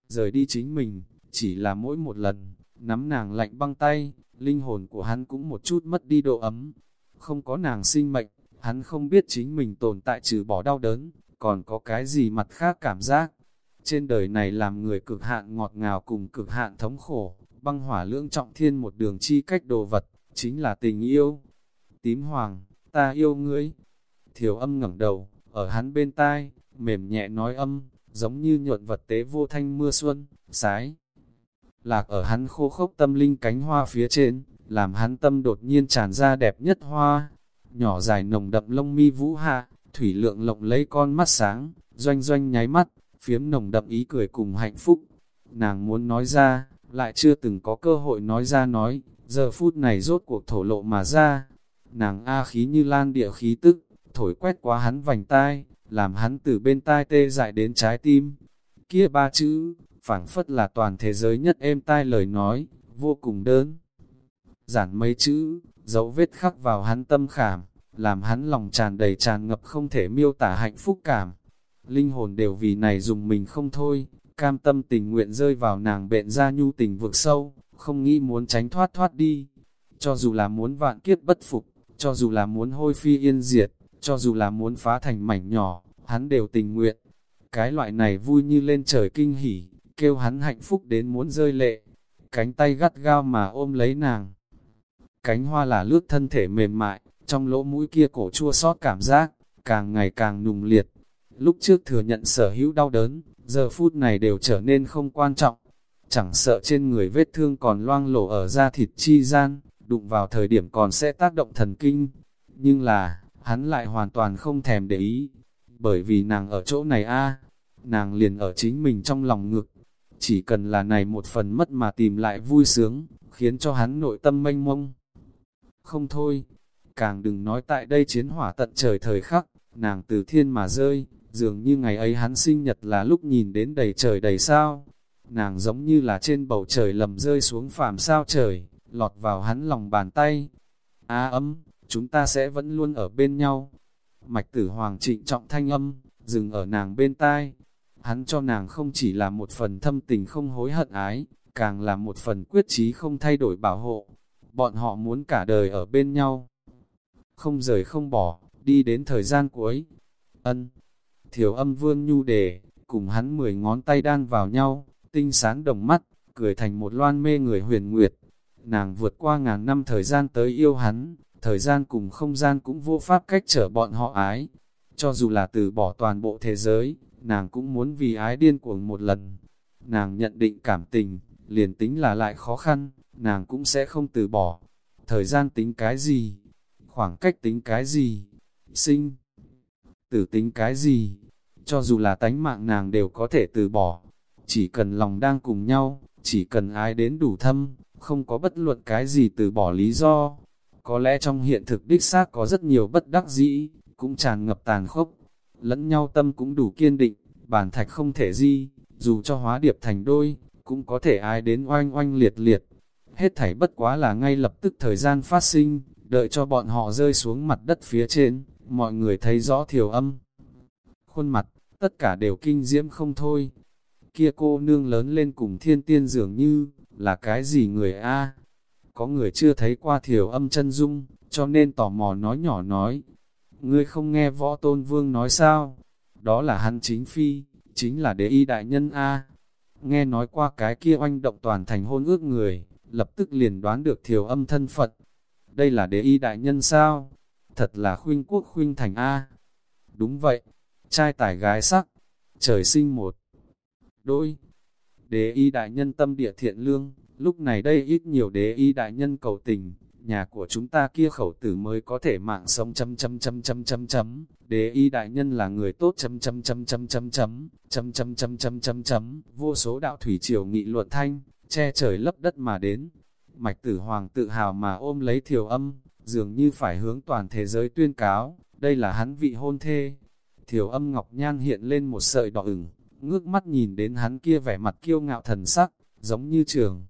rời đi chính mình, chỉ là mỗi một lần, nắm nàng lạnh băng tay, linh hồn của hắn cũng một chút mất đi độ ấm. Không có nàng sinh mệnh, hắn không biết chính mình tồn tại trừ bỏ đau đớn, còn có cái gì mặt khác cảm giác. Trên đời này làm người cực hạn ngọt ngào cùng cực hạn thống khổ, băng hỏa lưỡng trọng thiên một đường chi cách đồ vật, chính là tình yêu. Tím hoàng, ta yêu ngươi. Thiểu âm ngẩng đầu, ở hắn bên tai, mềm nhẹ nói âm, giống như nhuận vật tế vô thanh mưa xuân, sái. Lạc ở hắn khô khốc tâm linh cánh hoa phía trên, làm hắn tâm đột nhiên tràn ra đẹp nhất hoa. Nhỏ dài nồng đậm lông mi vũ hạ, thủy lượng lộng lấy con mắt sáng, doanh doanh nháy mắt, phiếm nồng đậm ý cười cùng hạnh phúc. Nàng muốn nói ra, lại chưa từng có cơ hội nói ra nói, giờ phút này rốt cuộc thổ lộ mà ra. Nàng A khí như lan địa khí tức, thổi quét qua hắn vành tai, làm hắn từ bên tai tê dại đến trái tim. Kia ba chữ, phảng phất là toàn thế giới nhất êm tai lời nói, vô cùng đơn. Giản mấy chữ, dấu vết khắc vào hắn tâm khảm, làm hắn lòng tràn đầy tràn ngập không thể miêu tả hạnh phúc cảm. Linh hồn đều vì này dùng mình không thôi, cam tâm tình nguyện rơi vào nàng bện ra nhu tình vực sâu, không nghĩ muốn tránh thoát thoát đi. Cho dù là muốn vạn kiếp bất phục, cho dù là muốn hôi phi yên diệt, cho dù là muốn phá thành mảnh nhỏ, hắn đều tình nguyện. Cái loại này vui như lên trời kinh hỉ, kêu hắn hạnh phúc đến muốn rơi lệ. Cánh tay gắt gao mà ôm lấy nàng. Cánh hoa là lướt thân thể mềm mại, trong lỗ mũi kia cổ chua xót cảm giác, càng ngày càng nùng liệt. Lúc trước thừa nhận sở hữu đau đớn, giờ phút này đều trở nên không quan trọng. Chẳng sợ trên người vết thương còn loang lổ ở da thịt chi gian, đụng vào thời điểm còn sẽ tác động thần kinh. Nhưng là, hắn lại hoàn toàn không thèm để ý, bởi vì nàng ở chỗ này a nàng liền ở chính mình trong lòng ngực. Chỉ cần là này một phần mất mà tìm lại vui sướng, khiến cho hắn nội tâm mênh mông. Không thôi, càng đừng nói tại đây chiến hỏa tận trời thời khắc, nàng từ thiên mà rơi, dường như ngày ấy hắn sinh nhật là lúc nhìn đến đầy trời đầy sao. Nàng giống như là trên bầu trời lầm rơi xuống phàm sao trời, lọt vào hắn lòng bàn tay. Á ấm, chúng ta sẽ vẫn luôn ở bên nhau. Mạch tử hoàng trịnh trọng thanh âm, dừng ở nàng bên tai. Hắn cho nàng không chỉ là một phần thâm tình không hối hận ái, càng là một phần quyết chí không thay đổi bảo hộ. Bọn họ muốn cả đời ở bên nhau. Không rời không bỏ, đi đến thời gian cuối. Ân, thiểu âm vương nhu đề, cùng hắn mười ngón tay đan vào nhau, tinh sáng đồng mắt, cười thành một loan mê người huyền nguyệt. Nàng vượt qua ngàn năm thời gian tới yêu hắn, thời gian cùng không gian cũng vô pháp cách trở bọn họ ái. Cho dù là từ bỏ toàn bộ thế giới, nàng cũng muốn vì ái điên cuồng một lần. Nàng nhận định cảm tình, liền tính là lại khó khăn, nàng cũng sẽ không từ bỏ. Thời gian tính cái gì? Khoảng cách tính cái gì? Sinh? Tử tính cái gì? Cho dù là tánh mạng nàng đều có thể từ bỏ. Chỉ cần lòng đang cùng nhau, chỉ cần ai đến đủ thâm, không có bất luận cái gì từ bỏ lý do. Có lẽ trong hiện thực đích xác có rất nhiều bất đắc dĩ, cũng tràn ngập tàn khốc. Lẫn nhau tâm cũng đủ kiên định, bản thạch không thể di, dù cho hóa điệp thành đôi, cũng có thể ai đến oanh oanh liệt liệt. Hết thảy bất quá là ngay lập tức thời gian phát sinh, đợi cho bọn họ rơi xuống mặt đất phía trên, mọi người thấy rõ thiểu âm. Khuôn mặt, tất cả đều kinh diễm không thôi. Kia cô nương lớn lên cùng thiên tiên dường như, là cái gì người A? Có người chưa thấy qua thiểu âm chân dung, cho nên tò mò nói nhỏ nói. Ngươi không nghe võ tôn vương nói sao? Đó là hắn chính phi, chính là đế y đại nhân A. Nghe nói qua cái kia oanh động toàn thành hôn ước người, lập tức liền đoán được thiểu âm thân Phật. Đây là đế y đại nhân sao? Thật là khuyên quốc khuyên thành A. Đúng vậy, trai tài gái sắc, trời sinh một. Đôi, đế y đại nhân tâm địa thiện lương, lúc này đây ít nhiều đế y đại nhân cầu tình, nhà của chúng ta kia khẩu tử mới có thể mạng sống chấm chấm chấm chấm chấm chấm, đế y đại nhân là người tốt chấm chấm chấm chấm chấm chấm, chấm chấm chấm chấm chấm chấm, vô số đạo thủy triều nghị luận thanh, che trời lấp đất mà đến. Mạch tử hoàng tự hào mà ôm lấy thiều âm, dường như phải hướng toàn thế giới tuyên cáo, đây là hắn vị hôn thê. Thiều âm ngọc nhan hiện lên một sợi đỏ ửng, ngước mắt nhìn đến hắn kia vẻ mặt kiêu ngạo thần sắc, giống như trường.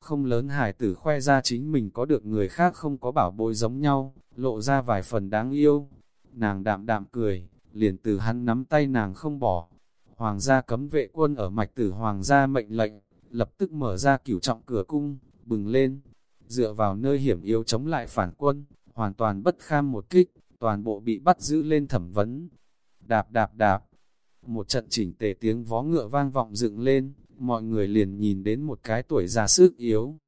Không lớn hải tử khoe ra chính mình có được người khác không có bảo bối giống nhau, lộ ra vài phần đáng yêu. Nàng đạm đạm cười, liền từ hắn nắm tay nàng không bỏ. Hoàng gia cấm vệ quân ở mạch tử hoàng gia mệnh lệnh, lập tức mở ra cửu trọng cửa cung, bừng lên. Dựa vào nơi hiểm yếu chống lại phản quân, hoàn toàn bất kham một kích, toàn bộ bị bắt giữ lên thẩm vấn. Đạp đạp đạp, một trận chỉnh tề tiếng vó ngựa vang vọng dựng lên, mọi người liền nhìn đến một cái tuổi già sức yếu.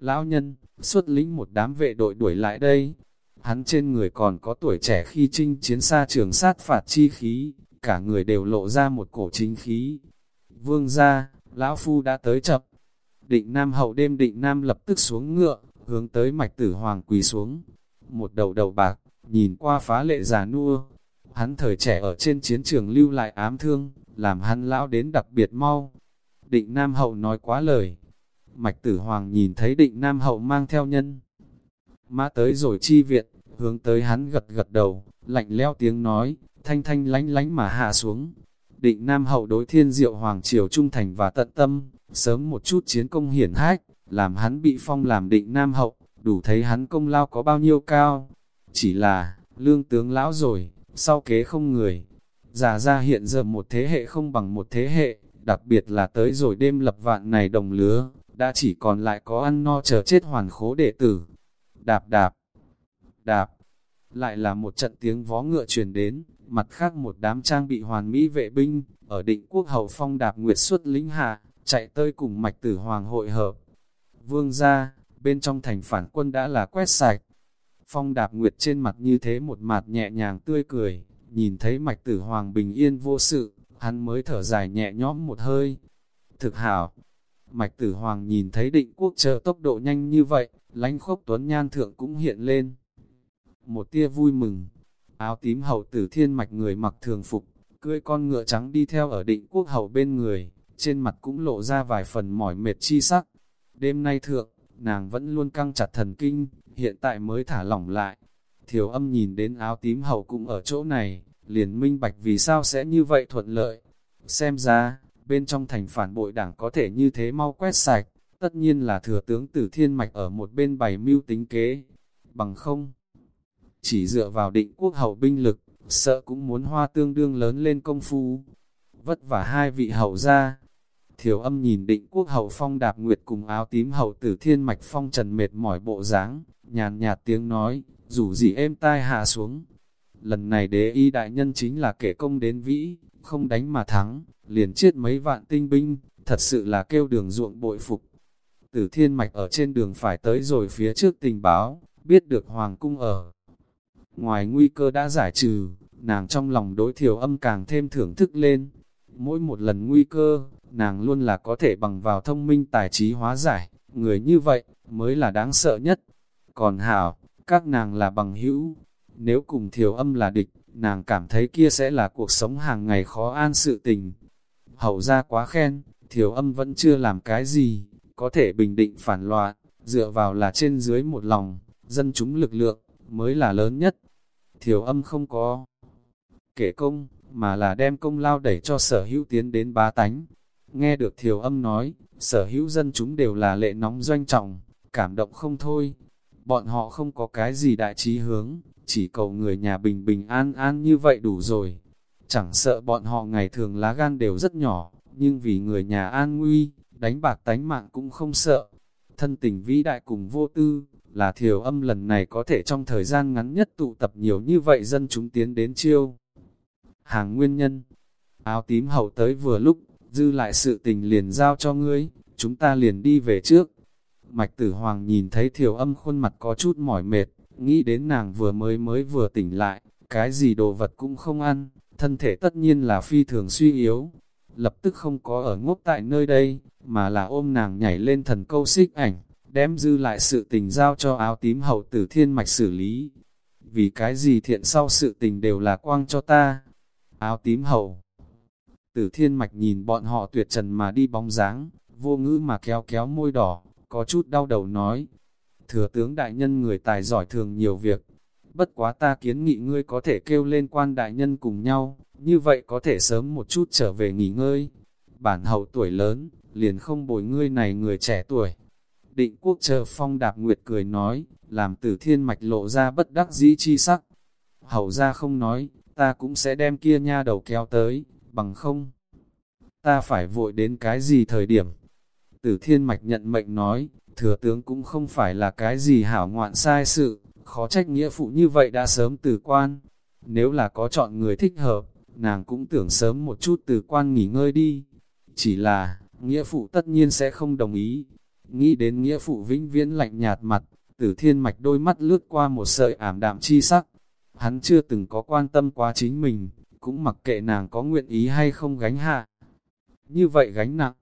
Lão nhân, xuất lĩnh một đám vệ đội đuổi lại đây. Hắn trên người còn có tuổi trẻ khi chinh chiến xa trường sát phạt chi khí, cả người đều lộ ra một cổ chính khí. Vương ra, lão phu đã tới chập. Định Nam hậu đêm định Nam lập tức xuống ngựa, hướng tới mạch tử hoàng quỳ xuống. Một đầu đầu bạc, nhìn qua phá lệ già nua. Hắn thời trẻ ở trên chiến trường lưu lại ám thương, làm hắn lão đến đặc biệt mau, Định Nam Hậu nói quá lời. Mạch Tử Hoàng nhìn thấy định Nam Hậu mang theo nhân. Mã tới rồi chi viện, hướng tới hắn gật gật đầu, lạnh leo tiếng nói, thanh thanh lánh lánh mà hạ xuống. Định Nam Hậu đối thiên diệu Hoàng Triều trung thành và tận tâm, sớm một chút chiến công hiển hách, làm hắn bị phong làm định Nam Hậu, đủ thấy hắn công lao có bao nhiêu cao. Chỉ là, lương tướng lão rồi, sau kế không người. Giả ra hiện giờ một thế hệ không bằng một thế hệ, đặc biệt là tới rồi đêm lập vạn này đồng lứa, đã chỉ còn lại có ăn no chờ chết hoàn khố đệ tử. Đạp đạp, đạp, lại là một trận tiếng vó ngựa truyền đến, mặt khác một đám trang bị hoàn mỹ vệ binh, ở định quốc hậu phong đạp nguyệt xuất lính hạ, chạy tới cùng mạch tử hoàng hội hợp. Vương ra, bên trong thành phản quân đã là quét sạch. Phong đạp nguyệt trên mặt như thế một mặt nhẹ nhàng tươi cười, nhìn thấy mạch tử hoàng bình yên vô sự, hắn mới thở dài nhẹ nhõm một hơi. Thực hảo, Mạch Tử Hoàng nhìn thấy định quốc trợ tốc độ nhanh như vậy, lánh khốc tuấn nhan thượng cũng hiện lên. Một tia vui mừng, áo tím hậu tử thiên mạch người mặc thường phục, cưỡi con ngựa trắng đi theo ở định quốc hậu bên người, trên mặt cũng lộ ra vài phần mỏi mệt chi sắc. Đêm nay thượng, nàng vẫn luôn căng chặt thần kinh, hiện tại mới thả lỏng lại. Thiểu âm nhìn đến áo tím hậu cũng ở chỗ này, liền minh bạch vì sao sẽ như vậy thuận lợi. Xem ra, bên trong thành phản bội đảng có thể như thế mau quét sạch, tất nhiên là thừa tướng tử thiên mạch ở một bên bày mưu tính kế, bằng không. Chỉ dựa vào định quốc hậu binh lực, sợ cũng muốn hoa tương đương lớn lên công phu. Vất vả hai vị hậu ra, Thiểu âm nhìn định quốc hậu phong đạp nguyệt cùng áo tím hậu tử thiên mạch phong trần mệt mỏi bộ dáng nhàn nhạt tiếng nói, rủ gì êm tai hạ xuống, Lần này đế y đại nhân chính là kể công đến vĩ, không đánh mà thắng, liền chết mấy vạn tinh binh, thật sự là kêu đường ruộng bội phục. Tử thiên mạch ở trên đường phải tới rồi phía trước tình báo, biết được hoàng cung ở. Ngoài nguy cơ đã giải trừ, nàng trong lòng đối thiểu âm càng thêm thưởng thức lên. Mỗi một lần nguy cơ, nàng luôn là có thể bằng vào thông minh tài trí hóa giải, người như vậy mới là đáng sợ nhất. Còn hảo, các nàng là bằng hữu, nếu cùng thiểu âm là địch, nàng cảm thấy kia sẽ là cuộc sống hàng ngày khó an sự tình. Hậu ra quá khen, thiểu âm vẫn chưa làm cái gì, có thể bình định phản loạn, dựa vào là trên dưới một lòng, dân chúng lực lượng, mới là lớn nhất. Thiểu âm không có kể công, mà là đem công lao đẩy cho sở hữu tiến đến bá tánh. Nghe được thiểu âm nói, sở hữu dân chúng đều là lệ nóng doanh trọng, cảm động không thôi. Bọn họ không có cái gì đại trí hướng, chỉ cầu người nhà bình bình an an như vậy đủ rồi. Chẳng sợ bọn họ ngày thường lá gan đều rất nhỏ, nhưng vì người nhà an nguy, đánh bạc tánh mạng cũng không sợ. Thân tình vĩ đại cùng vô tư, là thiểu âm lần này có thể trong thời gian ngắn nhất tụ tập nhiều như vậy dân chúng tiến đến chiêu. Hàng nguyên nhân, áo tím hậu tới vừa lúc, dư lại sự tình liền giao cho ngươi, chúng ta liền đi về trước. Mạch tử hoàng nhìn thấy thiểu âm khuôn mặt có chút mỏi mệt, nghĩ đến nàng vừa mới mới vừa tỉnh lại, cái gì đồ vật cũng không ăn, thân thể tất nhiên là phi thường suy yếu. Lập tức không có ở ngốc tại nơi đây, mà là ôm nàng nhảy lên thần câu xích ảnh, đem dư lại sự tình giao cho áo tím hậu tử thiên mạch xử lý. Vì cái gì thiện sau sự tình đều là quang cho ta. Áo tím hậu tử thiên mạch nhìn bọn họ tuyệt trần mà đi bóng dáng, vô ngữ mà kéo kéo môi đỏ, có chút đau đầu nói. Thừa tướng đại nhân người tài giỏi thường nhiều việc, bất quá ta kiến nghị ngươi có thể kêu lên quan đại nhân cùng nhau, như vậy có thể sớm một chút trở về nghỉ ngơi. Bản hậu tuổi lớn, liền không bồi ngươi này người trẻ tuổi. Định quốc chờ phong đạp nguyệt cười nói, làm tử thiên mạch lộ ra bất đắc dĩ chi sắc. Hậu ra không nói, ta cũng sẽ đem kia nha đầu kéo tới, bằng không. Ta phải vội đến cái gì thời điểm? Tử thiên mạch nhận mệnh nói, thừa tướng cũng không phải là cái gì hảo ngoạn sai sự, khó trách nghĩa phụ như vậy đã sớm từ quan. Nếu là có chọn người thích hợp, nàng cũng tưởng sớm một chút từ quan nghỉ ngơi đi. Chỉ là, nghĩa phụ tất nhiên sẽ không đồng ý. Nghĩ đến nghĩa phụ vĩnh viễn lạnh nhạt mặt, tử thiên mạch đôi mắt lướt qua một sợi ảm đạm chi sắc. Hắn chưa từng có quan tâm quá chính mình, cũng mặc kệ nàng có nguyện ý hay không gánh hạ. Như vậy gánh nặng,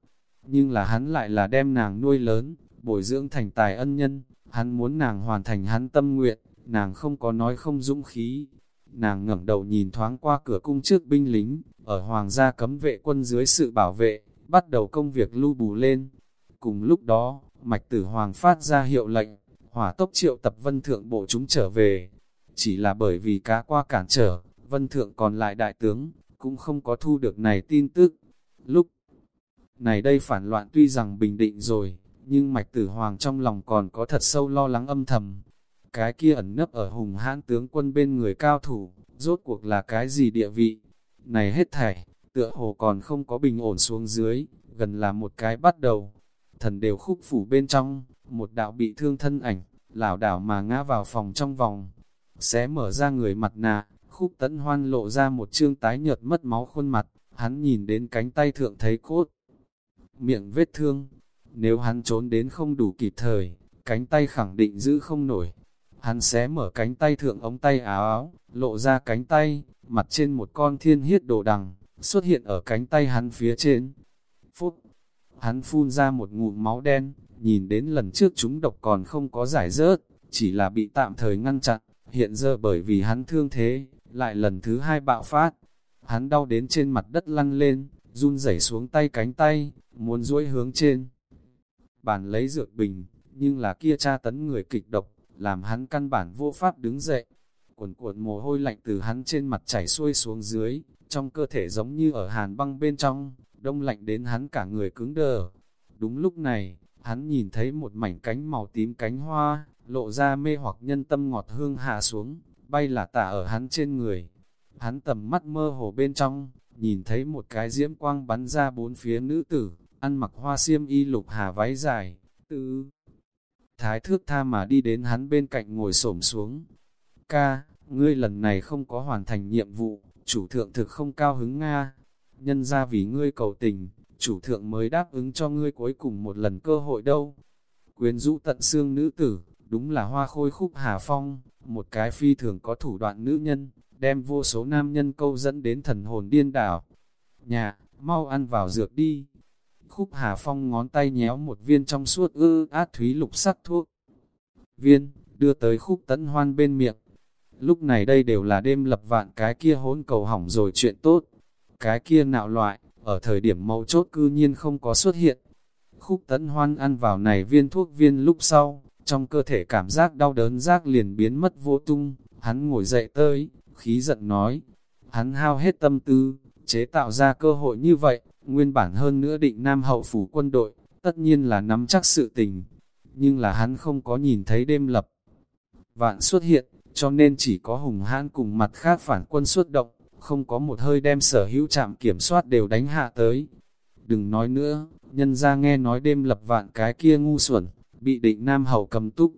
nhưng là hắn lại là đem nàng nuôi lớn, bồi dưỡng thành tài ân nhân, hắn muốn nàng hoàn thành hắn tâm nguyện, nàng không có nói không dũng khí. Nàng ngẩng đầu nhìn thoáng qua cửa cung trước binh lính, ở hoàng gia cấm vệ quân dưới sự bảo vệ, bắt đầu công việc lưu bù lên. Cùng lúc đó, mạch tử hoàng phát ra hiệu lệnh, hỏa tốc triệu tập vân thượng bộ chúng trở về. Chỉ là bởi vì cá qua cản trở, vân thượng còn lại đại tướng, cũng không có thu được này tin tức. Lúc này đây phản loạn tuy rằng bình định rồi, nhưng mạch tử hoàng trong lòng còn có thật sâu lo lắng âm thầm. Cái kia ẩn nấp ở hùng hãn tướng quân bên người cao thủ, rốt cuộc là cái gì địa vị? Này hết thảy, tựa hồ còn không có bình ổn xuống dưới, gần là một cái bắt đầu. Thần đều khúc phủ bên trong, một đạo bị thương thân ảnh, lảo đảo mà ngã vào phòng trong vòng. Xé mở ra người mặt nạ, khúc tấn hoan lộ ra một trương tái nhợt mất máu khuôn mặt, hắn nhìn đến cánh tay thượng thấy cốt. Miệng vết thương, nếu hắn trốn đến không đủ kịp thời, cánh tay khẳng định giữ không nổi. Hắn xé mở cánh tay thượng ống tay áo áo, lộ ra cánh tay, mặt trên một con thiên hiết đồ đằng, xuất hiện ở cánh tay hắn phía trên. Hắn phun ra một ngụm máu đen, nhìn đến lần trước chúng độc còn không có giải rớt, chỉ là bị tạm thời ngăn chặn, hiện giờ bởi vì hắn thương thế, lại lần thứ hai bạo phát. Hắn đau đến trên mặt đất lăn lên, run rẩy xuống tay cánh tay, muốn duỗi hướng trên. Bản lấy dược bình, nhưng là kia tra tấn người kịch độc, làm hắn căn bản vô pháp đứng dậy. Cuộn cuộn mồ hôi lạnh từ hắn trên mặt chảy xuôi xuống dưới, trong cơ thể giống như ở hàn băng bên trong, đông lạnh đến hắn cả người cứng đờ. Đúng lúc này, hắn nhìn thấy một mảnh cánh màu tím cánh hoa, lộ ra mê hoặc nhân tâm ngọt hương hạ xuống, bay là tả ở hắn trên người. Hắn tầm mắt mơ hồ bên trong, nhìn thấy một cái diễm quang bắn ra bốn phía nữ tử, ăn mặc hoa xiêm y lục hà váy dài, tư. Thái thước tha mà đi đến hắn bên cạnh ngồi xổm xuống. Ca, ngươi lần này không có hoàn thành nhiệm vụ, chủ thượng thực không cao hứng Nga. Nhân ra vì ngươi cầu tình, chủ thượng mới đáp ứng cho ngươi cuối cùng một lần cơ hội đâu. Quyến rũ tận xương nữ tử, đúng là hoa khôi khúc hà phong, một cái phi thường có thủ đoạn nữ nhân, đem vô số nam nhân câu dẫn đến thần hồn điên đảo. Nhà, mau ăn vào dược đi. Khúc Hà Phong ngón tay nhéo một viên trong suốt ư át thúy lục sắc thuốc. Viên, đưa tới khúc tấn hoan bên miệng. Lúc này đây đều là đêm lập vạn cái kia hỗn cầu hỏng rồi chuyện tốt. Cái kia nạo loại, ở thời điểm mấu chốt cư nhiên không có xuất hiện. Khúc tấn hoan ăn vào này viên thuốc viên lúc sau, trong cơ thể cảm giác đau đớn giác liền biến mất vô tung, hắn ngồi dậy tới, khí giận nói, hắn hao hết tâm tư, chế tạo ra cơ hội như vậy, nguyên bản hơn nữa định Nam hậu phủ quân đội, tất nhiên là nắm chắc sự tình, nhưng là hắn không có nhìn thấy đêm lập. Vạn xuất hiện, cho nên chỉ có hùng hãn cùng mặt khác phản quân xuất động, không có một hơi đem sở hữu trạm kiểm soát đều đánh hạ tới. Đừng nói nữa, nhân ra nghe nói đêm lập vạn cái kia ngu xuẩn, bị định Nam hậu cầm túc.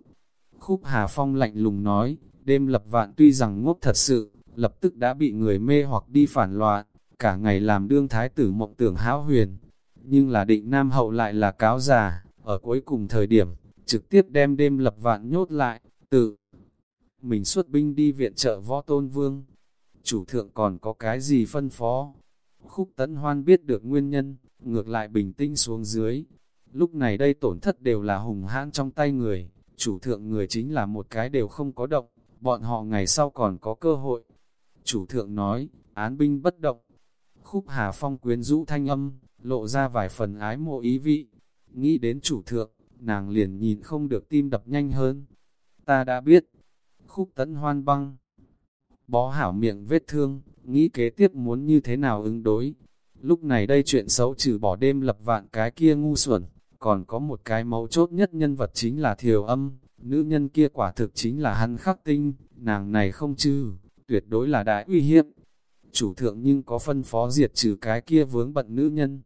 Khúc Hà Phong lạnh lùng nói, đêm lập vạn tuy rằng ngốc thật sự, lập tức đã bị người mê hoặc đi phản loạn, cả ngày làm đương thái tử mộng tưởng hão huyền. Nhưng là định nam hậu lại là cáo già, ở cuối cùng thời điểm, trực tiếp đem đêm lập vạn nhốt lại, tự mình xuất binh đi viện trợ võ tôn vương. Chủ thượng còn có cái gì phân phó? Khúc tấn hoan biết được nguyên nhân, ngược lại bình tĩnh xuống dưới. Lúc này đây tổn thất đều là hùng hãn trong tay người, chủ thượng người chính là một cái đều không có động, bọn họ ngày sau còn có cơ hội. Chủ thượng nói, án binh bất động. Khúc Hà Phong quyến rũ thanh âm, lộ ra vài phần ái mộ ý vị. Nghĩ đến chủ thượng, nàng liền nhìn không được tim đập nhanh hơn. Ta đã biết. Khúc tấn hoan băng. Bó hảo miệng vết thương, nghĩ kế tiếp muốn như thế nào ứng đối. Lúc này đây chuyện xấu trừ bỏ đêm lập vạn cái kia ngu xuẩn, còn có một cái mấu chốt nhất nhân vật chính là thiều âm, nữ nhân kia quả thực chính là hắn khắc tinh, nàng này không chư, tuyệt đối là đại uy hiếp. Chủ thượng nhưng có phân phó diệt trừ cái kia vướng bận nữ nhân.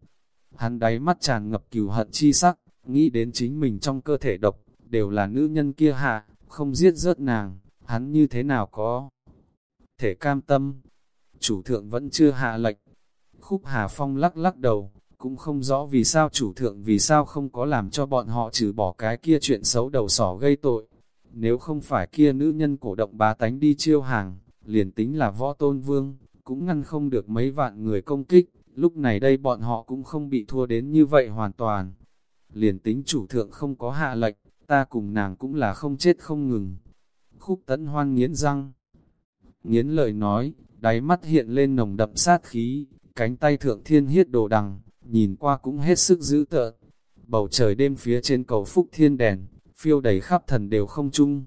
Hắn đáy mắt tràn ngập cừu hận chi sắc, nghĩ đến chính mình trong cơ thể độc, đều là nữ nhân kia hạ, không giết rớt nàng, hắn như thế nào có thể cam tâm. Chủ thượng vẫn chưa hạ lệnh. Khúc Hà Phong lắc lắc đầu, cũng không rõ vì sao chủ thượng vì sao không có làm cho bọn họ trừ bỏ cái kia chuyện xấu đầu sỏ gây tội. Nếu không phải kia nữ nhân cổ động bá tánh đi chiêu hàng, liền tính là võ tôn vương, cũng ngăn không được mấy vạn người công kích, lúc này đây bọn họ cũng không bị thua đến như vậy hoàn toàn. Liền tính chủ thượng không có hạ lệnh, ta cùng nàng cũng là không chết không ngừng. Khúc tấn hoan nghiến răng, nghiến lời nói, đáy mắt hiện lên nồng đậm sát khí, cánh tay thượng thiên hiết đồ đằng, nhìn qua cũng hết sức dữ tợn. Bầu trời đêm phía trên cầu phúc thiên đèn, phiêu đầy khắp thần đều không chung.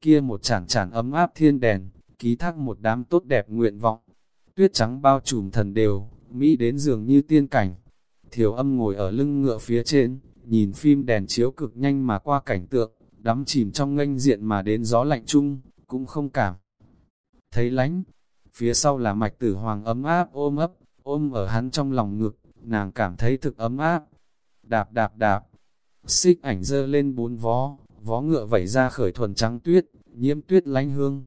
Kia một chản chản ấm áp thiên đèn, ký thác một đám tốt đẹp nguyện vọng. Tuyết trắng bao trùm thần đều, Mỹ đến dường như tiên cảnh. Thiểu âm ngồi ở lưng ngựa phía trên, nhìn phim đèn chiếu cực nhanh mà qua cảnh tượng, đắm chìm trong nganh diện mà đến gió lạnh chung, cũng không cảm. Thấy lánh, phía sau là mạch tử hoàng ấm áp ôm ấp, ôm ở hắn trong lòng ngực, nàng cảm thấy thực ấm áp. Đạp đạp đạp, xích ảnh dơ lên bốn vó, vó ngựa vẩy ra khởi thuần trắng tuyết, nhiễm tuyết lánh hương.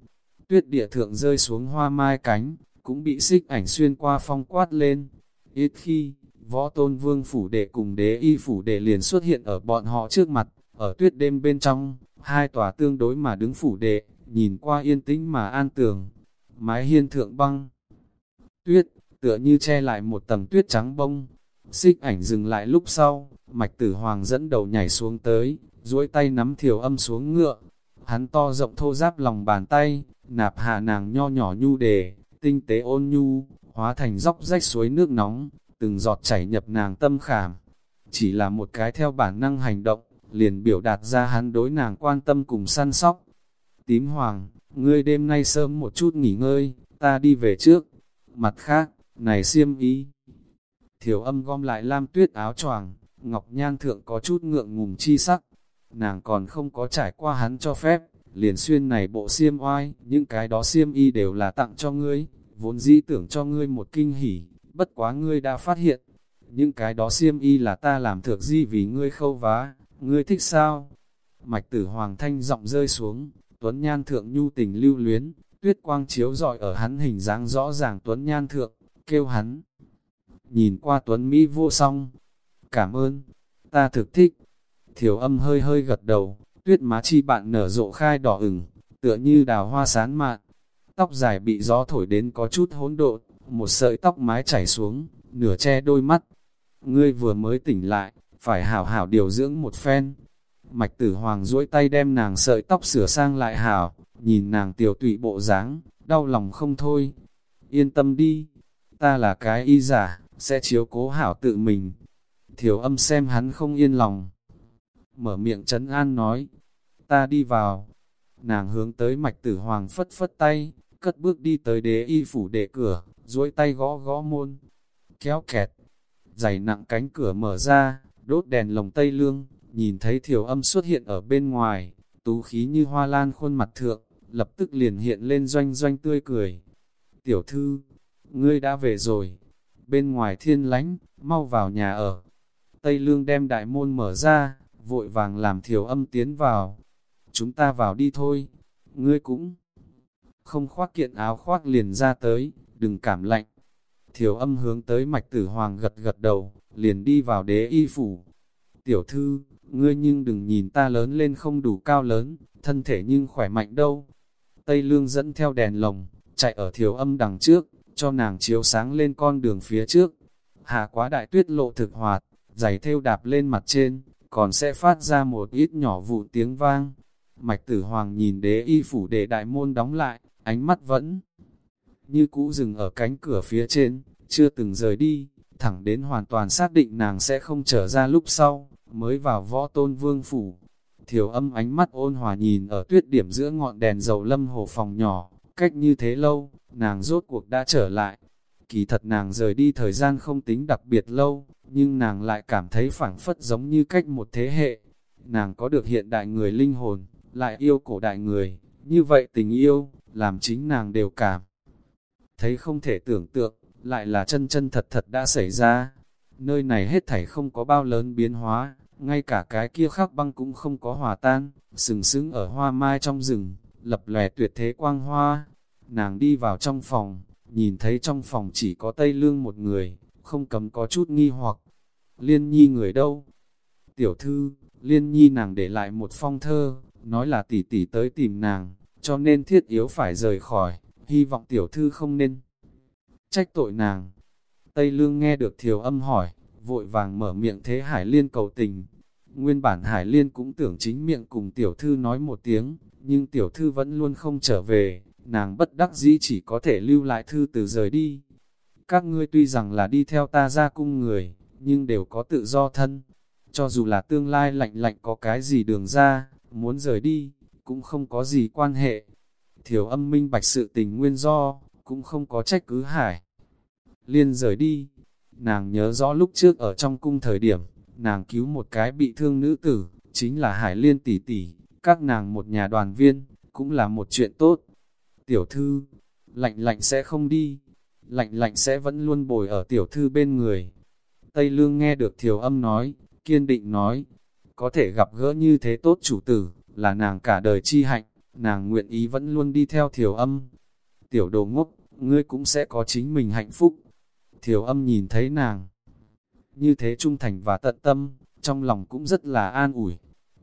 Tuyết địa thượng rơi xuống hoa mai cánh, cũng bị xích ảnh xuyên qua phong quát lên. Ít khi, võ tôn vương phủ đệ cùng đế y phủ đệ liền xuất hiện ở bọn họ trước mặt, ở tuyết đêm bên trong, hai tòa tương đối mà đứng phủ đệ, nhìn qua yên tĩnh mà an tường. Mái hiên thượng băng, tuyết, tựa như che lại một tầng tuyết trắng bông. Xích ảnh dừng lại lúc sau, mạch tử hoàng dẫn đầu nhảy xuống tới, duỗi tay nắm thiểu âm xuống ngựa. Hắn to rộng thô giáp lòng bàn tay, nạp hạ nàng nho nhỏ nhu đề, tinh tế ôn nhu, hóa thành dốc rách suối nước nóng, từng giọt chảy nhập nàng tâm khảm. Chỉ là một cái theo bản năng hành động, liền biểu đạt ra hắn đối nàng quan tâm cùng săn sóc. Tím hoàng, ngươi đêm nay sớm một chút nghỉ ngơi, ta đi về trước. Mặt khác, này xiêm ý. Thiểu âm gom lại lam tuyết áo choàng, ngọc nhan thượng có chút ngượng ngùng chi sắc. Nàng còn không có trải qua hắn cho phép, liền xuyên này bộ xiêm oai, những cái đó xiêm y đều là tặng cho ngươi, vốn dĩ tưởng cho ngươi một kinh hỉ, bất quá ngươi đã phát hiện, những cái đó xiêm y là ta làm thược di vì ngươi khâu vá, ngươi thích sao? Mạch tử hoàng thanh giọng rơi xuống, tuấn nhan thượng nhu tình lưu luyến, tuyết quang chiếu rọi ở hắn hình dáng rõ ràng tuấn nhan thượng, kêu hắn. Nhìn qua tuấn Mỹ vô song, cảm ơn, ta thực thích. Thiểu âm hơi hơi gật đầu, tuyết má chi bạn nở rộ khai đỏ ửng, tựa như đào hoa sán mạn. Tóc dài bị gió thổi đến có chút hỗn độn, một sợi tóc mái chảy xuống, nửa che đôi mắt. Ngươi vừa mới tỉnh lại, phải hảo hảo điều dưỡng một phen. Mạch tử hoàng duỗi tay đem nàng sợi tóc sửa sang lại hảo, nhìn nàng tiểu tụy bộ dáng, đau lòng không thôi. Yên tâm đi, ta là cái y giả, sẽ chiếu cố hảo tự mình. Thiểu âm xem hắn không yên lòng. Mở miệng trấn an nói, ta đi vào. Nàng hướng tới mạch tử hoàng phất phất tay, cất bước đi tới đế y phủ đệ cửa, duỗi tay gõ gõ môn. Kéo kẹt, giày nặng cánh cửa mở ra, đốt đèn lồng tây lương, nhìn thấy thiểu âm xuất hiện ở bên ngoài, tú khí như hoa lan khuôn mặt thượng, lập tức liền hiện lên doanh doanh tươi cười. Tiểu thư, ngươi đã về rồi, bên ngoài thiên lánh, mau vào nhà ở. Tây lương đem đại môn mở ra, vội vàng làm thiểu âm tiến vào. Chúng ta vào đi thôi, ngươi cũng không khoác kiện áo khoác liền ra tới, đừng cảm lạnh. Thiểu âm hướng tới mạch tử hoàng gật gật đầu, liền đi vào đế y phủ. Tiểu thư, ngươi nhưng đừng nhìn ta lớn lên không đủ cao lớn, thân thể nhưng khỏe mạnh đâu. Tây lương dẫn theo đèn lồng, chạy ở thiểu âm đằng trước, cho nàng chiếu sáng lên con đường phía trước. Hạ quá đại tuyết lộ thực hoạt, giày thêu đạp lên mặt trên, còn sẽ phát ra một ít nhỏ vụ tiếng vang. Mạch tử hoàng nhìn đế y phủ để đại môn đóng lại, ánh mắt vẫn như cũ dừng ở cánh cửa phía trên, chưa từng rời đi, thẳng đến hoàn toàn xác định nàng sẽ không trở ra lúc sau, mới vào võ tôn vương phủ. Thiểu âm ánh mắt ôn hòa nhìn ở tuyết điểm giữa ngọn đèn dầu lâm hồ phòng nhỏ, cách như thế lâu, nàng rốt cuộc đã trở lại. Kỳ thật nàng rời đi thời gian không tính đặc biệt lâu, nhưng nàng lại cảm thấy phảng phất giống như cách một thế hệ. Nàng có được hiện đại người linh hồn, lại yêu cổ đại người, như vậy tình yêu, làm chính nàng đều cảm. Thấy không thể tưởng tượng, lại là chân chân thật thật đã xảy ra. Nơi này hết thảy không có bao lớn biến hóa, ngay cả cái kia khắc băng cũng không có hòa tan, sừng sững ở hoa mai trong rừng, lập lòe tuyệt thế quang hoa. Nàng đi vào trong phòng, nhìn thấy trong phòng chỉ có Tây Lương một người, không cấm có chút nghi hoặc. Liên nhi người đâu? Tiểu thư, liên nhi nàng để lại một phong thơ, nói là tỷ tỷ tới tìm nàng, cho nên thiết yếu phải rời khỏi, hy vọng tiểu thư không nên trách tội nàng. Tây Lương nghe được thiều âm hỏi, vội vàng mở miệng thế Hải Liên cầu tình. Nguyên bản Hải Liên cũng tưởng chính miệng cùng tiểu thư nói một tiếng, nhưng tiểu thư vẫn luôn không trở về, nàng bất đắc dĩ chỉ có thể lưu lại thư từ rời đi. Các ngươi tuy rằng là đi theo ta ra cung người, nhưng đều có tự do thân. Cho dù là tương lai lạnh lạnh có cái gì đường ra, muốn rời đi, cũng không có gì quan hệ. Thiểu âm minh bạch sự tình nguyên do, cũng không có trách cứ hải. Liên rời đi, nàng nhớ rõ lúc trước ở trong cung thời điểm, nàng cứu một cái bị thương nữ tử, chính là hải liên tỷ tỷ, các nàng một nhà đoàn viên, cũng là một chuyện tốt. Tiểu thư, lạnh lạnh sẽ không đi, lạnh lạnh sẽ vẫn luôn bồi ở tiểu thư bên người. Tây Lương nghe được thiểu âm nói, kiên định nói, có thể gặp gỡ như thế tốt chủ tử, là nàng cả đời chi hạnh, nàng nguyện ý vẫn luôn đi theo thiểu âm. Tiểu đồ ngốc, ngươi cũng sẽ có chính mình hạnh phúc. Thiểu âm nhìn thấy nàng, như thế trung thành và tận tâm, trong lòng cũng rất là an ủi.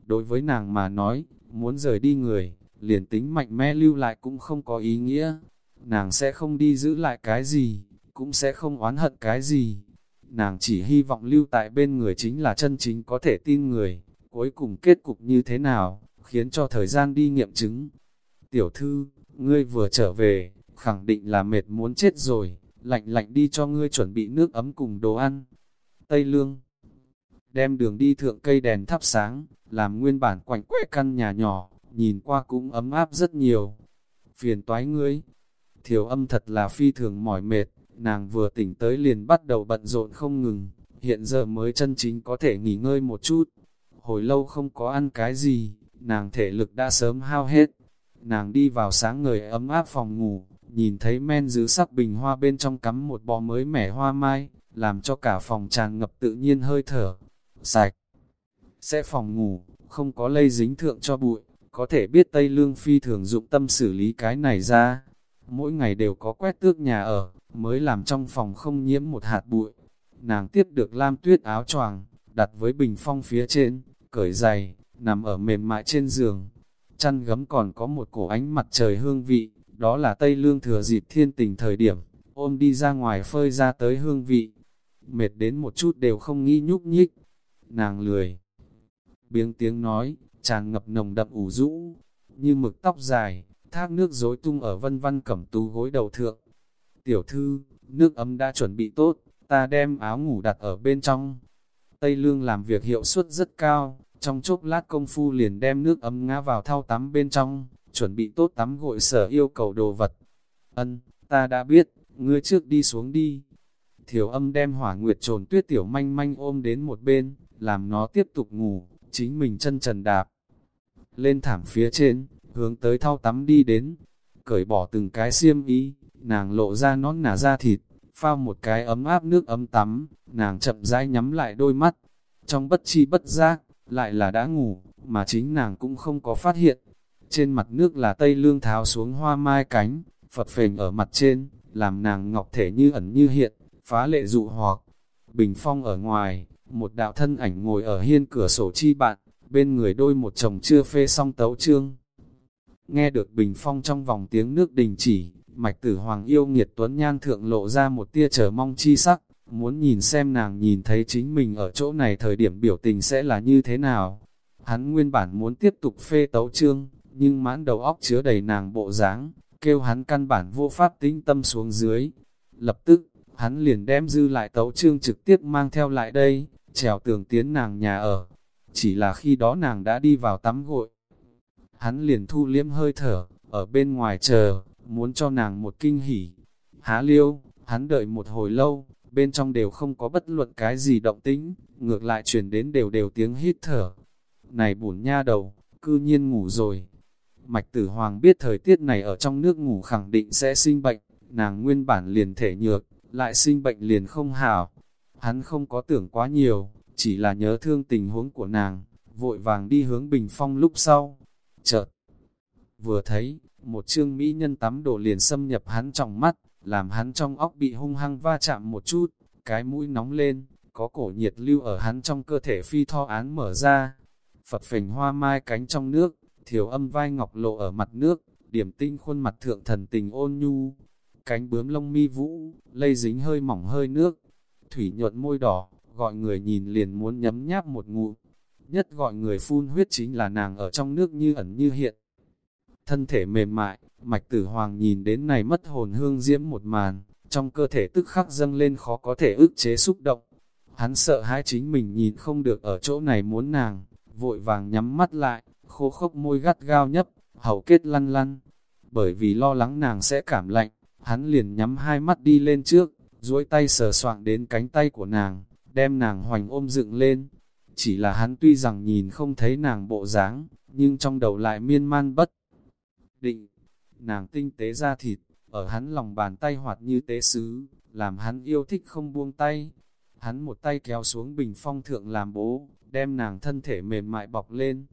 Đối với nàng mà nói, muốn rời đi người, liền tính mạnh mẽ lưu lại cũng không có ý nghĩa. Nàng sẽ không đi giữ lại cái gì, cũng sẽ không oán hận cái gì. Nàng chỉ hy vọng lưu tại bên người chính là chân chính có thể tin người, cuối cùng kết cục như thế nào, khiến cho thời gian đi nghiệm chứng. Tiểu thư, ngươi vừa trở về, khẳng định là mệt muốn chết rồi, lạnh lạnh đi cho ngươi chuẩn bị nước ấm cùng đồ ăn. Tây Lương đem đường đi thượng cây đèn thắp sáng, làm nguyên bản quạnh quẽ căn nhà nhỏ, nhìn qua cũng ấm áp rất nhiều. Phiền toái ngươi, thiểu âm thật là phi thường mỏi mệt, nàng vừa tỉnh tới liền bắt đầu bận rộn không ngừng, hiện giờ mới chân chính có thể nghỉ ngơi một chút. Hồi lâu không có ăn cái gì, nàng thể lực đã sớm hao hết. Nàng đi vào sáng ngời ấm áp phòng ngủ, nhìn thấy men giữ sắc bình hoa bên trong cắm một bò mới mẻ hoa mai, làm cho cả phòng tràn ngập tự nhiên hơi thở, sạch. Sẽ phòng ngủ, không có lây dính thượng cho bụi, có thể biết Tây Lương Phi thường dụng tâm xử lý cái này ra. Mỗi ngày đều có quét tước nhà ở, mới làm trong phòng không nhiễm một hạt bụi. Nàng tiếp được lam tuyết áo choàng, đặt với bình phong phía trên, cởi giày, nằm ở mềm mại trên giường. Chăn gấm còn có một cổ ánh mặt trời hương vị, đó là Tây Lương thừa dịp thiên tình thời điểm, ôm đi ra ngoài phơi ra tới hương vị. Mệt đến một chút đều không nghĩ nhúc nhích. Nàng lười. Biếng tiếng nói, tràn ngập nồng đậm ủ rũ, như mực tóc dài, thác nước rối tung ở vân văn cẩm tú gối đầu thượng. Tiểu thư, nước ấm đã chuẩn bị tốt, ta đem áo ngủ đặt ở bên trong. Tây Lương làm việc hiệu suất rất cao, trong chốc lát công phu liền đem nước ấm ngã vào thau tắm bên trong, chuẩn bị tốt tắm gội sở yêu cầu đồ vật. Ân, ta đã biết, ngươi trước đi xuống đi. Thiểu âm đem hỏa nguyệt trồn tuyết tiểu manh manh ôm đến một bên, làm nó tiếp tục ngủ, chính mình chân trần đạp. Lên thảm phía trên, hướng tới thau tắm đi đến, cởi bỏ từng cái xiêm y, nàng lộ ra nón nả ra thịt, phao một cái ấm áp nước ấm tắm, nàng chậm rãi nhắm lại đôi mắt. Trong bất chi bất giác, lại là đã ngủ, mà chính nàng cũng không có phát hiện. Trên mặt nước là tây lương tháo xuống hoa mai cánh, phật phềnh ở mặt trên, làm nàng ngọc thể như ẩn như hiện, phá lệ dụ hoặc. Bình phong ở ngoài, một đạo thân ảnh ngồi ở hiên cửa sổ chi bạn, bên người đôi một chồng chưa phê xong tấu trương. Nghe được bình phong trong vòng tiếng nước đình chỉ, mạch tử hoàng yêu nghiệt tuấn nhan thượng lộ ra một tia chờ mong chi sắc, muốn nhìn xem nàng nhìn thấy chính mình ở chỗ này thời điểm biểu tình sẽ là như thế nào. Hắn nguyên bản muốn tiếp tục phê tấu trương, nhưng mãn đầu óc chứa đầy nàng bộ dáng, kêu hắn căn bản vô pháp tính tâm xuống dưới. Lập tức, hắn liền đem dư lại tấu trương trực tiếp mang theo lại đây, trèo tường tiến nàng nhà ở. Chỉ là khi đó nàng đã đi vào tắm gội. Hắn liền thu liếm hơi thở, ở bên ngoài chờ, muốn cho nàng một kinh hỉ. Há liêu, hắn đợi một hồi lâu, bên trong đều không có bất luận cái gì động tĩnh, ngược lại chuyển đến đều đều tiếng hít thở. Này bổn nha đầu, cư nhiên ngủ rồi. Mạch tử hoàng biết thời tiết này ở trong nước ngủ khẳng định sẽ sinh bệnh, nàng nguyên bản liền thể nhược, lại sinh bệnh liền không hảo. Hắn không có tưởng quá nhiều, chỉ là nhớ thương tình huống của nàng, vội vàng đi hướng bình phong lúc sau. Chợt, vừa thấy, một chương mỹ nhân tắm đổ liền xâm nhập hắn trong mắt, làm hắn trong óc bị hung hăng va chạm một chút, cái mũi nóng lên, có cổ nhiệt lưu ở hắn trong cơ thể phi tho án mở ra. Phật phình hoa mai cánh trong nước, thiểu âm vai ngọc lộ ở mặt nước, điểm tinh khuôn mặt thượng thần tình ôn nhu. Cánh bướm lông mi vũ, lây dính hơi mỏng hơi nước, thủy nhuận môi đỏ, gọi người nhìn liền muốn nhấm nháp một ngụ. Nhất gọi người phun huyết chính là nàng ở trong nước như ẩn như hiện. Thân thể mềm mại, mạch tử hoàng nhìn đến này mất hồn hương diễm một màn, trong cơ thể tức khắc dâng lên khó có thể ức chế xúc động. Hắn sợ hai chính mình nhìn không được ở chỗ này muốn nàng, vội vàng nhắm mắt lại, khô khốc môi gắt gao nhấp, hầu kết lăn lăn. Bởi vì lo lắng nàng sẽ cảm lạnh, hắn liền nhắm hai mắt đi lên trước, duỗi tay sờ soạng đến cánh tay của nàng, đem nàng hoành ôm dựng lên. Chỉ là hắn tuy rằng nhìn không thấy nàng bộ dáng, nhưng trong đầu lại miên man bất định. Nàng tinh tế ra thịt, ở hắn lòng bàn tay hoạt như tế sứ, làm hắn yêu thích không buông tay. Hắn một tay kéo xuống bình phong thượng làm bố, đem nàng thân thể mềm mại bọc lên.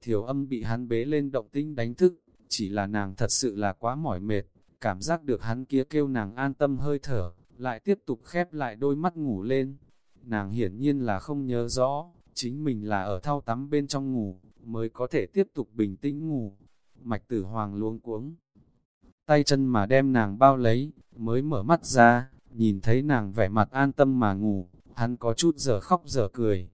Thiểu âm bị hắn bế lên động tinh đánh thức, chỉ là nàng thật sự là quá mỏi mệt, cảm giác được hắn kia kêu nàng an tâm hơi thở, lại tiếp tục khép lại đôi mắt ngủ lên. Nàng hiển nhiên là không nhớ rõ, chính mình là ở thao tắm bên trong ngủ, mới có thể tiếp tục bình tĩnh ngủ. Mạch tử hoàng luống cuống, tay chân mà đem nàng bao lấy, mới mở mắt ra, nhìn thấy nàng vẻ mặt an tâm mà ngủ, hắn có chút giờ khóc giờ cười.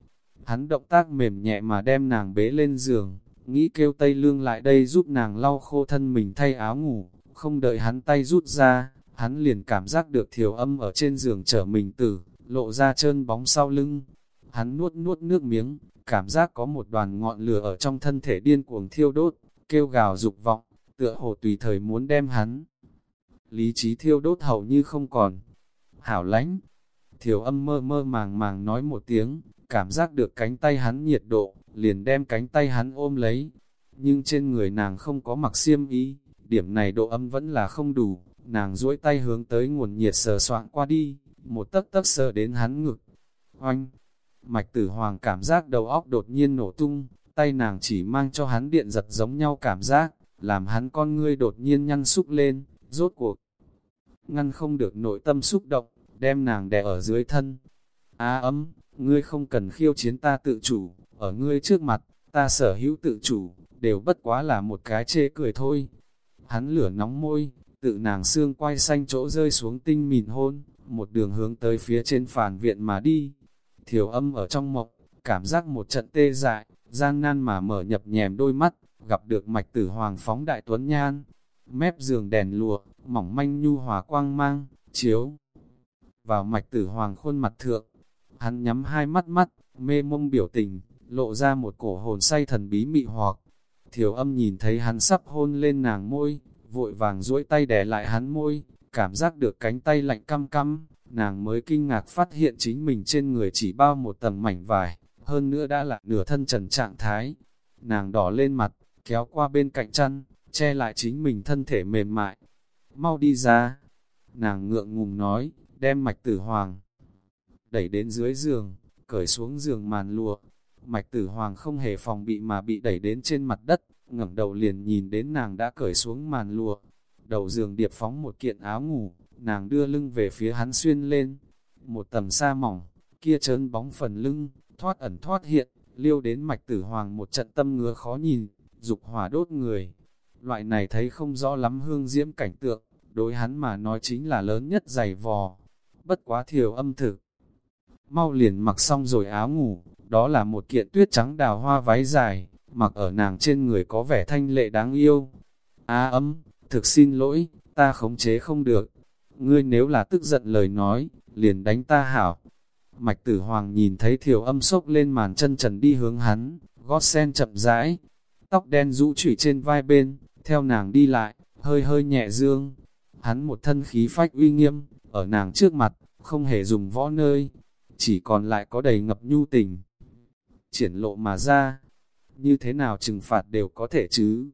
Hắn động tác mềm nhẹ mà đem nàng bế lên giường, nghĩ kêu Tây Lương lại đây giúp nàng lau khô thân mình thay áo ngủ, không đợi hắn tay rút ra, hắn liền cảm giác được thiểu âm ở trên giường chở mình tử, lộ ra trơn bóng sau lưng. Hắn nuốt nuốt nước miếng, cảm giác có một đoàn ngọn lửa ở trong thân thể điên cuồng thiêu đốt, kêu gào dục vọng, tựa hồ tùy thời muốn đem hắn. Lý trí thiêu đốt hầu như không còn. Hảo lánh, thiểu âm mơ mơ màng màng nói một tiếng, cảm giác được cánh tay hắn nhiệt độ, liền đem cánh tay hắn ôm lấy. Nhưng trên người nàng không có mặc xiêm y, điểm này độ âm vẫn là không đủ, nàng duỗi tay hướng tới nguồn nhiệt sờ soạn qua đi, một tấc tấc sờ đến hắn ngực. Oanh! Mạch tử hoàng cảm giác đầu óc đột nhiên nổ tung, tay nàng chỉ mang cho hắn điện giật giống nhau cảm giác, làm hắn con ngươi đột nhiên nhăn xúc lên, rốt cuộc. Ngăn không được nội tâm xúc động, đem nàng đè ở dưới thân. Á ấm, ngươi không cần khiêu chiến ta tự chủ, ở ngươi trước mặt, ta sở hữu tự chủ, đều bất quá là một cái chê cười thôi. Hắn lửa nóng môi, tự nàng xương quay xanh chỗ rơi xuống tinh mịn hôn, một đường hướng tới phía trên phản viện mà đi. Thiểu âm ở trong mộng, cảm giác một trận tê dại, gian nan mà mở nhập nhèm đôi mắt, gặp được mạch tử hoàng phóng đại tuấn nhan, mép giường đèn lụa, mỏng manh nhu hòa quang mang, chiếu vào mạch tử hoàng khuôn mặt thượng. Hắn nhắm hai mắt mắt, mê mông biểu tình, lộ ra một cổ hồn say thần bí mị hoặc. Thiểu âm nhìn thấy hắn sắp hôn lên nàng môi, vội vàng duỗi tay đè lại hắn môi, cảm giác được cánh tay lạnh căm căm, nàng mới kinh ngạc phát hiện chính mình trên người chỉ bao một tầng mảnh vải, hơn nữa đã là nửa thân trần trạng thái. Nàng đỏ lên mặt, kéo qua bên cạnh chăn, che lại chính mình thân thể mềm mại. Mau đi ra. Nàng ngượng ngùng nói, đem mạch tử hoàng. Đẩy đến dưới giường, cởi xuống giường màn lụa. Mạch tử hoàng không hề phòng bị mà bị đẩy đến trên mặt đất, ngẩng đầu liền nhìn đến nàng đã cởi xuống màn lụa. Đầu giường điệp phóng một kiện áo ngủ, nàng đưa lưng về phía hắn xuyên lên. Một tầm sa mỏng, kia trơn bóng phần lưng, thoát ẩn thoát hiện, liêu đến mạch tử hoàng một trận tâm ngứa khó nhìn dục hỏa đốt người. Loại này thấy không rõ lắm hương diễm cảnh tượng, đối hắn mà nói chính là lớn nhất dày vò. Bất quá thiểu âm thực, mau liền mặc xong rồi áo ngủ, đó là một kiện tuyết trắng đào hoa váy dài, mặc ở nàng trên người có vẻ thanh lệ đáng yêu. Á ấm, thực xin lỗi, ta khống chế không được. Ngươi nếu là tức giận lời nói, liền đánh ta hảo. Mạch tử hoàng nhìn thấy thiểu âm sốc lên màn chân trần đi hướng hắn, gót sen chậm rãi, tóc đen rũ trụy trên vai bên, theo nàng đi lại, hơi hơi nhẹ dương. Hắn một thân khí phách uy nghiêm, ở nàng trước mặt, không hề dùng võ nơi, chỉ còn lại có đầy ngập nhu tình. Triển lộ mà ra, như thế nào trừng phạt đều có thể chứ.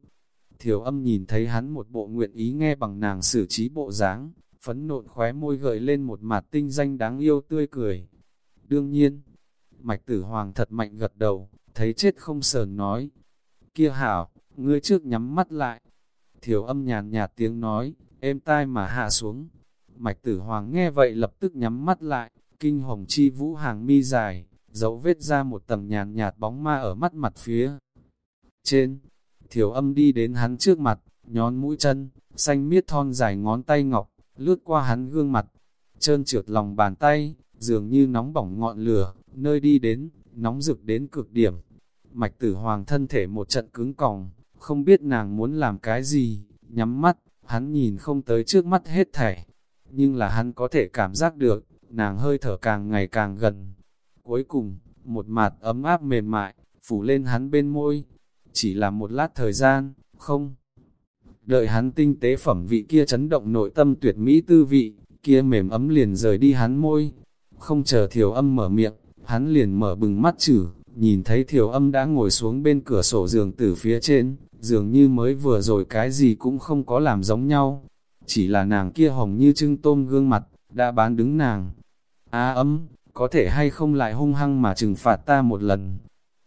Thiểu âm nhìn thấy hắn một bộ nguyện ý nghe bằng nàng xử trí bộ dáng, phấn nộn khóe môi gợi lên một mặt tinh danh đáng yêu tươi cười. Đương nhiên, mạch tử hoàng thật mạnh gật đầu, thấy chết không sờn nói. Kia hảo, ngươi trước nhắm mắt lại. Thiểu âm nhàn nhạt tiếng nói, êm tai mà hạ xuống. Mạch tử hoàng nghe vậy lập tức nhắm mắt lại, kinh hồng chi vũ hàng mi dài, dấu vết ra một tầng nhàn nhạt bóng ma ở mắt mặt phía. Trên, thiểu âm đi đến hắn trước mặt, nhón mũi chân, xanh miết thon dài ngón tay ngọc, lướt qua hắn gương mặt, trơn trượt lòng bàn tay, dường như nóng bỏng ngọn lửa, nơi đi đến, nóng rực đến cực điểm. Mạch tử hoàng thân thể một trận cứng còng, không biết nàng muốn làm cái gì, nhắm mắt, hắn nhìn không tới trước mắt hết thảy. Nhưng là hắn có thể cảm giác được, nàng hơi thở càng ngày càng gần. Cuối cùng, một mặt ấm áp mềm mại, phủ lên hắn bên môi. Chỉ là một lát thời gian, không. Đợi hắn tinh tế phẩm vị kia chấn động nội tâm tuyệt mỹ tư vị, kia mềm ấm liền rời đi hắn môi. Không chờ thiểu âm mở miệng, hắn liền mở bừng mắt chử, nhìn thấy thiểu âm đã ngồi xuống bên cửa sổ giường từ phía trên, dường như mới vừa rồi cái gì cũng không có làm giống nhau. Chỉ là nàng kia hồng như trưng tôm gương mặt, đã bán đứng nàng. Á à, ấm, có thể hay không lại hung hăng mà trừng phạt ta một lần.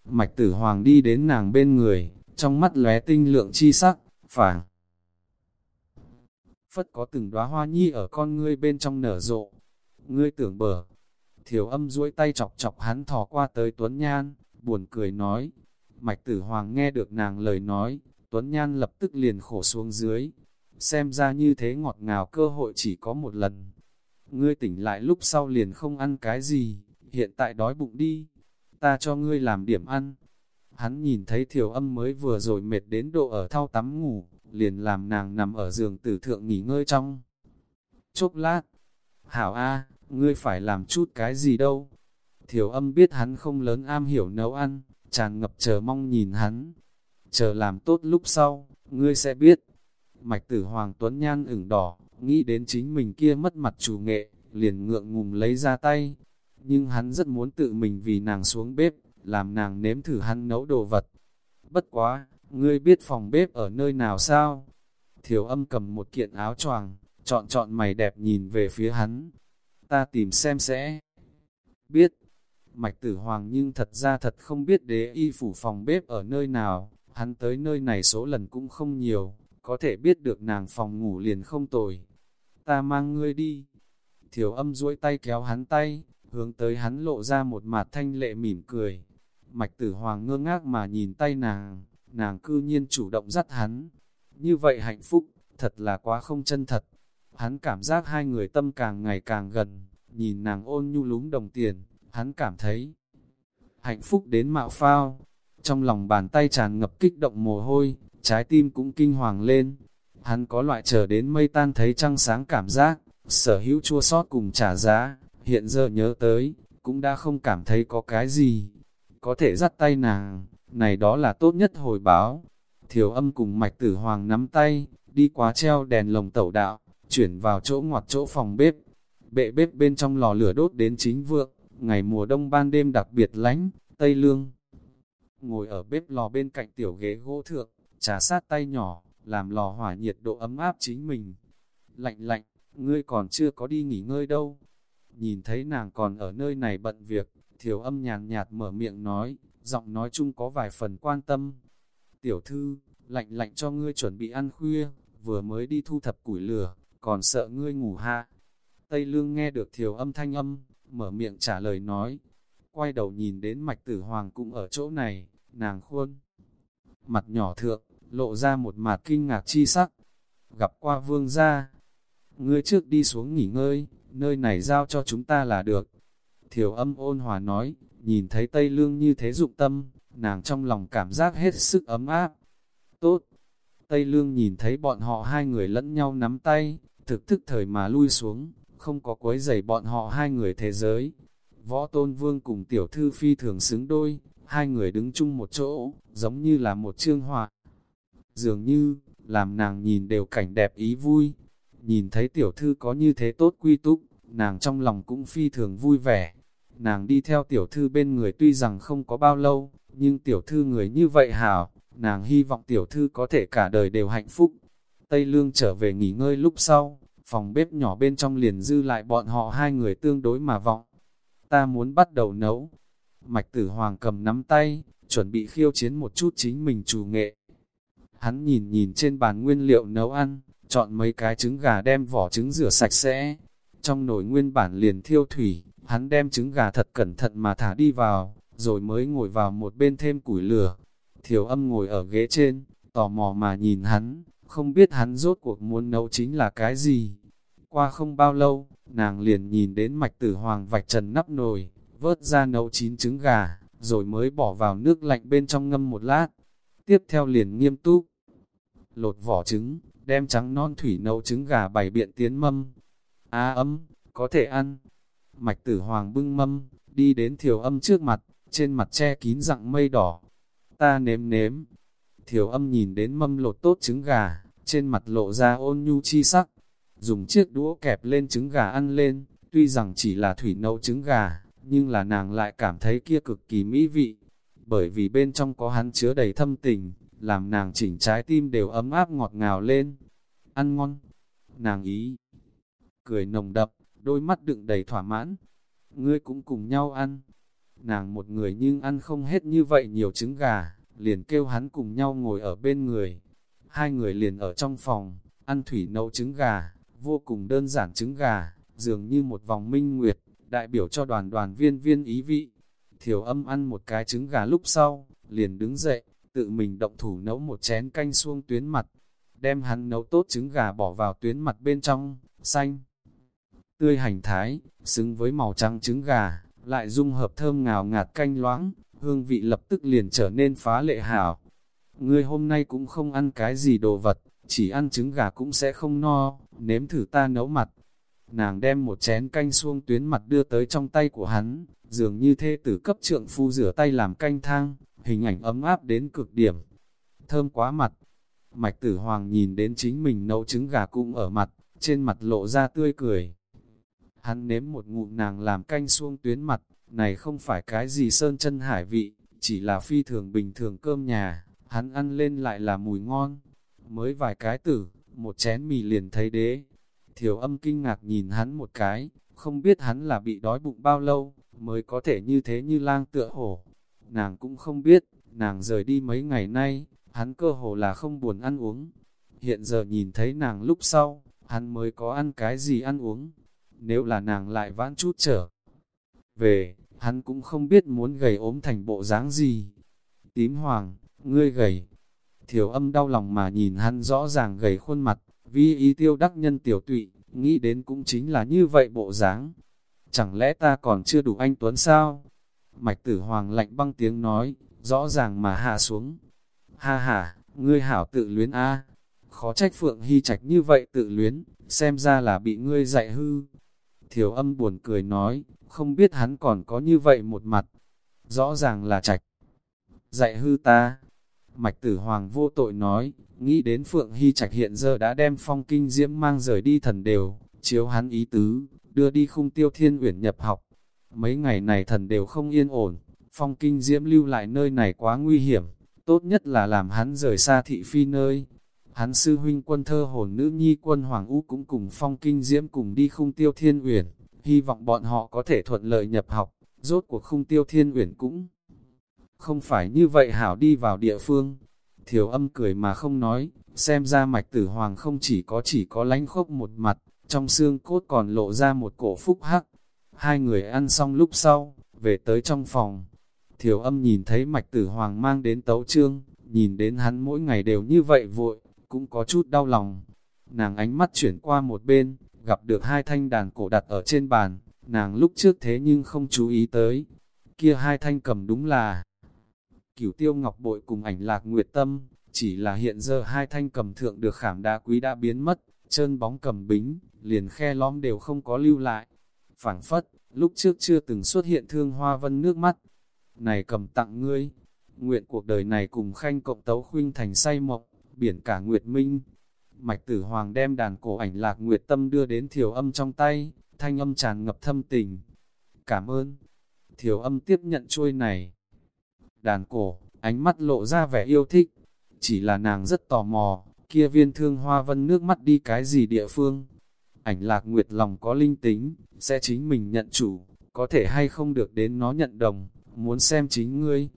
Mạch tử hoàng đi đến nàng bên người, trong mắt lóe tinh lượng chi sắc, phảng. Phất có từng đóa hoa nhi ở con ngươi bên trong nở rộ. Ngươi tưởng bờ. Thiểu âm duỗi tay chọc chọc hắn thò qua tới Tuấn Nhan, buồn cười nói. Mạch tử hoàng nghe được nàng lời nói, Tuấn Nhan lập tức liền khổ xuống dưới. Xem ra như thế ngọt ngào cơ hội chỉ có một lần ngươi tỉnh lại lúc sau liền không ăn cái gì, hiện tại đói bụng đi, ta cho ngươi làm điểm ăn. Hắn nhìn thấy thiểu âm mới vừa rồi mệt đến độ ở thao tắm ngủ, liền làm nàng nằm ở giường tử thượng nghỉ ngơi trong. Chốc lát, hảo a, ngươi phải làm chút cái gì đâu. Thiểu âm biết hắn không lớn am hiểu nấu ăn, tràn ngập chờ mong nhìn hắn. Chờ làm tốt lúc sau, ngươi sẽ biết. Mạch tử Hoàng Tuấn Nhan ửng đỏ, nghĩ đến chính mình kia mất mặt chủ nghệ, liền ngượng ngùng lấy ra tay. Nhưng hắn rất muốn tự mình vì nàng xuống bếp, làm nàng nếm thử hắn nấu đồ vật. Bất quá, ngươi biết phòng bếp ở nơi nào sao? Thiểu âm cầm một kiện áo choàng, chọn chọn mày đẹp nhìn về phía hắn. Ta tìm xem sẽ. Biết, mạch tử hoàng nhưng thật ra thật không biết đế y phủ phòng bếp ở nơi nào, hắn tới nơi này số lần cũng không nhiều, có thể biết được nàng phòng ngủ liền không tồi. Ta mang ngươi đi. Thiểu âm duỗi tay kéo hắn tay, hướng tới hắn lộ ra một mặt thanh lệ mỉm cười. Mạch tử hoàng ngơ ngác mà nhìn tay nàng, nàng cư nhiên chủ động dắt hắn. Như vậy hạnh phúc, thật là quá không chân thật. Hắn cảm giác hai người tâm càng ngày càng gần, nhìn nàng ôn nhu lúng đồng tiền, hắn cảm thấy hạnh phúc đến mạo phao. Trong lòng bàn tay tràn ngập kích động mồ hôi, trái tim cũng kinh hoàng lên. Hắn có loại chờ đến mây tan thấy trăng sáng cảm giác, sở hữu chua sót cùng trả giá, hiện giờ nhớ tới, cũng đã không cảm thấy có cái gì. Có thể dắt tay nàng, này đó là tốt nhất hồi báo. Thiểu âm cùng mạch tử hoàng nắm tay, đi quá treo đèn lồng tẩu đạo, chuyển vào chỗ ngoặt chỗ phòng bếp. Bệ bếp bên trong lò lửa đốt đến chính vượng, ngày mùa đông ban đêm đặc biệt lánh, tây lương. Ngồi ở bếp lò bên cạnh tiểu ghế gỗ thượng, trà sát tay nhỏ, làm lò hỏa nhiệt độ ấm áp chính mình. Lạnh lạnh, ngươi còn chưa có đi nghỉ ngơi đâu. Nhìn thấy nàng còn ở nơi này bận việc, thiểu âm nhàn nhạt mở miệng nói, giọng nói chung có vài phần quan tâm. Tiểu thư, lạnh lạnh cho ngươi chuẩn bị ăn khuya, vừa mới đi thu thập củi lửa, còn sợ ngươi ngủ ha. Tây Lương nghe được thiểu âm thanh âm, mở miệng trả lời nói. Quay đầu nhìn đến mạch tử hoàng cũng ở chỗ này, nàng khuôn. Mặt nhỏ thượng, lộ ra một mặt kinh ngạc chi sắc. Gặp qua vương gia, ngươi trước đi xuống nghỉ ngơi, nơi này giao cho chúng ta là được. Thiểu âm ôn hòa nói, nhìn thấy Tây Lương như thế dụng tâm, nàng trong lòng cảm giác hết sức ấm áp. Tốt! Tây Lương nhìn thấy bọn họ hai người lẫn nhau nắm tay, thực thức thời mà lui xuống, không có quấy rầy bọn họ hai người thế giới. Võ Tôn Vương cùng Tiểu Thư Phi thường xứng đôi, hai người đứng chung một chỗ, giống như là một chương hòa. Dường như, làm nàng nhìn đều cảnh đẹp ý vui. Nhìn thấy Tiểu Thư có như thế tốt quy túc, nàng trong lòng cũng phi thường vui vẻ. Nàng đi theo Tiểu Thư bên người tuy rằng không có bao lâu, nhưng Tiểu Thư người như vậy hảo, nàng hy vọng Tiểu Thư có thể cả đời đều hạnh phúc. Tây Lương trở về nghỉ ngơi lúc sau, phòng bếp nhỏ bên trong liền dư lại bọn họ hai người tương đối mà vọng. Ta muốn bắt đầu nấu. Mạch tử hoàng cầm nắm tay, chuẩn bị khiêu chiến một chút chính mình chủ nghệ. Hắn nhìn nhìn trên bàn nguyên liệu nấu ăn, chọn mấy cái trứng gà đem vỏ trứng rửa sạch sẽ. Trong nồi nguyên bản liền thiêu thủy, hắn đem trứng gà thật cẩn thận mà thả đi vào, rồi mới ngồi vào một bên thêm củi lửa. Thiểu âm ngồi ở ghế trên, tò mò mà nhìn hắn, không biết hắn rốt cuộc muốn nấu chính là cái gì. Qua không bao lâu, nàng liền nhìn đến mạch tử hoàng vạch trần nắp nồi, vớt ra nấu chín trứng gà, rồi mới bỏ vào nước lạnh bên trong ngâm một lát. Tiếp theo liền nghiêm túc, lột vỏ trứng, đem trắng non thủy nấu trứng gà bày biện tiến mâm. Á ấm, có thể ăn. Mạch tử hoàng bưng mâm, đi đến thiểu âm trước mặt, trên mặt che kín dặng mây đỏ. Ta nếm nếm. Thiểu âm nhìn đến mâm lột tốt trứng gà, trên mặt lộ ra ôn nhu chi sắc. Dùng chiếc đũa kẹp lên trứng gà ăn lên, tuy rằng chỉ là thủy nấu trứng gà, nhưng là nàng lại cảm thấy kia cực kỳ mỹ vị. Bởi vì bên trong có hắn chứa đầy thâm tình, làm nàng chỉnh trái tim đều ấm áp ngọt ngào lên. Ăn ngon. Nàng ý. Cười nồng đậm, đôi mắt đựng đầy thỏa mãn. Ngươi cũng cùng nhau ăn. Nàng một người nhưng ăn không hết như vậy nhiều trứng gà, liền kêu hắn cùng nhau ngồi ở bên người. Hai người liền ở trong phòng, ăn thủy nấu trứng gà, vô cùng đơn giản trứng gà, dường như một vòng minh nguyệt, đại biểu cho đoàn đoàn viên viên ý vị. Thiểu âm ăn một cái trứng gà lúc sau, liền đứng dậy, tự mình động thủ nấu một chén canh xuông tuyến mặt, đem hắn nấu tốt trứng gà bỏ vào tuyến mặt bên trong, xanh, tươi hành thái, xứng với màu trắng trứng gà, lại dung hợp thơm ngào ngạt canh loãng, hương vị lập tức liền trở nên phá lệ hảo. Ngươi hôm nay cũng không ăn cái gì đồ vật, chỉ ăn trứng gà cũng sẽ không no, nếm thử ta nấu mặt. Nàng đem một chén canh xuông tuyến mặt đưa tới trong tay của hắn, dường như thê tử cấp trượng phu rửa tay làm canh thang, hình ảnh ấm áp đến cực điểm. Thơm quá mặt. Mạch tử hoàng nhìn đến chính mình nấu trứng gà cũng ở mặt, trên mặt lộ ra tươi cười. Hắn nếm một ngụm nàng làm canh xuông tuyến mặt, này không phải cái gì sơn chân hải vị, chỉ là phi thường bình thường cơm nhà, hắn ăn lên lại là mùi ngon. Mới vài cái tử, một chén mì liền thấy đế. Thiểu âm kinh ngạc nhìn hắn một cái, không biết hắn là bị đói bụng bao lâu, mới có thể như thế như lang tựa hổ. Nàng cũng không biết, nàng rời đi mấy ngày nay, hắn cơ hồ là không buồn ăn uống. Hiện giờ nhìn thấy nàng lúc sau, hắn mới có ăn cái gì ăn uống. Nếu là nàng lại vãn chút trở về, hắn cũng không biết muốn gầy ốm thành bộ dáng gì. Tím hoàng, ngươi gầy. Thiểu âm đau lòng mà nhìn hắn rõ ràng gầy khuôn mặt, vì ý tiêu đắc nhân tiểu tụy, nghĩ đến cũng chính là như vậy bộ dáng. Chẳng lẽ ta còn chưa đủ anh Tuấn sao? Mạch tử hoàng lạnh băng tiếng nói, rõ ràng mà hạ xuống. Ha ha, ngươi hảo tự luyến a Khó trách Phượng Hy Trạch như vậy tự luyến, xem ra là bị ngươi dạy hư. Thiểu âm buồn cười nói, không biết hắn còn có như vậy một mặt. Rõ ràng là Trạch. Dạy hư ta. Mạch tử hoàng vô tội nói, nghĩ đến Phượng Hy Trạch hiện giờ đã đem phong kinh diễm mang rời đi thần đều, chiếu hắn ý tứ, đưa đi khung tiêu thiên uyển nhập học. Mấy ngày này thần đều không yên ổn, phong kinh diễm lưu lại nơi này quá nguy hiểm, tốt nhất là làm hắn rời xa thị phi nơi. Hắn sư huynh quân thơ hồn nữ nhi quân Hoàng Ú cũng cùng phong kinh diễm cùng đi khung tiêu thiên uyển, hy vọng bọn họ có thể thuận lợi nhập học, rốt cuộc khung tiêu thiên uyển cũng không phải như vậy hảo đi vào địa phương. Thiểu âm cười mà không nói, xem ra mạch tử hoàng không chỉ có chỉ có lánh khốc một mặt, trong xương cốt còn lộ ra một cổ phúc hắc. Hai người ăn xong lúc sau, về tới trong phòng. Thiểu âm nhìn thấy mạch tử hoàng mang đến tấu trương, nhìn đến hắn mỗi ngày đều như vậy vội, cũng có chút đau lòng. Nàng ánh mắt chuyển qua một bên, gặp được hai thanh đàn cổ đặt ở trên bàn, nàng lúc trước thế nhưng không chú ý tới. Kia hai thanh cầm đúng là cửu tiêu ngọc bội cùng ảnh lạc nguyệt tâm, chỉ là hiện giờ hai thanh cầm thượng được khảm đá quý đã biến mất, trơn bóng cầm bính, liền khe lõm đều không có lưu lại phảng phất, lúc trước chưa từng xuất hiện thương hoa vân nước mắt. Này cầm tặng ngươi, nguyện cuộc đời này cùng khanh cộng tấu khuynh thành say mộng, biển cả nguyệt minh. Mạch tử hoàng đem đàn cổ ảnh lạc nguyệt tâm đưa đến thiểu âm trong tay, thanh âm tràn ngập thâm tình. Cảm ơn. Thiểu âm tiếp nhận chuôi này. Đàn cổ, ánh mắt lộ ra vẻ yêu thích. Chỉ là nàng rất tò mò, kia viên thương hoa vân nước mắt đi cái gì địa phương. Ảnh lạc nguyệt lòng có linh tính, sẽ chính mình nhận chủ, có thể hay không được đến nó nhận đồng, muốn xem chính ngươi.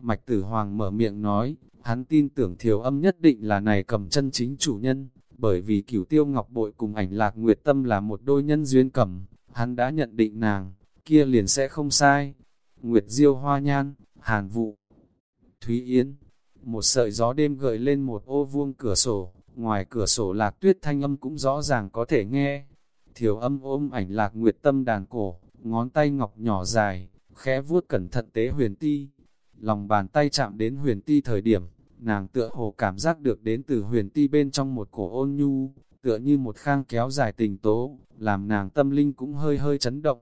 Mạch tử hoàng mở miệng nói, hắn tin tưởng thiểu âm nhất định là này cầm chân chính chủ nhân, bởi vì cửu tiêu ngọc bội cùng ảnh lạc nguyệt tâm là một đôi nhân duyên cầm, hắn đã nhận định nàng, kia liền sẽ không sai. Nguyệt diêu hoa nhan, hàn vụ, Thúy Yến, một sợi gió đêm gợi lên một ô vuông cửa sổ, ngoài cửa sổ lạc tuyết thanh âm cũng rõ ràng có thể nghe. Thiểu âm ôm ảnh lạc nguyệt tâm đàn cổ, ngón tay ngọc nhỏ dài, khẽ vuốt cẩn thận tế huyền ti. Lòng bàn tay chạm đến huyền ti thời điểm, nàng tựa hồ cảm giác được đến từ huyền ti bên trong một cổ ôn nhu, tựa như một khang kéo dài tình tố, làm nàng tâm linh cũng hơi hơi chấn động.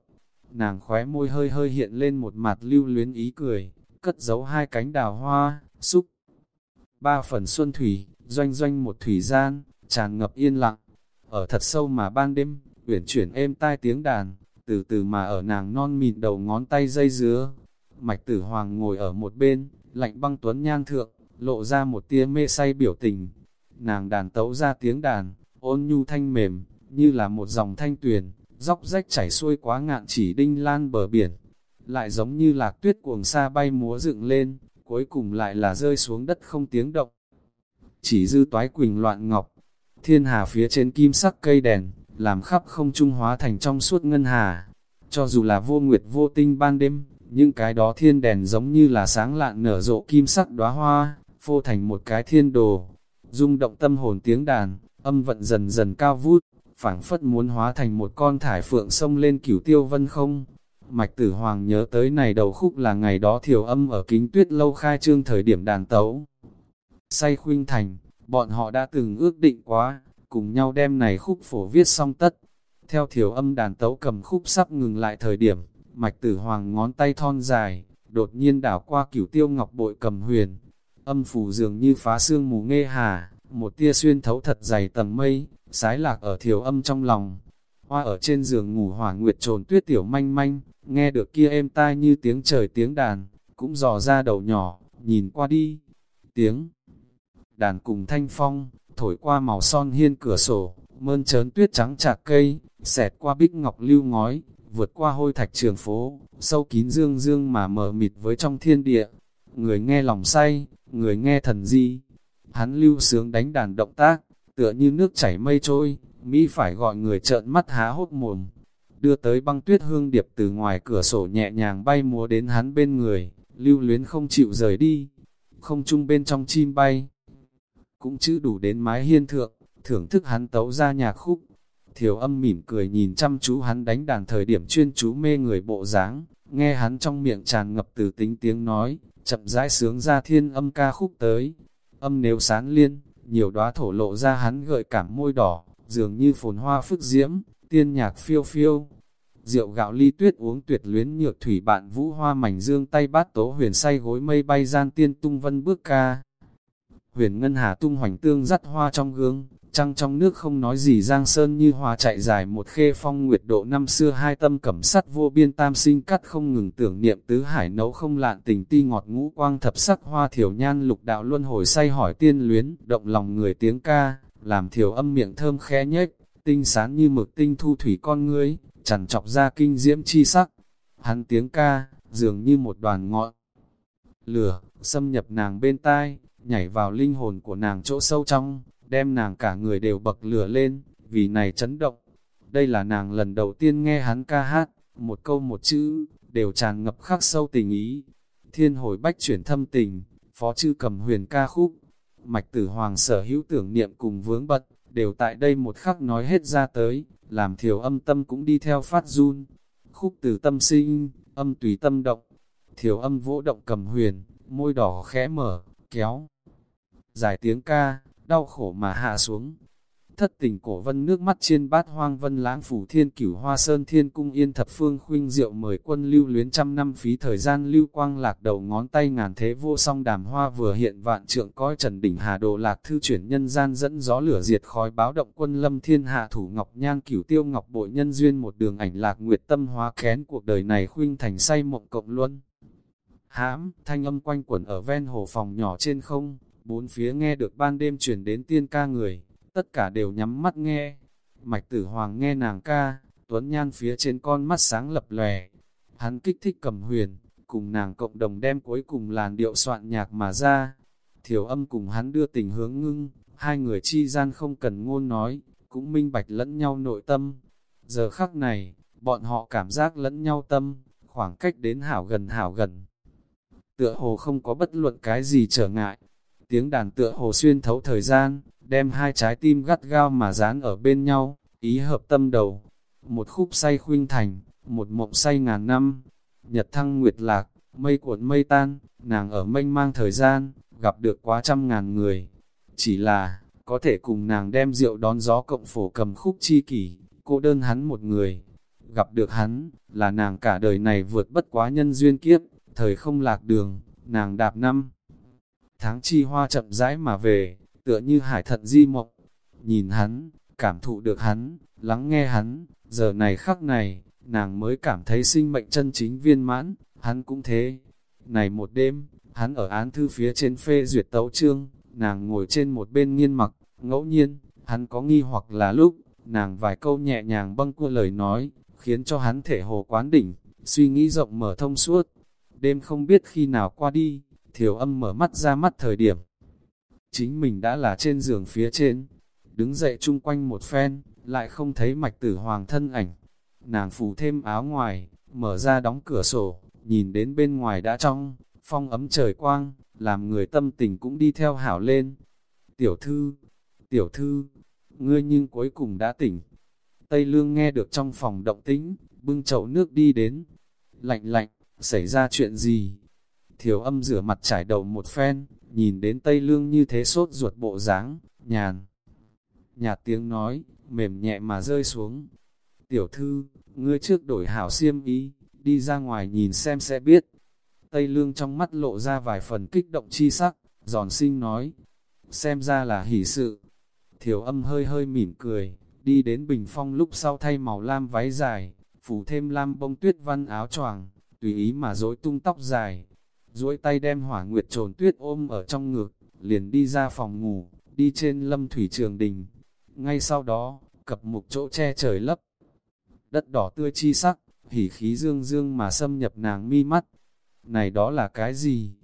Nàng khóe môi hơi hơi hiện lên một mặt lưu luyến ý cười, cất giấu hai cánh đào hoa, xúc. Ba phần xuân thủy, doanh doanh một thủy gian, tràn ngập yên lặng. Ở thật sâu mà ban đêm, uyển chuyển êm tai tiếng đàn, từ từ mà ở nàng non mịn đầu ngón tay dây dứa. Mạch tử hoàng ngồi ở một bên, lạnh băng tuấn nhan thượng, lộ ra một tia mê say biểu tình. Nàng đàn tấu ra tiếng đàn, ôn nhu thanh mềm, như là một dòng thanh tuyền, dốc rách chảy xuôi quá ngạn chỉ đinh lan bờ biển. Lại giống như lạc tuyết cuồng xa bay múa dựng lên, cuối cùng lại là rơi xuống đất không tiếng động. Chỉ dư toái quỳnh loạn ngọc, thiên hà phía trên kim sắc cây đèn, làm khắp không trung hóa thành trong suốt ngân hà. Cho dù là vô nguyệt vô tinh ban đêm, những cái đó thiên đèn giống như là sáng lạn nở rộ kim sắc đóa hoa, phô thành một cái thiên đồ. rung động tâm hồn tiếng đàn, âm vận dần dần cao vút, phảng phất muốn hóa thành một con thải phượng sông lên cửu tiêu vân không. Mạch tử hoàng nhớ tới này đầu khúc là ngày đó thiểu âm ở kính tuyết lâu khai trương thời điểm đàn tấu. Say khuynh thành, bọn họ đã từng ước định quá, cùng nhau đem này khúc phổ viết xong tất. Theo thiểu âm đàn tấu cầm khúc sắp ngừng lại thời điểm, mạch tử hoàng ngón tay thon dài, đột nhiên đảo qua cửu tiêu ngọc bội cầm huyền. Âm phủ dường như phá xương mù nghe hà, một tia xuyên thấu thật dày tầng mây, sái lạc ở thiểu âm trong lòng. Hoa ở trên giường ngủ hỏa nguyệt trồn tuyết tiểu manh manh, nghe được kia êm tai như tiếng trời tiếng đàn, cũng dò ra đầu nhỏ, nhìn qua đi. Tiếng đàn cùng thanh phong, thổi qua màu son hiên cửa sổ, mơn trớn tuyết trắng chạc cây, xẹt qua bích ngọc lưu ngói, vượt qua hôi thạch trường phố, sâu kín dương dương mà mờ mịt với trong thiên địa. Người nghe lòng say, người nghe thần di. Hắn lưu sướng đánh đàn động tác, tựa như nước chảy mây trôi, Mỹ phải gọi người trợn mắt há hốt mồm. Đưa tới băng tuyết hương điệp từ ngoài cửa sổ nhẹ nhàng bay múa đến hắn bên người, lưu luyến không chịu rời đi. Không chung bên trong chim bay, cũng chữ đủ đến mái hiên thượng, thưởng thức hắn tấu ra nhạc khúc. Thiểu âm mỉm cười nhìn chăm chú hắn đánh đàn thời điểm chuyên chú mê người bộ dáng, nghe hắn trong miệng tràn ngập từ tính tiếng nói, chậm rãi sướng ra thiên âm ca khúc tới. Âm nếu sán liên, nhiều đóa thổ lộ ra hắn gợi cảm môi đỏ, dường như phồn hoa phức diễm, tiên nhạc phiêu phiêu. Rượu gạo ly tuyết uống tuyệt luyến nhược thủy bạn vũ hoa mảnh dương tay bát tố huyền say gối mây bay gian tiên tung vân bước ca. Huyền ngân hà tung hoành tương dắt hoa trong gương, trăng trong nước không nói gì giang sơn như hoa chạy dài một khê phong nguyệt độ năm xưa hai tâm cẩm sắt vô biên tam sinh cắt không ngừng tưởng niệm tứ hải nấu không lạn tình ti ngọt ngũ quang thập sắc hoa thiểu nhan lục đạo luân hồi say hỏi tiên luyến, động lòng người tiếng ca, làm thiểu âm miệng thơm khẽ nhếch, tinh sáng như mực tinh thu thủy con ngươi, chẳng chọc ra kinh diễm chi sắc. Hắn tiếng ca, dường như một đoàn ngọn lửa, xâm nhập nàng bên tai, nhảy vào linh hồn của nàng chỗ sâu trong, đem nàng cả người đều bậc lửa lên, vì này chấn động. Đây là nàng lần đầu tiên nghe hắn ca hát, một câu một chữ, đều tràn ngập khắc sâu tình ý. Thiên hồi bách chuyển thâm tình, phó chư cầm huyền ca khúc, mạch tử hoàng sở hữu tưởng niệm cùng vướng bật, đều tại đây một khắc nói hết ra tới, làm thiểu âm tâm cũng đi theo phát run. khúc từ tâm sinh, âm tùy tâm động, thiểu âm vỗ động cầm huyền, môi đỏ khẽ mở, kéo. Dài tiếng ca, đau khổ mà hạ xuống, thất tình cổ vân nước mắt trên bát hoang vân lãng phủ thiên cửu hoa sơn thiên cung yên thập phương khuynh diệu mời quân lưu luyến trăm năm phí thời gian lưu quang lạc đầu ngón tay ngàn thế vô song đàm hoa vừa hiện vạn trượng coi trần đỉnh hà đồ lạc thư chuyển nhân gian dẫn gió lửa diệt khói báo động quân lâm thiên hạ thủ ngọc nhang cửu tiêu ngọc bội nhân duyên một đường ảnh lạc nguyệt tâm hóa kén cuộc đời này khuynh thành say mộng cộng luân. Hãm thanh âm quanh quẩn ở ven hồ phòng nhỏ trên không bốn phía nghe được ban đêm truyền đến tiên ca người tất cả đều nhắm mắt nghe. Mạch tử hoàng nghe nàng ca, tuấn nhan phía trên con mắt sáng lập lòe. Hắn kích thích cầm huyền, cùng nàng cộng đồng đem cuối cùng làn điệu soạn nhạc mà ra. Thiểu âm cùng hắn đưa tình hướng ngưng, hai người chi gian không cần ngôn nói, cũng minh bạch lẫn nhau nội tâm. Giờ khắc này, bọn họ cảm giác lẫn nhau tâm, khoảng cách đến hảo gần hảo gần. Tựa hồ không có bất luận cái gì trở ngại. Tiếng đàn tựa hồ xuyên thấu thời gian, đem hai trái tim gắt gao mà dán ở bên nhau, ý hợp tâm đầu. Một khúc say khuynh thành, một mộng say ngàn năm, nhật thăng nguyệt lạc, mây cuộn mây tan, nàng ở mênh mang thời gian, gặp được quá trăm ngàn người. Chỉ là, có thể cùng nàng đem rượu đón gió cộng phổ cầm khúc chi kỷ, cô đơn hắn một người. Gặp được hắn, là nàng cả đời này vượt bất quá nhân duyên kiếp, thời không lạc đường, nàng đạp năm. Tháng chi hoa chậm rãi mà về, tựa như hải thận di mộng. Nhìn hắn, cảm thụ được hắn, lắng nghe hắn, giờ này khắc này, nàng mới cảm thấy sinh mệnh chân chính viên mãn, hắn cũng thế. Này một đêm, hắn ở án thư phía trên phê duyệt tấu trương, nàng ngồi trên một bên nghiên mặc, ngẫu nhiên, hắn có nghi hoặc là lúc, nàng vài câu nhẹ nhàng bâng cua lời nói, khiến cho hắn thể hồ quán đỉnh, suy nghĩ rộng mở thông suốt. Đêm không biết khi nào qua đi, thiểu âm mở mắt ra mắt thời điểm, chính mình đã là trên giường phía trên, đứng dậy chung quanh một phen, lại không thấy mạch tử hoàng thân ảnh. Nàng phủ thêm áo ngoài, mở ra đóng cửa sổ, nhìn đến bên ngoài đã trong, phong ấm trời quang, làm người tâm tình cũng đi theo hảo lên. Tiểu thư, tiểu thư, ngươi nhưng cuối cùng đã tỉnh. Tây Lương nghe được trong phòng động tĩnh, bưng chậu nước đi đến. Lạnh lạnh, xảy ra chuyện gì? Thiểu âm rửa mặt trải đầu một phen, nhìn đến Tây Lương như thế sốt ruột bộ dáng nhàn. Nhạt tiếng nói, mềm nhẹ mà rơi xuống. Tiểu thư, ngươi trước đổi hảo xiêm ý, đi ra ngoài nhìn xem sẽ biết. Tây Lương trong mắt lộ ra vài phần kích động chi sắc, giòn sinh nói, xem ra là hỷ sự. Thiểu âm hơi hơi mỉm cười, đi đến bình phong lúc sau thay màu lam váy dài, phủ thêm lam bông tuyết văn áo choàng, tùy ý mà dối tung tóc dài, duỗi tay đem hỏa nguyệt trồn tuyết ôm ở trong ngực, liền đi ra phòng ngủ, đi trên lâm thủy trường đình. Ngay sau đó, cập mục chỗ che trời lấp. Đất đỏ tươi chi sắc, hỉ khí dương dương mà xâm nhập nàng mi mắt. Này đó là cái gì?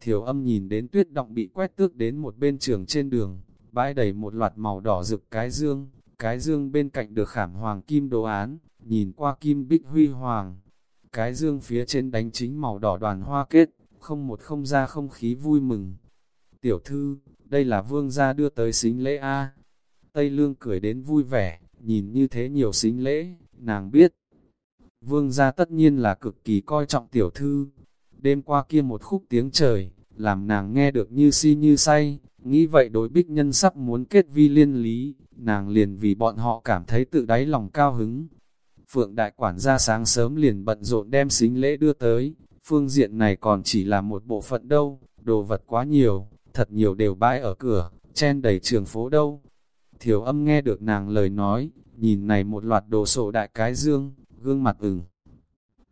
Thiểu âm nhìn đến tuyết động bị quét tước đến một bên trường trên đường, bãi đầy một loạt màu đỏ rực cái dương, cái dương bên cạnh được khảm hoàng kim đồ án, nhìn qua kim bích huy hoàng. Cái dương phía trên đánh chính màu đỏ đoàn hoa kết, không một không ra không khí vui mừng. Tiểu thư, đây là vương gia đưa tới xính lễ A. Tây Lương cười đến vui vẻ, nhìn như thế nhiều xính lễ, nàng biết. Vương gia tất nhiên là cực kỳ coi trọng tiểu thư. Đêm qua kia một khúc tiếng trời, làm nàng nghe được như si như say, nghĩ vậy đối bích nhân sắp muốn kết vi liên lý, nàng liền vì bọn họ cảm thấy tự đáy lòng cao hứng. Phượng đại quản gia sáng sớm liền bận rộn đem xính lễ đưa tới, phương diện này còn chỉ là một bộ phận đâu, đồ vật quá nhiều, thật nhiều đều bãi ở cửa, chen đầy trường phố đâu. Thiểu âm nghe được nàng lời nói, nhìn này một loạt đồ sổ đại cái dương, gương mặt ửng.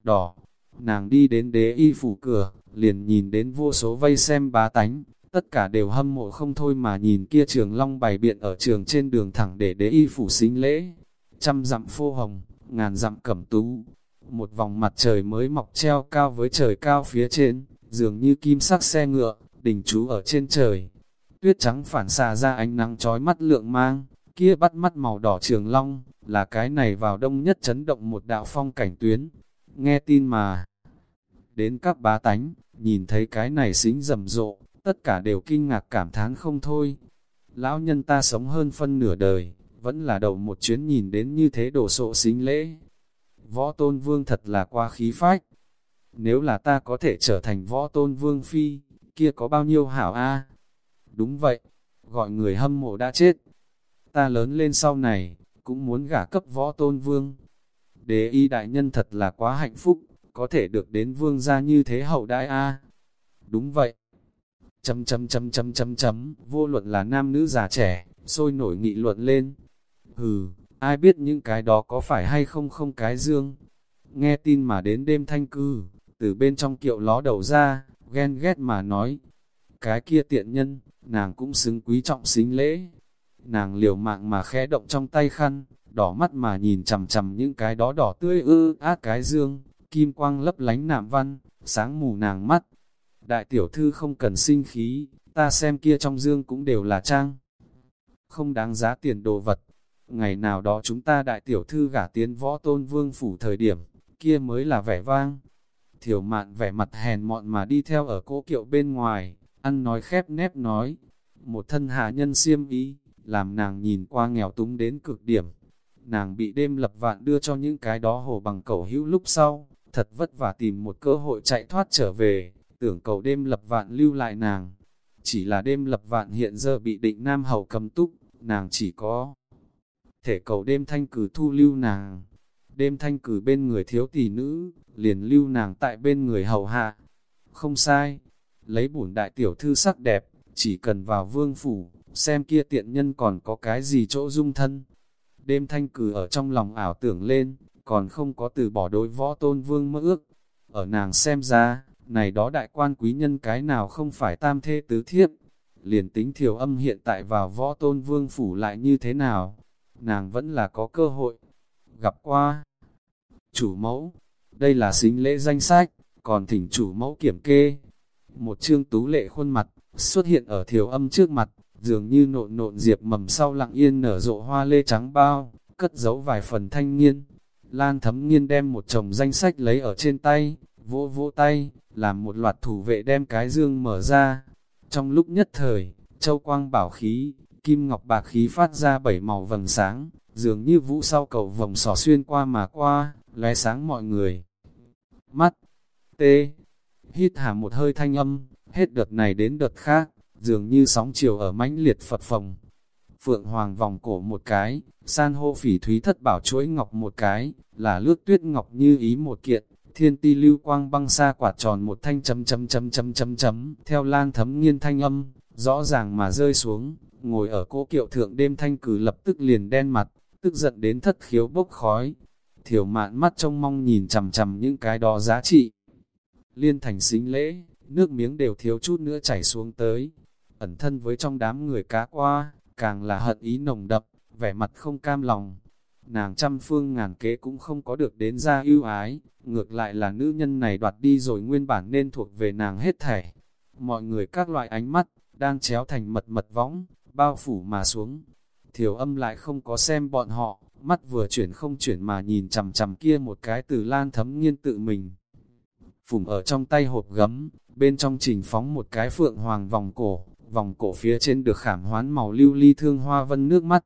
Đỏ, nàng đi đến đế y phủ cửa, liền nhìn đến vô số vây xem bá tánh, tất cả đều hâm mộ không thôi mà nhìn kia trường long bày biện ở trường trên đường thẳng để đế y phủ xính lễ. Trăm dặm phô hồng, ngàn dặm cẩm tú, một vòng mặt trời mới mọc treo cao với trời cao phía trên, dường như kim sắc xe ngựa, đỉnh chú ở trên trời. Tuyết trắng phản xạ ra ánh nắng trói mắt lượng mang, kia bắt mắt màu đỏ trường long, là cái này vào đông nhất chấn động một đạo phong cảnh tuyến. Nghe tin mà, đến các bá tánh, nhìn thấy cái này xính rầm rộ, tất cả đều kinh ngạc cảm thán không thôi. Lão nhân ta sống hơn phân nửa đời, vẫn là đầu một chuyến nhìn đến như thế đổ sộ xính lễ, võ tôn vương thật là quá khí phách. Nếu là ta có thể trở thành võ tôn vương phi, kia có bao nhiêu hảo a? Đúng vậy, gọi người hâm mộ đã chết. Ta lớn lên sau này, cũng muốn gả cấp võ tôn vương. Đế y đại nhân thật là quá hạnh phúc, có thể được đến vương gia như thế hậu đại a. Đúng vậy. Chấm chấm chấm chấm chấm chấm, vô luận là nam nữ già trẻ, sôi nổi nghị luận lên. Hừ, ai biết những cái đó có phải hay không không cái dương. Nghe tin mà đến đêm thanh cư, từ bên trong kiệu ló đầu ra, ghen ghét mà nói. Cái kia tiện nhân, nàng cũng xứng quý trọng xính lễ. Nàng liều mạng mà khẽ động trong tay khăn, đỏ mắt mà nhìn chầm chầm những cái đó đỏ tươi ư át cái dương, kim quang lấp lánh nạm văn, sáng mù nàng mắt. Đại tiểu thư không cần sinh khí, ta xem kia trong dương cũng đều là trang. Không đáng giá tiền đồ vật. Ngày nào đó chúng ta đại tiểu thư gả tiến võ tôn vương phủ thời điểm, kia mới là vẻ vang. Thiểu mạn vẻ mặt hèn mọn mà đi theo ở cỗ kiệu bên ngoài, ăn nói khép nép nói. Một thân hạ nhân siêm ý, làm nàng nhìn qua nghèo túng đến cực điểm. Nàng bị đêm lập vạn đưa cho những cái đó hồ bằng cầu hữu lúc sau, thật vất vả tìm một cơ hội chạy thoát trở về, tưởng cầu đêm lập vạn lưu lại nàng. Chỉ là đêm lập vạn hiện giờ bị định nam hầu cầm túc, nàng chỉ có thể cầu đêm thanh cử thu lưu nàng. Đêm thanh cử bên người thiếu tỷ nữ, liền lưu nàng tại bên người hầu hạ. Không sai, lấy bổn đại tiểu thư sắc đẹp, chỉ cần vào vương phủ, xem kia tiện nhân còn có cái gì chỗ dung thân. Đêm thanh cử ở trong lòng ảo tưởng lên, còn không có từ bỏ đối võ tôn vương mơ ước. Ở nàng xem ra, này đó đại quan quý nhân cái nào không phải tam thê tứ thiếp. Liền tính thiểu âm hiện tại vào võ tôn vương phủ lại như thế nào, nàng vẫn là có cơ hội. Gặp qua chủ mẫu, đây là xính lễ danh sách, còn thỉnh chủ mẫu kiểm kê. Một chương tú lệ khuôn mặt, xuất hiện ở thiểu âm trước mặt, dường như nộn nộn diệp mầm sau lặng yên nở rộ hoa lê trắng bao, cất giấu vài phần thanh nghiên. Lan thấm nghiên đem một chồng danh sách lấy ở trên tay, vỗ vỗ tay, làm một loạt thủ vệ đem cái dương mở ra. Trong lúc nhất thời, châu quang bảo khí, kim ngọc bạc khí phát ra bảy màu vầng sáng, dường như vũ sau cầu vòng sỏ xuyên qua mà qua, lóe sáng mọi người. Mắt, tê, hít hà một hơi thanh âm, hết đợt này đến đợt khác, dường như sóng chiều ở mãnh liệt phật phòng. Phượng hoàng vòng cổ một cái, san hô phỉ thúy thất bảo chuỗi ngọc một cái, là lướt tuyết ngọc như ý một kiện, thiên ti lưu quang băng xa quả tròn một thanh chấm chấm chấm chấm chấm chấm, theo lan thấm nghiên thanh âm, rõ ràng mà rơi xuống, ngồi ở cố kiệu thượng đêm thanh cử lập tức liền đen mặt, tức giận đến thất khiếu bốc khói. Thiểu mạn mắt trông mong nhìn chằm chằm những cái đó giá trị. Liên thành xính lễ, nước miếng đều thiếu chút nữa chảy xuống tới. Ẩn thân với trong đám người cá qua, càng là hận ý nồng đậm, vẻ mặt không cam lòng. Nàng trăm phương ngàn kế cũng không có được đến ra ưu ái, ngược lại là nữ nhân này đoạt đi rồi nguyên bản nên thuộc về nàng hết thảy. Mọi người các loại ánh mắt, đang chéo thành mật mật võng, bao phủ mà xuống. Thiểu âm lại không có xem bọn họ, mắt vừa chuyển không chuyển mà nhìn chằm chằm kia một cái từ lan thấm nghiên tự mình. Phùng ở trong tay hộp gấm, bên trong trình phóng một cái phượng hoàng vòng cổ, vòng cổ phía trên được khảm hoán màu lưu ly thương hoa vân nước mắt.